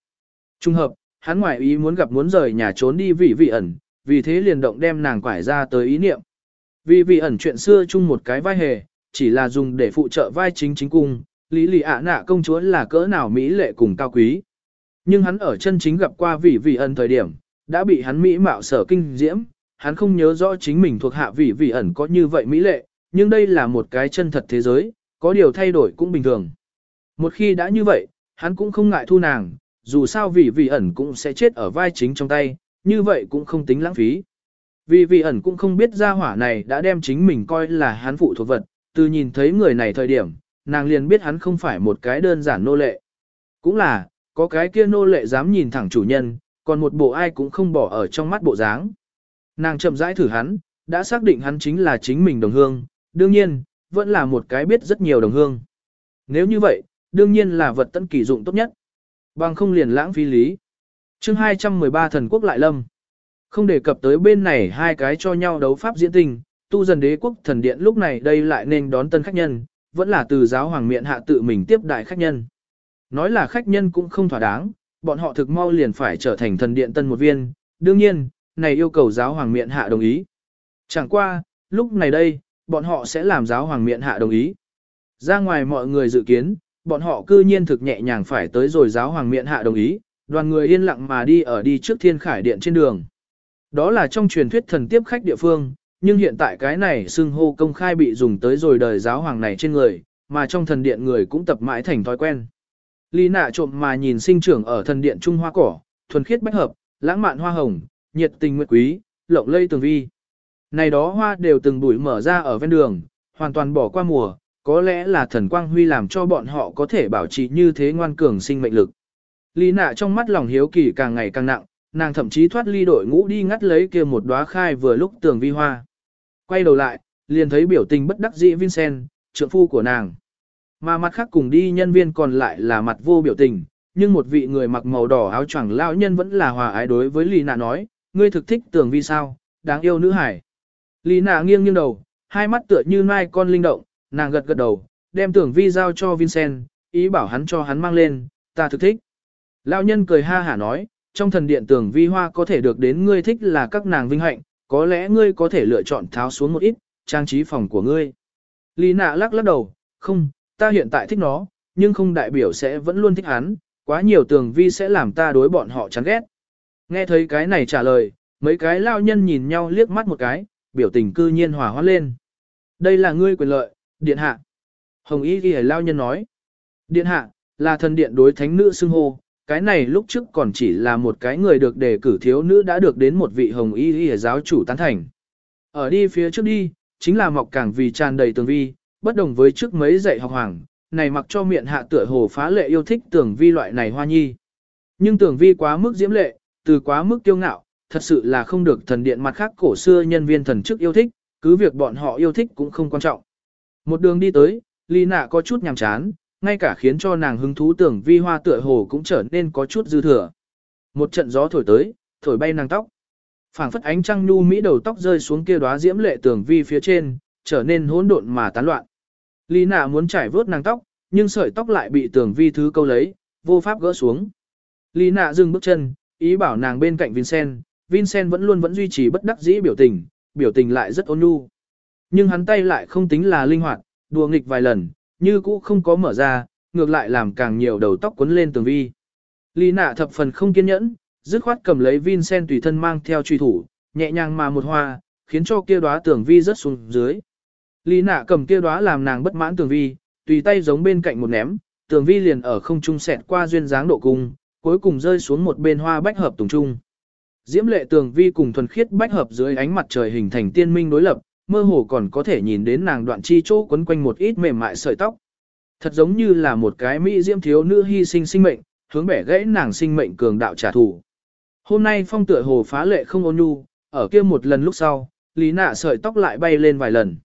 Trung hợp, hắn ngoại ý muốn gặp muốn rời nhà trốn đi vì vị ẩn, vì thế liền động đem nàng quải ra tới ý niệm. Vì vị ẩn chuyện xưa chung một cái vai hề, chỉ là dùng để phụ trợ vai chính chính cung, lý lì ạ nạ công chúa là cỡ nào mỹ lệ cùng cao quý. Nhưng hắn ở chân chính gặp qua vị vị ẩn thời điểm, đã bị hắn mỹ mạo sở kinh diễm, hắn không nhớ rõ chính mình thuộc hạ vị vị ẩn có như vậy mỹ lệ, nhưng đây là một cái chân thật thế giới, có điều thay đổi cũng bình thường. Một khi đã như vậy, hắn cũng không ngại thu nàng, dù sao vị vị ẩn cũng sẽ chết ở vai chính trong tay, như vậy cũng không tính lãng phí. Vì vị ẩn cũng không biết gia hỏa này đã đem chính mình coi là hắn phụ thuộc vật, từ nhìn thấy người này thời điểm, nàng liền biết hắn không phải một cái đơn giản nô lệ. Cũng là, có cái kia nô lệ dám nhìn thẳng chủ nhân, còn một bộ ai cũng không bỏ ở trong mắt bộ dáng. Nàng chậm rãi thử hắn, đã xác định hắn chính là chính mình đồng hương, đương nhiên, vẫn là một cái biết rất nhiều đồng hương. Nếu như vậy, đương nhiên là vật tân kỳ dụng tốt nhất. Bằng không liền lãng phí lý. chương 213 thần quốc lại lâm. Không đề cập tới bên này hai cái cho nhau đấu pháp diễn tình, tu dần đế quốc thần điện lúc này đây lại nên đón tân khách nhân, vẫn là từ giáo hoàng miện hạ tự mình tiếp đại khách nhân. Nói là khách nhân cũng không thỏa đáng, bọn họ thực mau liền phải trở thành thần điện tân một viên, đương nhiên, này yêu cầu giáo hoàng miện hạ đồng ý. Chẳng qua, lúc này đây, bọn họ sẽ làm giáo hoàng miện hạ đồng ý. Ra ngoài mọi người dự kiến, bọn họ cư nhiên thực nhẹ nhàng phải tới rồi giáo hoàng miện hạ đồng ý, đoàn người yên lặng mà đi ở đi trước thiên khải điện trên đường. Đó là trong truyền thuyết thần tiếp khách địa phương, nhưng hiện tại cái này xưng hô công khai bị dùng tới rồi đời giáo hoàng này trên người, mà trong thần điện người cũng tập mãi thành thói quen. Lý nạ trộm mà nhìn sinh trưởng ở thần điện Trung Hoa cỏ, thuần khiết bách hợp, lãng mạn hoa hồng, nhiệt tình nguyệt quý, lộng lây tường vi. Này đó hoa đều từng bụi mở ra ở ven đường, hoàn toàn bỏ qua mùa, có lẽ là thần quang huy làm cho bọn họ có thể bảo trì như thế ngoan cường sinh mệnh lực. Lý nạ trong mắt lòng hiếu kỳ càng ngày càng nặng, nàng thậm chí thoát ly đội ngũ đi ngắt lấy kia một đóa khai vừa lúc tường vi hoa. Quay đầu lại, liền thấy biểu tình bất đắc dĩ Vincent, trượng phu của nàng. Mà mặt khác cùng đi nhân viên còn lại là mặt vô biểu tình, nhưng một vị người mặc màu đỏ áo choàng lão nhân vẫn là hòa ái đối với lina nạ nói, ngươi thực thích tưởng vi sao, đáng yêu nữ hải. lina nạ nghiêng nghiêng đầu, hai mắt tựa như mai con linh động, nàng gật gật đầu, đem tưởng vi giao cho Vincent, ý bảo hắn cho hắn mang lên, ta thực thích. Lão nhân cười ha hả nói, trong thần điện tưởng vi hoa có thể được đến ngươi thích là các nàng vinh hạnh, có lẽ ngươi có thể lựa chọn tháo xuống một ít, trang trí phòng của ngươi. Lý nạ lắc lắc đầu, không, ta hiện tại thích nó, nhưng không đại biểu sẽ vẫn luôn thích hắn, quá nhiều tường vi sẽ làm ta đối bọn họ chán ghét. Nghe thấy cái này trả lời, mấy cái lao nhân nhìn nhau liếc mắt một cái, biểu tình cư nhiên hòa hoãn lên. Đây là ngươi quyền lợi, điện hạ. Hồng Y ghi lao nhân nói. Điện hạ, là thần điện đối thánh nữ xưng hô, cái này lúc trước còn chỉ là một cái người được đề cử thiếu nữ đã được đến một vị hồng y y giáo chủ tán thành. Ở đi phía trước đi, chính là mọc càng vì tràn đầy tường vi, bất đồng với trước mấy dạy học hoàng, này mặc cho miệng hạ tựa hồ phá lệ yêu thích tưởng vi loại này hoa nhi. Nhưng tưởng vi quá mức diễm lệ, từ quá mức kiêu ngạo, thật sự là không được thần điện mặt khác cổ xưa nhân viên thần chức yêu thích, cứ việc bọn họ yêu thích cũng không quan trọng. Một đường đi tới, Ly nạ có chút nhàm chán, ngay cả khiến cho nàng hứng thú tưởng vi hoa tựa hồ cũng trở nên có chút dư thừa. Một trận gió thổi tới, thổi bay nàng tóc. phảng phất ánh trăng nhu mỹ đầu tóc rơi xuống kia đóa diễm lệ tưởng vi phía trên, trở nên hỗn độn mà tán loạn. Lý nạ muốn trải vớt nàng tóc, nhưng sợi tóc lại bị tường vi thứ câu lấy, vô pháp gỡ xuống. Lý nạ dừng bước chân, ý bảo nàng bên cạnh Vincent, Vincent vẫn luôn vẫn duy trì bất đắc dĩ biểu tình, biểu tình lại rất ôn nhu. Nhưng hắn tay lại không tính là linh hoạt, đùa nghịch vài lần, như cũ không có mở ra, ngược lại làm càng nhiều đầu tóc quấn lên tường vi. Lý nạ thập phần không kiên nhẫn, dứt khoát cầm lấy Vincent tùy thân mang theo truy thủ, nhẹ nhàng mà một hoa, khiến cho kia đóa tường vi rất xuống dưới. Lý nạ cầm kia đóa làm nàng bất mãn tường vi, tùy tay giống bên cạnh một ném, tường vi liền ở không trung xẹt qua duyên dáng độ cung, cuối cùng rơi xuống một bên hoa bách hợp tùng trung. Diễm lệ tường vi cùng thuần khiết bách hợp dưới ánh mặt trời hình thành tiên minh đối lập, mơ hồ còn có thể nhìn đến nàng đoạn chi chỗ quấn quanh một ít mềm mại sợi tóc. Thật giống như là một cái mỹ diễm thiếu nữ hy sinh sinh mệnh, hướng bẻ gãy nàng sinh mệnh cường đạo trả thù. Hôm nay phong tựa hồ phá lệ không ôn nhu, ở kia một lần lúc sau, lý nạ sợi tóc lại bay lên vài lần.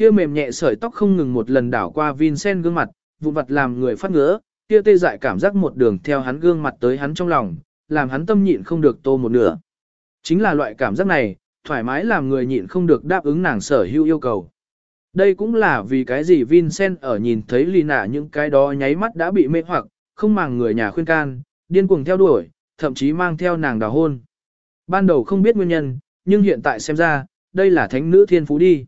Kia mềm nhẹ sợi tóc không ngừng một lần đảo qua Vincent gương mặt, vụ vặt làm người phát ngứa, kia tê dại cảm giác một đường theo hắn gương mặt tới hắn trong lòng, làm hắn tâm nhịn không được tô một nửa. Chính là loại cảm giác này, thoải mái làm người nhịn không được đáp ứng nàng sở hữu yêu cầu. Đây cũng là vì cái gì Vincent ở nhìn thấy Lina những cái đó nháy mắt đã bị mê hoặc, không màng người nhà khuyên can, điên cuồng theo đuổi, thậm chí mang theo nàng đào hôn. Ban đầu không biết nguyên nhân, nhưng hiện tại xem ra, đây là thánh nữ thiên phú đi.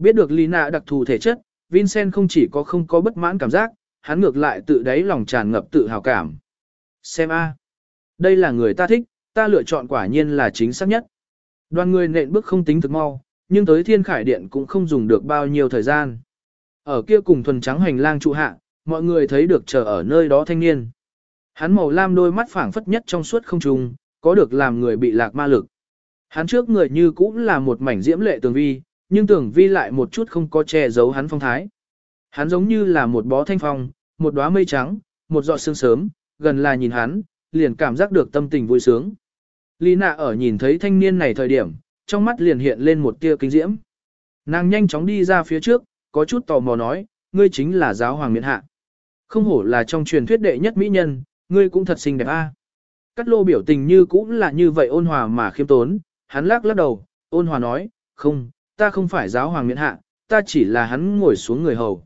Biết được Lina đặc thù thể chất, Vincent không chỉ có không có bất mãn cảm giác, hắn ngược lại tự đáy lòng tràn ngập tự hào cảm. Xem a, đây là người ta thích, ta lựa chọn quả nhiên là chính xác nhất. Đoàn người nện bước không tính thực mau, nhưng tới thiên khải điện cũng không dùng được bao nhiêu thời gian. Ở kia cùng thuần trắng hành lang trụ hạ, mọi người thấy được chờ ở nơi đó thanh niên. Hắn màu lam đôi mắt phảng phất nhất trong suốt không trùng, có được làm người bị lạc ma lực. Hắn trước người như cũng là một mảnh diễm lệ tường vi, nhưng tưởng vi lại một chút không có che giấu hắn phong thái. Hắn giống như là một bó thanh phong, một đóa mây trắng, một giọt sương sớm, gần là nhìn hắn, liền cảm giác được tâm tình vui sướng. Lý nạ ở nhìn thấy thanh niên này thời điểm, trong mắt liền hiện lên một tia kinh diễm. Nàng nhanh chóng đi ra phía trước, có chút tò mò nói, ngươi chính là giáo hoàng miện hạ. Không hổ là trong truyền thuyết đệ nhất mỹ nhân, ngươi cũng thật xinh đẹp a. Cát lô biểu tình như cũng là như vậy ôn hòa mà khiêm tốn, hắn lắc lắc đầu, ôn hòa nói, không, ta không phải giáo hoàng miện hạ, ta chỉ là hắn ngồi xuống người hầu.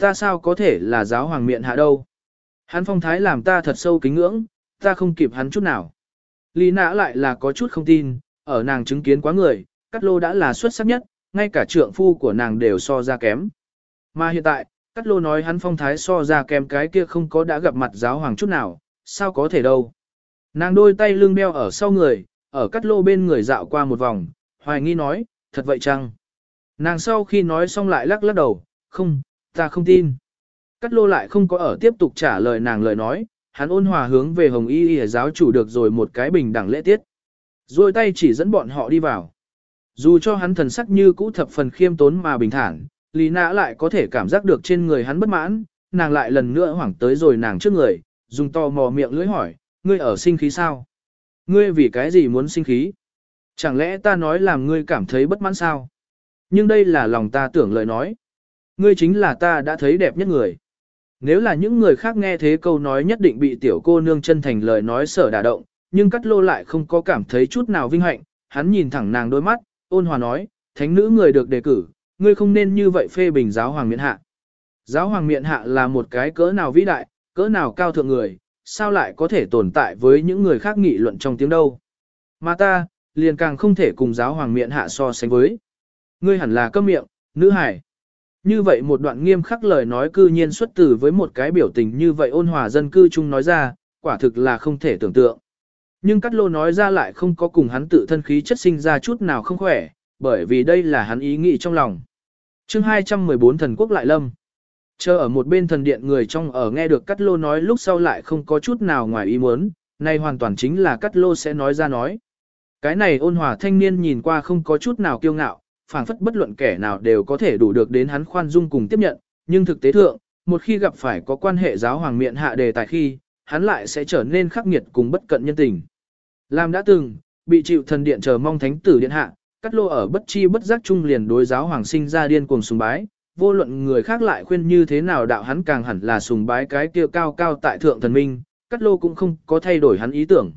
Ta sao có thể là giáo hoàng miện hạ đâu? Hắn phong thái làm ta thật sâu kính ngưỡng, ta không kịp hắn chút nào. Lý nã lại là có chút không tin, ở nàng chứng kiến quá người, Cát Lô đã là xuất sắc nhất, ngay cả trượng phu của nàng đều so ra kém. Mà hiện tại, Cát Lô nói hắn phong thái so ra kém cái kia không có đã gặp mặt giáo hoàng chút nào, sao có thể đâu. Nàng đôi tay lưng đeo ở sau người, ở Cát Lô bên người dạo qua một vòng, hoài nghi nói, thật vậy chăng? Nàng sau khi nói xong lại lắc lắc đầu, không, ta không tin. Cát Lô lại không có ở tiếp tục trả lời nàng lời nói, hắn ôn hòa hướng về Hồng Y Y giáo chủ được rồi một cái bình đẳng lễ tiết. Rồi tay chỉ dẫn bọn họ đi vào. Dù cho hắn thần sắc như cũ thập phần khiêm tốn mà bình thản, Lý Nã lại có thể cảm giác được trên người hắn bất mãn, nàng lại lần nữa hoảng tới rồi nàng trước người, dùng to mò miệng lưỡi hỏi, ngươi ở sinh khí sao? Ngươi vì cái gì muốn sinh khí? Chẳng lẽ ta nói làm ngươi cảm thấy bất mãn sao? Nhưng đây là lòng ta tưởng lời nói. Ngươi chính là ta đã thấy đẹp nhất người. Nếu là những người khác nghe thế câu nói nhất định bị tiểu cô nương chân thành lời nói sở đả động, nhưng cắt lô lại không có cảm thấy chút nào vinh hạnh, hắn nhìn thẳng nàng đôi mắt, ôn hòa nói, thánh nữ người được đề cử, ngươi không nên như vậy phê bình giáo hoàng miện hạ. Giáo hoàng miện hạ là một cái cỡ nào vĩ đại, cỡ nào cao thượng người, sao lại có thể tồn tại với những người khác nghị luận trong tiếng đâu. Mà ta, liền càng không thể cùng giáo hoàng miệng hạ so sánh với. Ngươi hẳn là câm miệng, nữ hải. Như vậy một đoạn nghiêm khắc lời nói cư nhiên xuất từ với một cái biểu tình như vậy ôn hòa dân cư chung nói ra, quả thực là không thể tưởng tượng. Nhưng Cát Lô nói ra lại không có cùng hắn tự thân khí chất sinh ra chút nào không khỏe, bởi vì đây là hắn ý nghĩ trong lòng. chương 214 thần quốc lại lâm. Chờ ở một bên thần điện người trong ở nghe được Cát Lô nói lúc sau lại không có chút nào ngoài ý muốn, nay hoàn toàn chính là Cát Lô sẽ nói ra nói. Cái này ôn hòa thanh niên nhìn qua không có chút nào kiêu ngạo, phảng phất bất luận kẻ nào đều có thể đủ được đến hắn khoan dung cùng tiếp nhận, nhưng thực tế thượng, một khi gặp phải có quan hệ giáo hoàng miệng hạ đề tài khi, hắn lại sẽ trở nên khắc nghiệt cùng bất cận nhân tình. Làm đã từng, bị chịu thần điện chờ mong thánh tử điện hạ, cắt lô ở bất chi bất giác trung liền đối giáo hoàng sinh ra điên cuồng sùng bái, vô luận người khác lại khuyên như thế nào đạo hắn càng hẳn là sùng bái cái kia cao cao tại thượng thần minh, cắt lô cũng không có thay đổi hắn ý tưởng.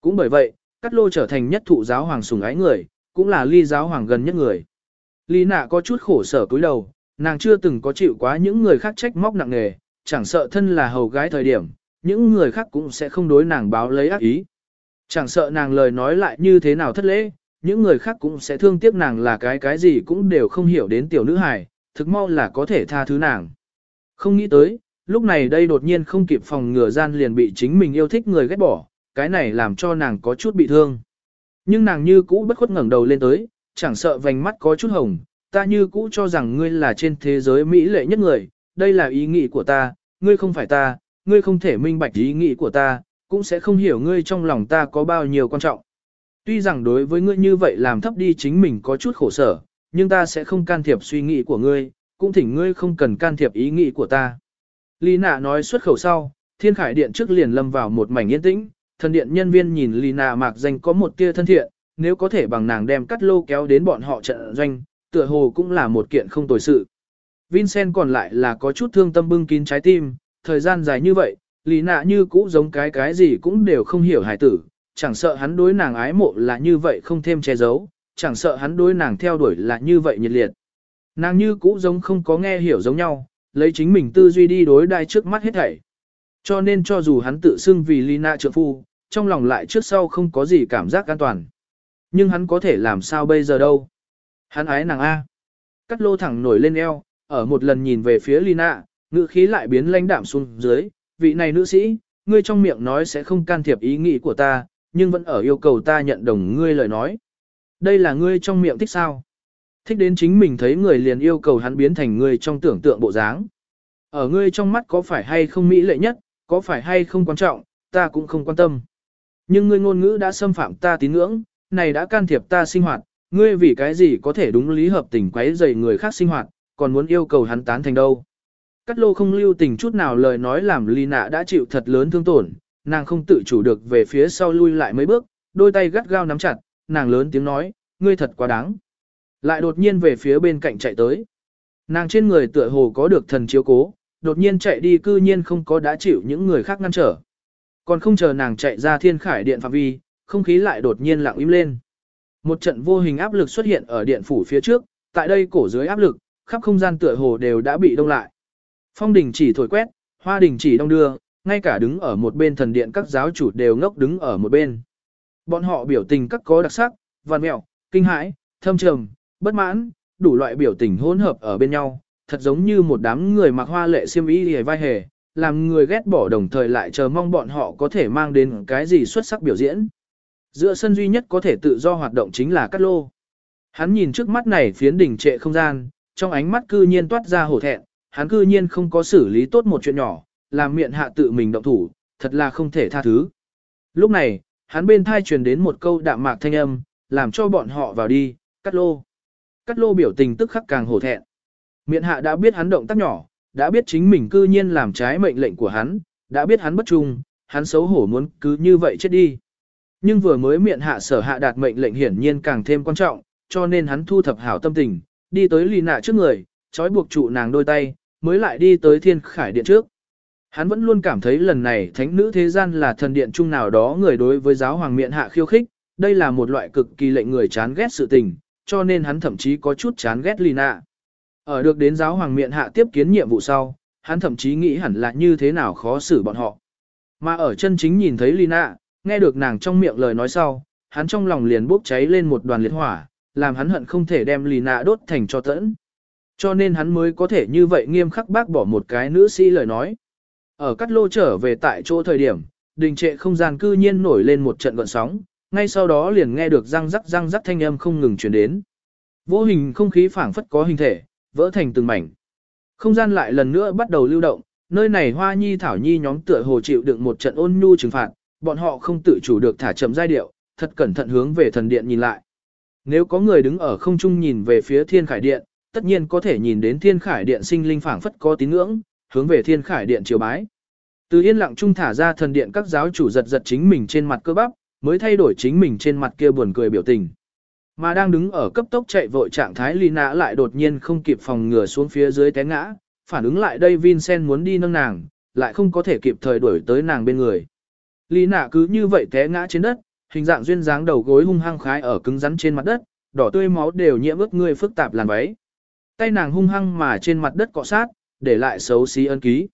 Cũng bởi vậy, cắt lô trở thành nhất thụ giáo hoàng sùng ái người, cũng là ly giáo hoàng gần nhất người. Lý nạ có chút khổ sở cúi đầu, nàng chưa từng có chịu quá những người khác trách móc nặng nề, chẳng sợ thân là hầu gái thời điểm, những người khác cũng sẽ không đối nàng báo lấy ác ý. Chẳng sợ nàng lời nói lại như thế nào thất lễ, những người khác cũng sẽ thương tiếc nàng là cái cái gì cũng đều không hiểu đến tiểu nữ hài, thực mau là có thể tha thứ nàng. Không nghĩ tới, lúc này đây đột nhiên không kịp phòng ngừa gian liền bị chính mình yêu thích người ghét bỏ, cái này làm cho nàng có chút bị thương. Nhưng nàng như cũ bất khuất ngẩng đầu lên tới, chẳng sợ vành mắt có chút hồng, ta như cũ cho rằng ngươi là trên thế giới mỹ lệ nhất người, đây là ý nghĩ của ta, ngươi không phải ta, ngươi không thể minh bạch ý nghĩ của ta, cũng sẽ không hiểu ngươi trong lòng ta có bao nhiêu quan trọng. Tuy rằng đối với ngươi như vậy làm thấp đi chính mình có chút khổ sở, nhưng ta sẽ không can thiệp suy nghĩ của ngươi, cũng thỉnh ngươi không cần can thiệp ý nghĩ của ta. Lý nạ nói xuất khẩu sau, thiên khải điện trước liền lâm vào một mảnh yên tĩnh, thần điện nhân viên nhìn Lina mạc danh có một tia thân thiện, nếu có thể bằng nàng đem cắt lô kéo đến bọn họ trận doanh, tựa hồ cũng là một kiện không tồi sự. Vincent còn lại là có chút thương tâm bưng kín trái tim, thời gian dài như vậy, lý nạ như cũ giống cái cái gì cũng đều không hiểu hải tử, chẳng sợ hắn đối nàng ái mộ là như vậy không thêm che giấu, chẳng sợ hắn đối nàng theo đuổi là như vậy nhiệt liệt. Nàng như cũ giống không có nghe hiểu giống nhau, lấy chính mình tư duy đi đối đai trước mắt hết thảy. Cho nên cho dù hắn tự xưng vì Lina trợ phu, trong lòng lại trước sau không có gì cảm giác an toàn. Nhưng hắn có thể làm sao bây giờ đâu? Hắn ái nàng A. Cắt lô thẳng nổi lên eo, ở một lần nhìn về phía Lina, ngữ khí lại biến lãnh đạm xuống dưới, vị này nữ sĩ, ngươi trong miệng nói sẽ không can thiệp ý nghĩ của ta, nhưng vẫn ở yêu cầu ta nhận đồng ngươi lời nói. Đây là ngươi trong miệng thích sao? Thích đến chính mình thấy người liền yêu cầu hắn biến thành ngươi trong tưởng tượng bộ dáng. Ở ngươi trong mắt có phải hay không mỹ lệ nhất, có phải hay không quan trọng, ta cũng không quan tâm. Nhưng ngươi ngôn ngữ đã xâm phạm ta tín ngưỡng, này đã can thiệp ta sinh hoạt, ngươi vì cái gì có thể đúng lý hợp tình quấy rầy người khác sinh hoạt, còn muốn yêu cầu hắn tán thành đâu. Cát lô không lưu tình chút nào lời nói làm ly nạ đã chịu thật lớn thương tổn, nàng không tự chủ được về phía sau lui lại mấy bước, đôi tay gắt gao nắm chặt, nàng lớn tiếng nói, ngươi thật quá đáng. Lại đột nhiên về phía bên cạnh chạy tới. Nàng trên người tựa hồ có được thần chiếu cố, đột nhiên chạy đi cư nhiên không có đã chịu những người khác ngăn trở. Còn không chờ nàng chạy ra thiên khải điện phạm vi, không khí lại đột nhiên lặng im lên. Một trận vô hình áp lực xuất hiện ở điện phủ phía trước, tại đây cổ dưới áp lực, khắp không gian tựa hồ đều đã bị đông lại. Phong đình chỉ thổi quét, hoa đình chỉ đông đưa, ngay cả đứng ở một bên thần điện các giáo chủ đều ngốc đứng ở một bên. Bọn họ biểu tình các có đặc sắc, vằn mẹo, kinh hãi, thâm trầm, bất mãn, đủ loại biểu tình hỗn hợp ở bên nhau, thật giống như một đám người mặc hoa lệ xiêm y hề vai hề, làm người ghét bỏ đồng thời lại chờ mong bọn họ có thể mang đến cái gì xuất sắc biểu diễn. Giữa sân duy nhất có thể tự do hoạt động chính là cắt Lô. Hắn nhìn trước mắt này phiến đỉnh trệ không gian, trong ánh mắt cư nhiên toát ra hổ thẹn, hắn cư nhiên không có xử lý tốt một chuyện nhỏ, làm miệng hạ tự mình động thủ, thật là không thể tha thứ. Lúc này, hắn bên thai truyền đến một câu đạm mạc thanh âm, làm cho bọn họ vào đi, cắt lô. Cắt lô biểu tình tức khắc càng hổ thẹn. Miệng hạ đã biết hắn động tác nhỏ, đã biết chính mình cư nhiên làm trái mệnh lệnh của hắn, đã biết hắn bất trung, hắn xấu hổ muốn cứ như vậy chết đi. Nhưng vừa mới miệng hạ sở hạ đạt mệnh lệnh hiển nhiên càng thêm quan trọng, cho nên hắn thu thập hảo tâm tình, đi tới lì nạ trước người, trói buộc trụ nàng đôi tay, mới lại đi tới thiên khải điện trước. Hắn vẫn luôn cảm thấy lần này thánh nữ thế gian là thần điện chung nào đó người đối với giáo hoàng miệng hạ khiêu khích, đây là một loại cực kỳ lệnh người chán ghét sự tình, cho nên hắn thậm chí có chút chán ghét Lina. Ở được đến giáo hoàng miệng hạ tiếp kiến nhiệm vụ sau, hắn thậm chí nghĩ hẳn là như thế nào khó xử bọn họ. Mà ở chân chính nhìn thấy Lina, nghe được nàng trong miệng lời nói sau, hắn trong lòng liền bốc cháy lên một đoàn liệt hỏa, làm hắn hận không thể đem Lina đốt thành cho tẫn. Cho nên hắn mới có thể như vậy nghiêm khắc bác bỏ một cái nữ sĩ lời nói. Ở cắt lô trở về tại chỗ thời điểm, đình trệ không gian cư nhiên nổi lên một trận gọn sóng, ngay sau đó liền nghe được răng rắc răng rắc thanh âm không ngừng truyền đến. Vô hình không khí phảng phất có hình thể, vỡ thành từng mảnh. Không gian lại lần nữa bắt đầu lưu động, nơi này hoa nhi thảo nhi nhóm tựa hồ chịu đựng một trận ôn nhu trừng phạt, bọn họ không tự chủ được thả chậm giai điệu, thật cẩn thận hướng về thần điện nhìn lại. Nếu có người đứng ở không trung nhìn về phía thiên khải điện, tất nhiên có thể nhìn đến thiên khải điện sinh linh phảng phất có tín ngưỡng, hướng về thiên khải điện triều bái. Từ yên lặng trung thả ra thần điện các giáo chủ giật giật chính mình trên mặt cơ bắp, mới thay đổi chính mình trên mặt kia buồn cười biểu tình. Mà đang đứng ở cấp tốc chạy vội trạng thái Lina lại đột nhiên không kịp phòng ngừa xuống phía dưới té ngã, phản ứng lại đây Vincent muốn đi nâng nàng, lại không có thể kịp thời đuổi tới nàng bên người. Lina cứ như vậy té ngã trên đất, hình dạng duyên dáng đầu gối hung hăng khái ở cứng rắn trên mặt đất, đỏ tươi máu đều nhiễm ướt người phức tạp làn váy. Tay nàng hung hăng mà trên mặt đất cọ sát, để lại xấu xí ân ký.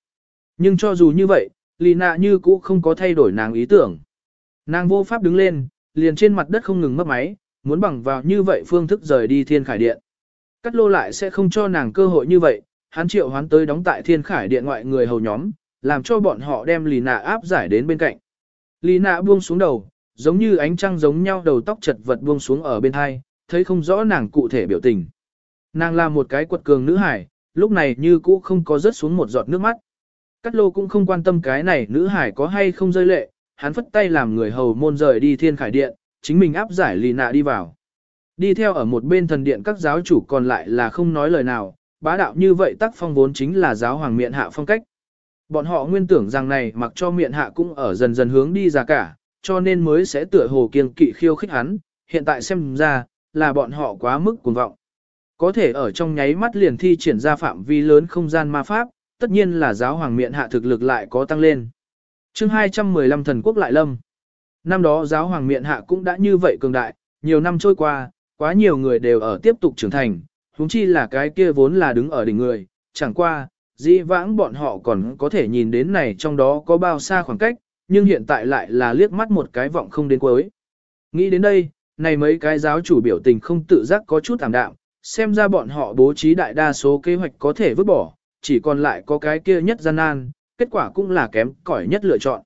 Nhưng cho dù như vậy, Lina như cũ không có thay đổi nàng ý tưởng. Nàng vô pháp đứng lên, liền trên mặt đất không ngừng mất máy, muốn bằng vào như vậy phương thức rời đi thiên khải điện. Cắt lô lại sẽ không cho nàng cơ hội như vậy, hắn triệu hoán tới đóng tại thiên khải điện ngoại người hầu nhóm, làm cho bọn họ đem lì nạ áp giải đến bên cạnh. lì nạ buông xuống đầu, giống như ánh trăng giống nhau đầu tóc chật vật buông xuống ở bên hai, thấy không rõ nàng cụ thể biểu tình. Nàng là một cái quật cường nữ hải, lúc này như cũ không có rớt xuống một giọt nước mắt. Cát lô cũng không quan tâm cái này nữ hải có hay không rơi lệ, hắn phất tay làm người hầu môn rời đi thiên khải điện, chính mình áp giải lì nạ đi vào. Đi theo ở một bên thần điện các giáo chủ còn lại là không nói lời nào, bá đạo như vậy tác phong vốn chính là giáo hoàng miện hạ phong cách. Bọn họ nguyên tưởng rằng này mặc cho miện hạ cũng ở dần dần hướng đi ra cả, cho nên mới sẽ tựa hồ kiên kỵ khiêu khích hắn, hiện tại xem ra, là bọn họ quá mức cuồng vọng. Có thể ở trong nháy mắt liền thi triển ra phạm vi lớn không gian ma pháp, tất nhiên là giáo hoàng miện hạ thực lực lại có tăng lên. chương 215 thần quốc lại lâm. Năm đó giáo hoàng miện hạ cũng đã như vậy cường đại, nhiều năm trôi qua, quá nhiều người đều ở tiếp tục trưởng thành, huống chi là cái kia vốn là đứng ở đỉnh người, chẳng qua, dĩ vãng bọn họ còn có thể nhìn đến này trong đó có bao xa khoảng cách, nhưng hiện tại lại là liếc mắt một cái vọng không đến cuối. Nghĩ đến đây, này mấy cái giáo chủ biểu tình không tự giác có chút ảm đạm, xem ra bọn họ bố trí đại đa số kế hoạch có thể vứt bỏ, chỉ còn lại có cái kia nhất gian nan, kết quả cũng là kém cỏi nhất lựa chọn.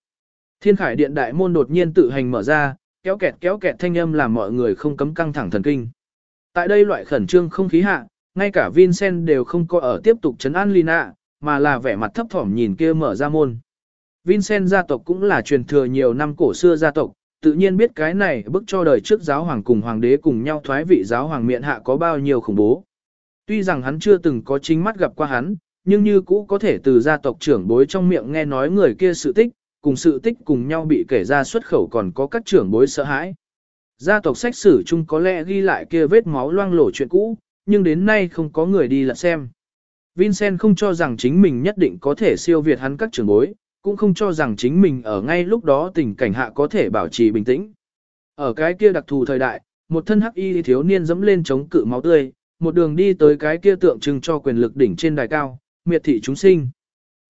Thiên khải điện đại môn đột nhiên tự hành mở ra, kéo kẹt kéo kẹt thanh âm làm mọi người không cấm căng thẳng thần kinh. Tại đây loại khẩn trương không khí hạ, ngay cả Vincent đều không có ở tiếp tục chấn an Lina, mà là vẻ mặt thấp thỏm nhìn kia mở ra môn. Vincent gia tộc cũng là truyền thừa nhiều năm cổ xưa gia tộc, tự nhiên biết cái này bức cho đời trước giáo hoàng cùng hoàng đế cùng nhau thoái vị giáo hoàng miệng hạ có bao nhiêu khủng bố. Tuy rằng hắn chưa từng có chính mắt gặp qua hắn, nhưng như cũ có thể từ gia tộc trưởng bối trong miệng nghe nói người kia sự tích, cùng sự tích cùng nhau bị kể ra xuất khẩu còn có các trưởng bối sợ hãi. Gia tộc sách sử chung có lẽ ghi lại kia vết máu loang lổ chuyện cũ, nhưng đến nay không có người đi lật xem. Vincent không cho rằng chính mình nhất định có thể siêu việt hắn các trưởng bối, cũng không cho rằng chính mình ở ngay lúc đó tình cảnh hạ có thể bảo trì bình tĩnh. Ở cái kia đặc thù thời đại, một thân hắc y thiếu niên dẫm lên chống cự máu tươi, một đường đi tới cái kia tượng trưng cho quyền lực đỉnh trên đài cao, miệt thị chúng sinh.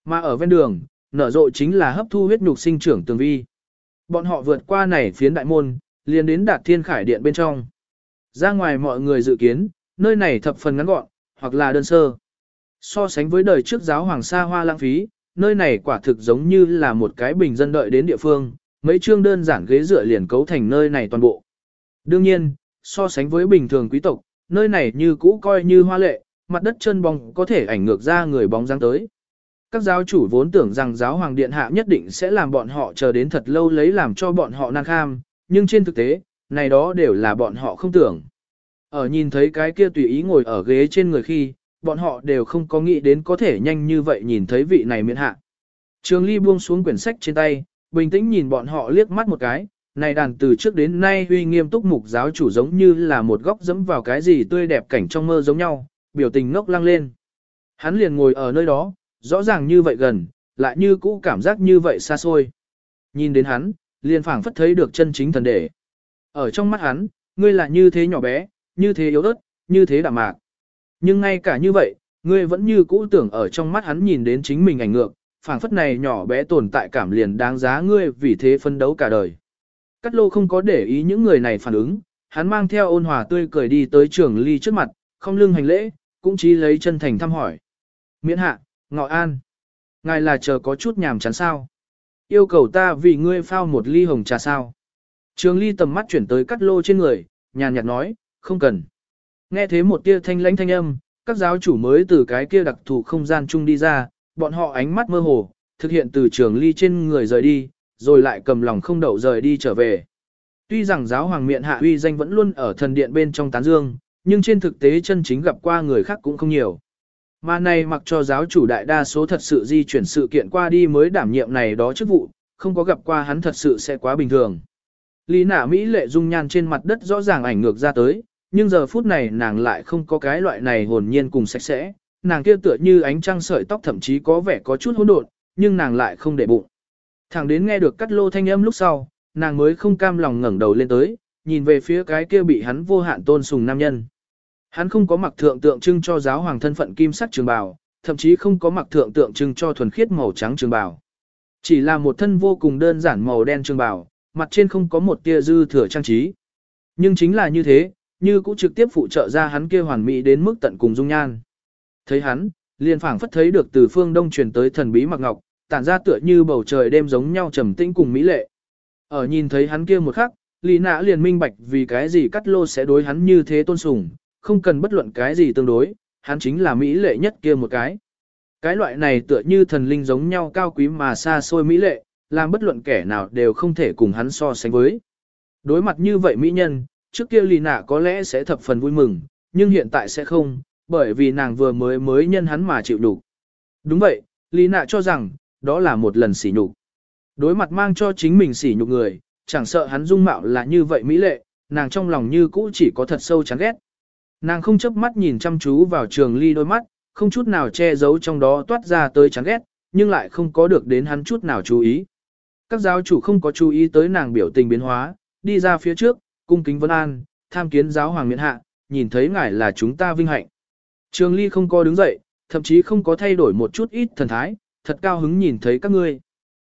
Mà ở ven đường, nở rộ chính là hấp thu huyết nhục sinh trưởng tường vi. Bọn họ vượt qua này phiến đại môn, liền đến đạt thiên khải điện bên trong. Ra ngoài mọi người dự kiến, nơi này thập phần ngắn gọn, hoặc là đơn sơ. So sánh với đời trước giáo hoàng sa hoa lãng phí, nơi này quả thực giống như là một cái bình dân đợi đến địa phương, mấy chương đơn giản ghế dựa liền cấu thành nơi này toàn bộ. Đương nhiên, so sánh với bình thường quý tộc, nơi này như cũ coi như hoa lệ, mặt đất chân bóng có thể ảnh ngược ra người bóng dáng tới. Các giáo chủ vốn tưởng rằng giáo hoàng điện hạ nhất định sẽ làm bọn họ chờ đến thật lâu lấy làm cho bọn họ nan kham, nhưng trên thực tế, này đó đều là bọn họ không tưởng. Ở nhìn thấy cái kia tùy ý ngồi ở ghế trên người khi, bọn họ đều không có nghĩ đến có thể nhanh như vậy nhìn thấy vị này miễn hạ. Trường Ly buông xuống quyển sách trên tay, bình tĩnh nhìn bọn họ liếc mắt một cái, này đàn từ trước đến nay uy nghiêm túc mục giáo chủ giống như là một góc dẫm vào cái gì tươi đẹp cảnh trong mơ giống nhau, biểu tình ngốc lăng lên. Hắn liền ngồi ở nơi đó, rõ ràng như vậy gần, lại như cũ cảm giác như vậy xa xôi. Nhìn đến hắn, liền phảng phất thấy được chân chính thần đệ. Ở trong mắt hắn, ngươi là như thế nhỏ bé, như thế yếu ớt, như thế đạm mạc. Nhưng ngay cả như vậy, ngươi vẫn như cũ tưởng ở trong mắt hắn nhìn đến chính mình ảnh ngược, phảng phất này nhỏ bé tồn tại cảm liền đáng giá ngươi vì thế phân đấu cả đời. Cát lô không có để ý những người này phản ứng, hắn mang theo ôn hòa tươi cười đi tới trường ly trước mặt, không lưng hành lễ, cũng chỉ lấy chân thành thăm hỏi. Miễn hạ, ngọ an. Ngài là chờ có chút nhàm chán sao. Yêu cầu ta vì ngươi phao một ly hồng trà sao. Trường ly tầm mắt chuyển tới cắt lô trên người, nhàn nhạt nói, không cần. Nghe thế một tia thanh lãnh thanh âm, các giáo chủ mới từ cái kia đặc thù không gian chung đi ra, bọn họ ánh mắt mơ hồ, thực hiện từ trường ly trên người rời đi, rồi lại cầm lòng không đậu rời đi trở về. Tuy rằng giáo hoàng Miện hạ uy danh vẫn luôn ở thần điện bên trong tán dương, nhưng trên thực tế chân chính gặp qua người khác cũng không nhiều. Mà này mặc cho giáo chủ đại đa số thật sự di chuyển sự kiện qua đi mới đảm nhiệm này đó chức vụ, không có gặp qua hắn thật sự sẽ quá bình thường. Lý nả Mỹ lệ dung nhan trên mặt đất rõ ràng ảnh ngược ra tới, nhưng giờ phút này nàng lại không có cái loại này hồn nhiên cùng sạch sẽ, nàng kia tựa như ánh trăng sợi tóc thậm chí có vẻ có chút hỗn độn, nhưng nàng lại không để bụng. Thẳng đến nghe được cắt lô thanh âm lúc sau, nàng mới không cam lòng ngẩng đầu lên tới, nhìn về phía cái kia bị hắn vô hạn tôn sùng nam nhân. Hắn không có mặc thượng tượng trưng cho giáo hoàng thân phận kim sắc trường bào, thậm chí không có mặc thượng tượng trưng cho thuần khiết màu trắng trường bào. Chỉ là một thân vô cùng đơn giản màu đen trường bào, mặt trên không có một tia dư thừa trang trí. Nhưng chính là như thế, như cũng trực tiếp phụ trợ ra hắn kia hoàn mỹ đến mức tận cùng dung nhan. Thấy hắn, liền phảng phất thấy được từ phương đông truyền tới thần bí mặc ngọc, tản ra tựa như bầu trời đêm giống nhau trầm tĩnh cùng mỹ lệ. Ở nhìn thấy hắn kia một khắc, Lý Nã liền minh bạch vì cái gì cắt lô sẽ đối hắn như thế tôn sùng, không cần bất luận cái gì tương đối, hắn chính là mỹ lệ nhất kia một cái. Cái loại này tựa như thần linh giống nhau cao quý mà xa xôi mỹ lệ, làm bất luận kẻ nào đều không thể cùng hắn so sánh với. Đối mặt như vậy mỹ nhân, trước kia lì nạ có lẽ sẽ thập phần vui mừng, nhưng hiện tại sẽ không, bởi vì nàng vừa mới mới nhân hắn mà chịu đủ. Đúng vậy, lì nạ cho rằng, đó là một lần sỉ nhục. Đối mặt mang cho chính mình sỉ nhục người, chẳng sợ hắn dung mạo là như vậy mỹ lệ, nàng trong lòng như cũ chỉ có thật sâu chán ghét. Nàng không chớp mắt nhìn chăm chú vào trường ly đôi mắt, không chút nào che giấu trong đó toát ra tới chán ghét, nhưng lại không có được đến hắn chút nào chú ý. Các giáo chủ không có chú ý tới nàng biểu tình biến hóa, đi ra phía trước, cung kính vân an, tham kiến giáo hoàng miễn hạ, nhìn thấy ngài là chúng ta vinh hạnh. Trường ly không có đứng dậy, thậm chí không có thay đổi một chút ít thần thái, thật cao hứng nhìn thấy các ngươi.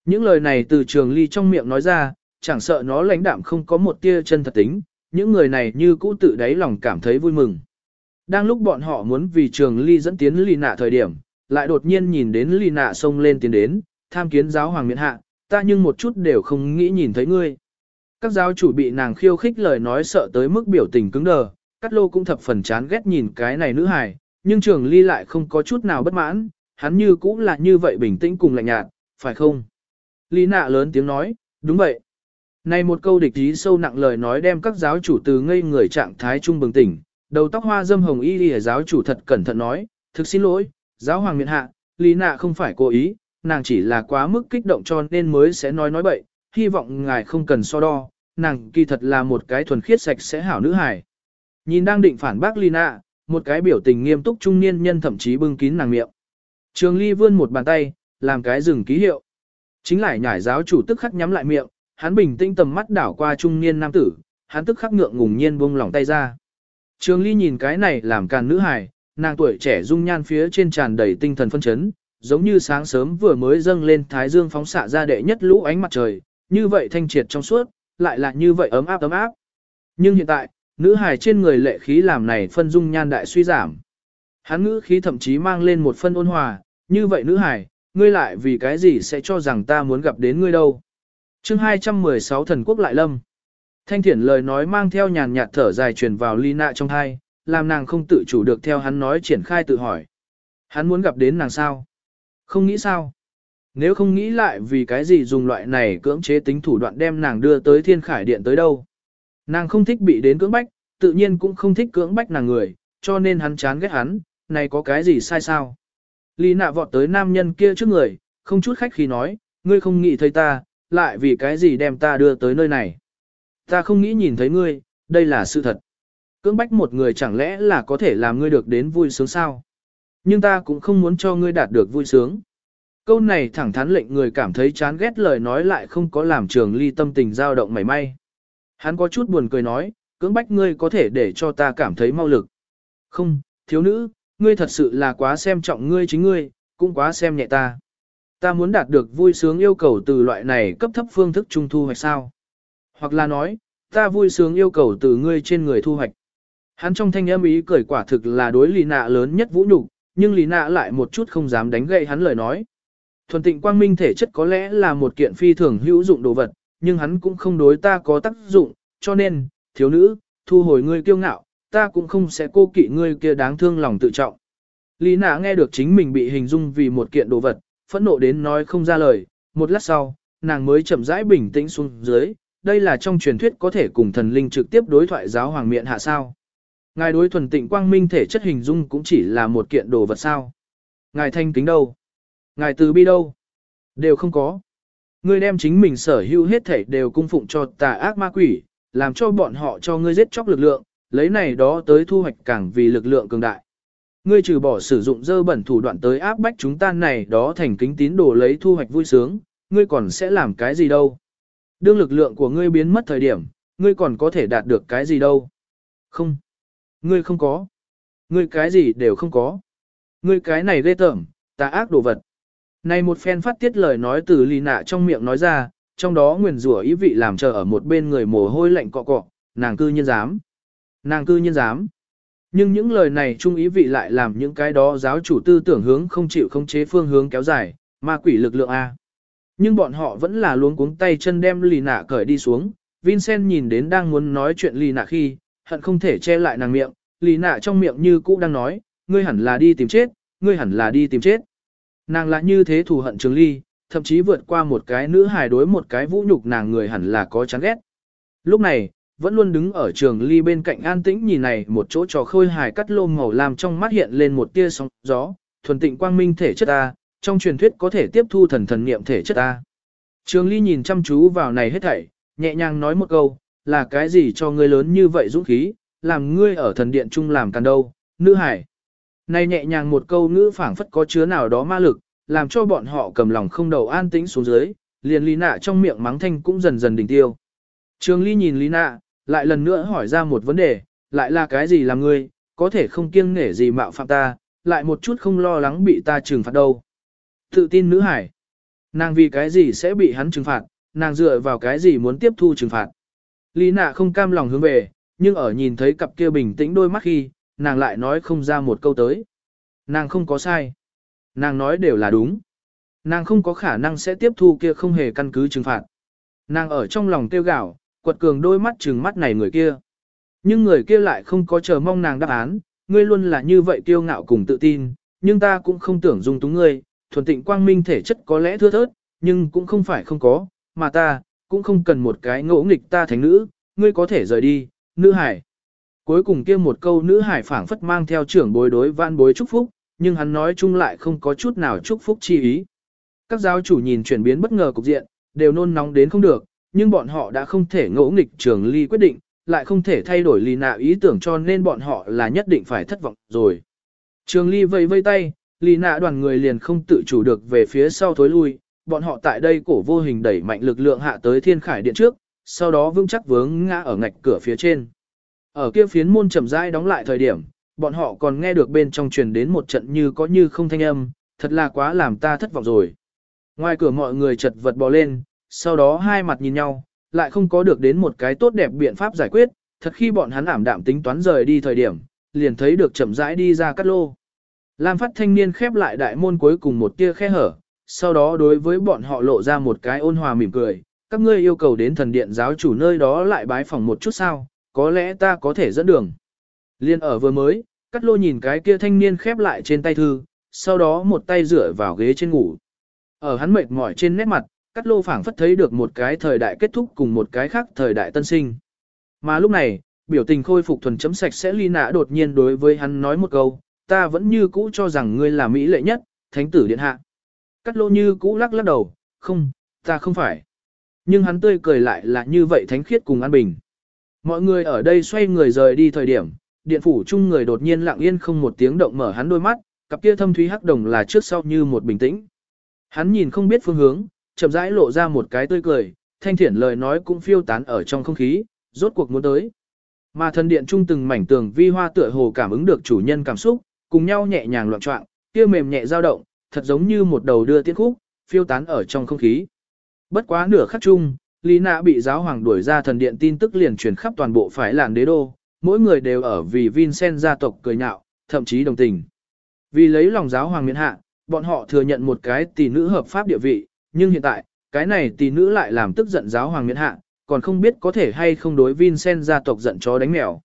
Những lời này từ trường ly trong miệng nói ra, chẳng sợ nó lãnh đạm không có một tia chân thật tính, những người này như cũ tự đáy lòng cảm thấy vui mừng. Đang lúc bọn họ muốn vì trường ly dẫn tiến ly nạ thời điểm, lại đột nhiên nhìn đến ly nạ xông lên tiến đến, tham kiến giáo hoàng miễn hạ, ta nhưng một chút đều không nghĩ nhìn thấy ngươi. Các giáo chủ bị nàng khiêu khích lời nói sợ tới mức biểu tình cứng đờ, Cát Lô cũng thập phần chán ghét nhìn cái này nữ hài, nhưng Trường Ly lại không có chút nào bất mãn, hắn như cũng là như vậy bình tĩnh cùng lạnh nhạt, phải không? Lý nạ lớn tiếng nói, đúng vậy. Này một câu địch ý sâu nặng lời nói đem các giáo chủ từ ngây người trạng thái trung bừng tỉnh, đầu tóc hoa dâm hồng y lìa giáo chủ thật cẩn thận nói, thực xin lỗi, giáo hoàng miện hạ, Lý nạ không phải cố ý, nàng chỉ là quá mức kích động cho nên mới sẽ nói nói bậy, hy vọng ngài không cần so đo, nàng kỳ thật là một cái thuần khiết sạch sẽ hảo nữ hài. Nhìn đang định phản bác lý nạ, một cái biểu tình nghiêm túc trung niên nhân thậm chí bưng kín nàng miệng. Trường Ly vươn một bàn tay, làm cái dừng ký hiệu. Chính lại nhảy giáo chủ tức khắc nhắm lại miệng, hắn bình tĩnh tầm mắt đảo qua trung niên nam tử, hắn tức khắc ngượng ngùng nhiên buông lỏng tay ra. Trường Ly nhìn cái này làm càn nữ hài, nàng tuổi trẻ dung nhan phía trên tràn đầy tinh thần phân chấn, giống như sáng sớm vừa mới dâng lên thái dương phóng xạ ra đệ nhất lũ ánh mặt trời, như vậy thanh triệt trong suốt, lại là như vậy ấm áp ấm áp. Nhưng hiện tại, nữ hài trên người lệ khí làm này phân dung nhan đại suy giảm. Hắn ngữ khí thậm chí mang lên một phân ôn hòa, như vậy nữ hài, ngươi lại vì cái gì sẽ cho rằng ta muốn gặp đến ngươi đâu chương 216 thần quốc lại lâm. Thanh thiển lời nói mang theo nhàn nhạt thở dài truyền vào ly nạ trong hai, làm nàng không tự chủ được theo hắn nói triển khai tự hỏi. Hắn muốn gặp đến nàng sao? Không nghĩ sao? Nếu không nghĩ lại vì cái gì dùng loại này cưỡng chế tính thủ đoạn đem nàng đưa tới thiên khải điện tới đâu? Nàng không thích bị đến cưỡng bách, tự nhiên cũng không thích cưỡng bách nàng người, cho nên hắn chán ghét hắn, này có cái gì sai sao? Lý nạ vọt tới nam nhân kia trước người, không chút khách khi nói, ngươi không nghĩ thấy ta, lại vì cái gì đem ta đưa tới nơi này. Ta không nghĩ nhìn thấy ngươi, đây là sự thật. Cưỡng bách một người chẳng lẽ là có thể làm ngươi được đến vui sướng sao? Nhưng ta cũng không muốn cho ngươi đạt được vui sướng. Câu này thẳng thắn lệnh người cảm thấy chán ghét lời nói lại không có làm trường ly tâm tình dao động mảy may. Hắn có chút buồn cười nói, cưỡng bách ngươi có thể để cho ta cảm thấy mau lực. Không, thiếu nữ, ngươi thật sự là quá xem trọng ngươi chính ngươi, cũng quá xem nhẹ ta. Ta muốn đạt được vui sướng yêu cầu từ loại này cấp thấp phương thức trung thu hoạch sao. Hoặc là nói, ta vui sướng yêu cầu từ ngươi trên người thu hoạch. Hắn trong thanh âm ý cười quả thực là đối lì nạ lớn nhất vũ nhục, nhưng lì nạ lại một chút không dám đánh gậy hắn lời nói. Thuần tịnh quang minh thể chất có lẽ là một kiện phi thường hữu dụng đồ vật, nhưng hắn cũng không đối ta có tác dụng, cho nên, thiếu nữ, thu hồi ngươi kiêu ngạo, ta cũng không sẽ cô kỵ ngươi kia đáng thương lòng tự trọng. Lý nạ nghe được chính mình bị hình dung vì một kiện đồ vật, phẫn nộ đến nói không ra lời, một lát sau, nàng mới chậm rãi bình tĩnh xuống dưới, đây là trong truyền thuyết có thể cùng thần linh trực tiếp đối thoại giáo hoàng miệng hạ sao. Ngài đối thuần tịnh quang minh thể chất hình dung cũng chỉ là một kiện đồ vật sao. Ngài thanh kính đâu? Ngài từ bi đâu? Đều không có. Ngươi đem chính mình sở hữu hết thể đều cung phụng cho tà ác ma quỷ, làm cho bọn họ cho ngươi giết chóc lực lượng, lấy này đó tới thu hoạch càng vì lực lượng cường đại. Ngươi trừ bỏ sử dụng dơ bẩn thủ đoạn tới áp bách chúng ta này đó thành kính tín đồ lấy thu hoạch vui sướng, ngươi còn sẽ làm cái gì đâu? Đương lực lượng của ngươi biến mất thời điểm, ngươi còn có thể đạt được cái gì đâu? Không. Ngươi không có. Ngươi cái gì đều không có. Ngươi cái này ghê tởm, tà ác đồ vật. Này một phen phát tiết lời nói từ lì nạ trong miệng nói ra, trong đó nguyền rủa ý vị làm chờ ở một bên người mồ hôi lạnh cọ cọ, nàng cư nhiên dám. Nàng cư nhiên dám. Nhưng những lời này trung ý vị lại làm những cái đó giáo chủ tư tưởng hướng không chịu khống chế phương hướng kéo dài, ma quỷ lực lượng A. Nhưng bọn họ vẫn là luống cuống tay chân đem lì nạ cởi đi xuống, Vincent nhìn đến đang muốn nói chuyện lì nạ khi, hận không thể che lại nàng miệng, lì nạ trong miệng như cũ đang nói, ngươi hẳn là đi tìm chết, ngươi hẳn là đi tìm chết. Nàng lại như thế thù hận Trường Ly, thậm chí vượt qua một cái nữ hài đối một cái vũ nhục nàng người hẳn là có chán ghét. Lúc này, vẫn luôn đứng ở Trường Ly bên cạnh an tĩnh nhìn này một chỗ trò khôi hài cắt lôm màu làm trong mắt hiện lên một tia sóng gió, thuần tịnh quang minh thể chất ta, trong truyền thuyết có thể tiếp thu thần thần niệm thể chất ta. Trường Ly nhìn chăm chú vào này hết thảy, nhẹ nhàng nói một câu, là cái gì cho ngươi lớn như vậy dũng khí, làm ngươi ở thần điện chung làm càn đâu, nữ hải. Này nhẹ nhàng một câu ngữ phảng phất có chứa nào đó ma lực, làm cho bọn họ cầm lòng không đầu an tĩnh xuống dưới, liền Lý Nạ trong miệng mắng thanh cũng dần dần đình tiêu. Trường Ly nhìn Lý Nạ, lại lần nữa hỏi ra một vấn đề, lại là cái gì làm ngươi, có thể không kiêng nể gì mạo phạm ta, lại một chút không lo lắng bị ta trừng phạt đâu. Tự tin nữ hải. Nàng vì cái gì sẽ bị hắn trừng phạt, nàng dựa vào cái gì muốn tiếp thu trừng phạt. Lý nạ không cam lòng hướng về, nhưng ở nhìn thấy cặp kia bình tĩnh đôi mắt khi, nàng lại nói không ra một câu tới. Nàng không có sai. Nàng nói đều là đúng. Nàng không có khả năng sẽ tiếp thu kia không hề căn cứ trừng phạt. Nàng ở trong lòng tiêu gạo, quật cường đôi mắt trừng mắt này người kia. Nhưng người kia lại không có chờ mong nàng đáp án, ngươi luôn là như vậy kiêu ngạo cùng tự tin, nhưng ta cũng không tưởng dung túng ngươi, thuần tịnh quang minh thể chất có lẽ thưa thớt, nhưng cũng không phải không có, mà ta, cũng không cần một cái ngỗ nghịch ta thánh nữ, ngươi có thể rời đi, nữ hải. Cuối cùng kia một câu nữ hải phảng phất mang theo trưởng bối đối vạn bối chúc phúc, nhưng hắn nói chung lại không có chút nào chúc phúc chi ý. Các giáo chủ nhìn chuyển biến bất ngờ cục diện, đều nôn nóng đến không được, nhưng bọn họ đã không thể ngỗ nghịch trường ly quyết định, lại không thể thay đổi lì nạ ý tưởng cho nên bọn họ là nhất định phải thất vọng rồi. Trường ly vây vây tay, lì nạ đoàn người liền không tự chủ được về phía sau thối lui, bọn họ tại đây cổ vô hình đẩy mạnh lực lượng hạ tới thiên khải điện trước, sau đó vững chắc vướng ngã ở ngạch cửa phía trên. Ở kia phiến môn chậm rãi đóng lại thời điểm, bọn họ còn nghe được bên trong truyền đến một trận như có như không thanh âm, thật là quá làm ta thất vọng rồi. Ngoài cửa mọi người chật vật bò lên, sau đó hai mặt nhìn nhau, lại không có được đến một cái tốt đẹp biện pháp giải quyết, thật khi bọn hắn ảm đạm tính toán rời đi thời điểm, liền thấy được chậm rãi đi ra cắt lô. Lam phát thanh niên khép lại đại môn cuối cùng một tia khe hở, sau đó đối với bọn họ lộ ra một cái ôn hòa mỉm cười, các ngươi yêu cầu đến thần điện giáo chủ nơi đó lại bái phòng một chút sao, có lẽ ta có thể dẫn đường. Liên ở vừa mới, cắt lô nhìn cái kia thanh niên khép lại trên tay thư, sau đó một tay rửa vào ghế trên ngủ. Ở hắn mệt mỏi trên nét mặt, cắt lô phảng phất thấy được một cái thời đại kết thúc cùng một cái khác thời đại tân sinh. Mà lúc này, biểu tình khôi phục thuần chấm sạch sẽ ly nạ đột nhiên đối với hắn nói một câu, ta vẫn như cũ cho rằng ngươi là mỹ lệ nhất, thánh tử điện hạ. Cắt lô như cũ lắc lắc đầu, không, ta không phải. Nhưng hắn tươi cười lại là như vậy thánh khiết cùng an bình. Mọi người ở đây xoay người rời đi thời điểm, điện phủ chung người đột nhiên lặng yên không một tiếng động mở hắn đôi mắt, cặp kia thâm thúy hắc đồng là trước sau như một bình tĩnh. Hắn nhìn không biết phương hướng, chậm rãi lộ ra một cái tươi cười, thanh thiển lời nói cũng phiêu tán ở trong không khí, rốt cuộc muốn tới. Mà thần điện trung từng mảnh tường vi hoa tựa hồ cảm ứng được chủ nhân cảm xúc, cùng nhau nhẹ nhàng loạn trọng, kia mềm nhẹ dao động, thật giống như một đầu đưa tiễn khúc, phiêu tán ở trong không khí. Bất quá nửa khắc chung, Lý Nạ bị giáo hoàng đuổi ra thần điện tin tức liền truyền khắp toàn bộ phái làng đế đô, mỗi người đều ở vì Vincent gia tộc cười nhạo, thậm chí đồng tình. Vì lấy lòng giáo hoàng miễn hạ, bọn họ thừa nhận một cái tỷ nữ hợp pháp địa vị, nhưng hiện tại, cái này tỷ nữ lại làm tức giận giáo hoàng miễn hạ, còn không biết có thể hay không đối Vincent gia tộc giận chó đánh mèo.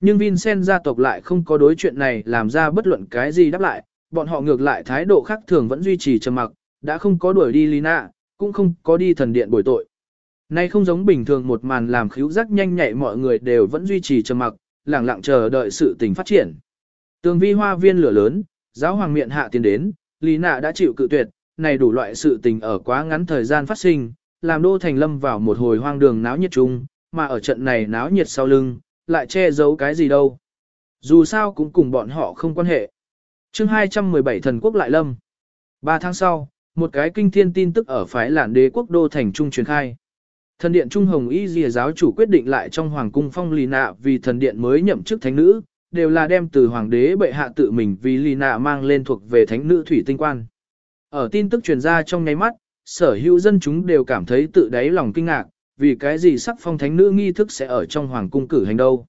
Nhưng Vincent gia tộc lại không có đối chuyện này làm ra bất luận cái gì đáp lại, bọn họ ngược lại thái độ khác thường vẫn duy trì trầm mặc, đã không có đuổi đi Lina, cũng không có đi thần điện bồi tội. Nay không giống bình thường một màn làm khíu giác nhanh nhạy mọi người đều vẫn duy trì trầm mặc, lặng lặng chờ đợi sự tình phát triển. Tường vi hoa viên lửa lớn, giáo hoàng miệng hạ tiến đến, Lina đã chịu cự tuyệt, này đủ loại sự tình ở quá ngắn thời gian phát sinh, làm đô thành lâm vào một hồi hoang đường náo nhiệt chung, mà ở trận này náo nhiệt sau lưng, lại che giấu cái gì đâu. Dù sao cũng cùng bọn họ không quan hệ. chương 217 thần quốc lại lâm. Ba tháng sau, một cái kinh thiên tin tức ở phái lản đế quốc đô thành trung truyền khai. Thần điện Trung Hồng Y Dìa giáo chủ quyết định lại trong hoàng cung phong lì nạ vì thần điện mới nhậm chức thánh nữ, đều là đem từ hoàng đế bệ hạ tự mình vì lì nạ mang lên thuộc về thánh nữ thủy tinh quan. Ở tin tức truyền ra trong nháy mắt, sở hữu dân chúng đều cảm thấy tự đáy lòng kinh ngạc, vì cái gì sắc phong thánh nữ nghi thức sẽ ở trong hoàng cung cử hành đâu.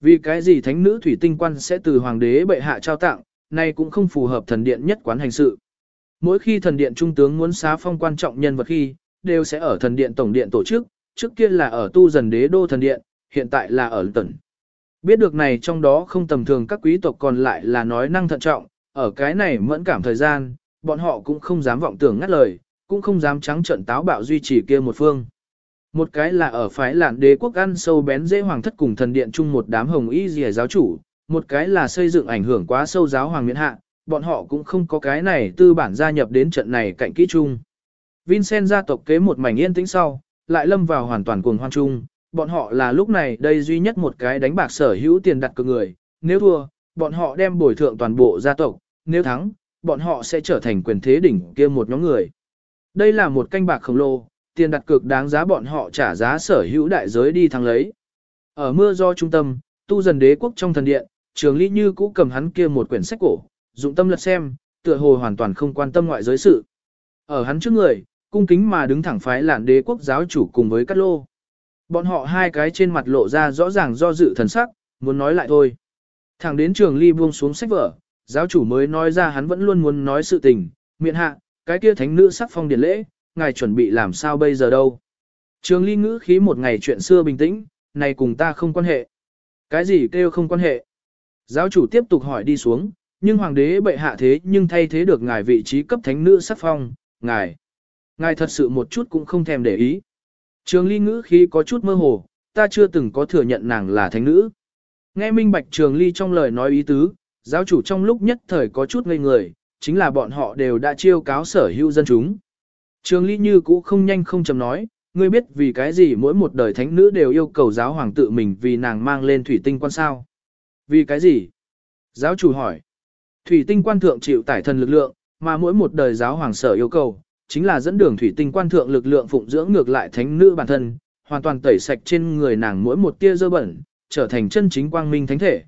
Vì cái gì thánh nữ thủy tinh quan sẽ từ hoàng đế bệ hạ trao tặng, này cũng không phù hợp thần điện nhất quán hành sự. Mỗi khi thần điện trung tướng muốn xá phong quan trọng nhân vật khi, đều sẽ ở thần điện tổng điện tổ chức, trước kia là ở tu dần đế đô thần điện, hiện tại là ở tần. Biết được này trong đó không tầm thường các quý tộc còn lại là nói năng thận trọng, ở cái này mẫn cảm thời gian, bọn họ cũng không dám vọng tưởng ngắt lời, cũng không dám trắng trận táo bạo duy trì kia một phương. Một cái là ở phái lạn đế quốc ăn sâu bén dễ hoàng thất cùng thần điện chung một đám hồng y dìa giáo chủ, một cái là xây dựng ảnh hưởng quá sâu giáo hoàng miễn hạ, bọn họ cũng không có cái này tư bản gia nhập đến trận này cạnh kỹ chung. Vincent gia tộc kế một mảnh yên tĩnh sau, lại lâm vào hoàn toàn cuồng hoang chung, bọn họ là lúc này đây duy nhất một cái đánh bạc sở hữu tiền đặt cược người, nếu thua, bọn họ đem bồi thượng toàn bộ gia tộc, nếu thắng, bọn họ sẽ trở thành quyền thế đỉnh kia một nhóm người. Đây là một canh bạc khổng lồ, tiền đặt cược đáng giá bọn họ trả giá sở hữu đại giới đi thắng lấy. Ở mưa do trung tâm, tu dần đế quốc trong thần điện, trường ly như cũ cầm hắn kia một quyển sách cổ, dụng tâm lật xem, tựa hồ hoàn toàn không quan tâm ngoại giới sự. Ở hắn trước người, cung kính mà đứng thẳng phái lạn đế quốc giáo chủ cùng với Cát Lô. Bọn họ hai cái trên mặt lộ ra rõ ràng do dự thần sắc, muốn nói lại thôi. Thẳng đến trường ly buông xuống sách vở, giáo chủ mới nói ra hắn vẫn luôn muốn nói sự tình, miệng hạ, cái kia thánh nữ sắc phong điển lễ, ngài chuẩn bị làm sao bây giờ đâu. Trường ly ngữ khí một ngày chuyện xưa bình tĩnh, này cùng ta không quan hệ. Cái gì kêu không quan hệ? Giáo chủ tiếp tục hỏi đi xuống, nhưng hoàng đế bệ hạ thế nhưng thay thế được ngài vị trí cấp thánh nữ sắc phong, ngài. Ngài thật sự một chút cũng không thèm để ý. Trường ly ngữ khí có chút mơ hồ, ta chưa từng có thừa nhận nàng là thánh nữ. Nghe minh bạch trường ly trong lời nói ý tứ, giáo chủ trong lúc nhất thời có chút ngây người, chính là bọn họ đều đã chiêu cáo sở hữu dân chúng. Trường ly như cũ không nhanh không chậm nói, ngươi biết vì cái gì mỗi một đời thánh nữ đều yêu cầu giáo hoàng tự mình vì nàng mang lên thủy tinh quan sao. Vì cái gì? Giáo chủ hỏi. Thủy tinh quan thượng chịu tải thần lực lượng, mà mỗi một đời giáo hoàng sở yêu cầu, chính là dẫn đường thủy tinh quan thượng lực lượng phụng dưỡng ngược lại thánh nữ bản thân, hoàn toàn tẩy sạch trên người nàng mỗi một tia dơ bẩn, trở thành chân chính quang minh thánh thể.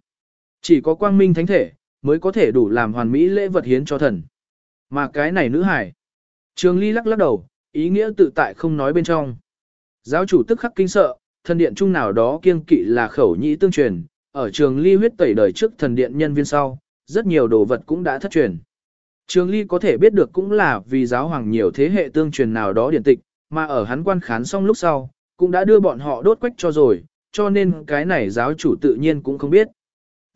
Chỉ có quang minh thánh thể, mới có thể đủ làm hoàn mỹ lễ vật hiến cho thần. Mà cái này nữ hải. Trường Ly lắc lắc đầu, ý nghĩa tự tại không nói bên trong. Giáo chủ tức khắc kinh sợ, thần điện chung nào đó kiêng kỵ là khẩu nhĩ tương truyền, ở trường ly huyết tẩy đời trước thần điện nhân viên sau, rất nhiều đồ vật cũng đã thất truyền. Trường ly có thể biết được cũng là vì giáo hoàng nhiều thế hệ tương truyền nào đó điển tịch, mà ở hắn quan khán xong lúc sau, cũng đã đưa bọn họ đốt quách cho rồi, cho nên cái này giáo chủ tự nhiên cũng không biết.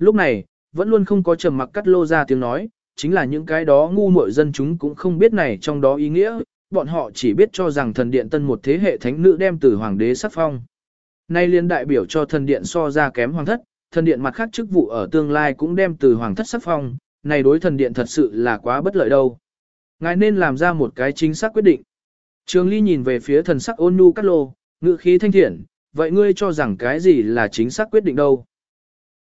Lúc này, vẫn luôn không có trầm mặc cắt lô ra tiếng nói, chính là những cái đó ngu muội dân chúng cũng không biết này trong đó ý nghĩa, bọn họ chỉ biết cho rằng thần điện tân một thế hệ thánh nữ đem từ hoàng đế sắc phong. Nay liên đại biểu cho thần điện so ra kém hoàng thất, thần điện mặt khác chức vụ ở tương lai cũng đem từ hoàng thất sắc phong, này đối thần điện thật sự là quá bất lợi đâu. Ngài nên làm ra một cái chính xác quyết định. Trường Ly nhìn về phía thần sắc ôn nhu cắt lô, ngữ khí thanh thiện, vậy ngươi cho rằng cái gì là chính xác quyết định đâu?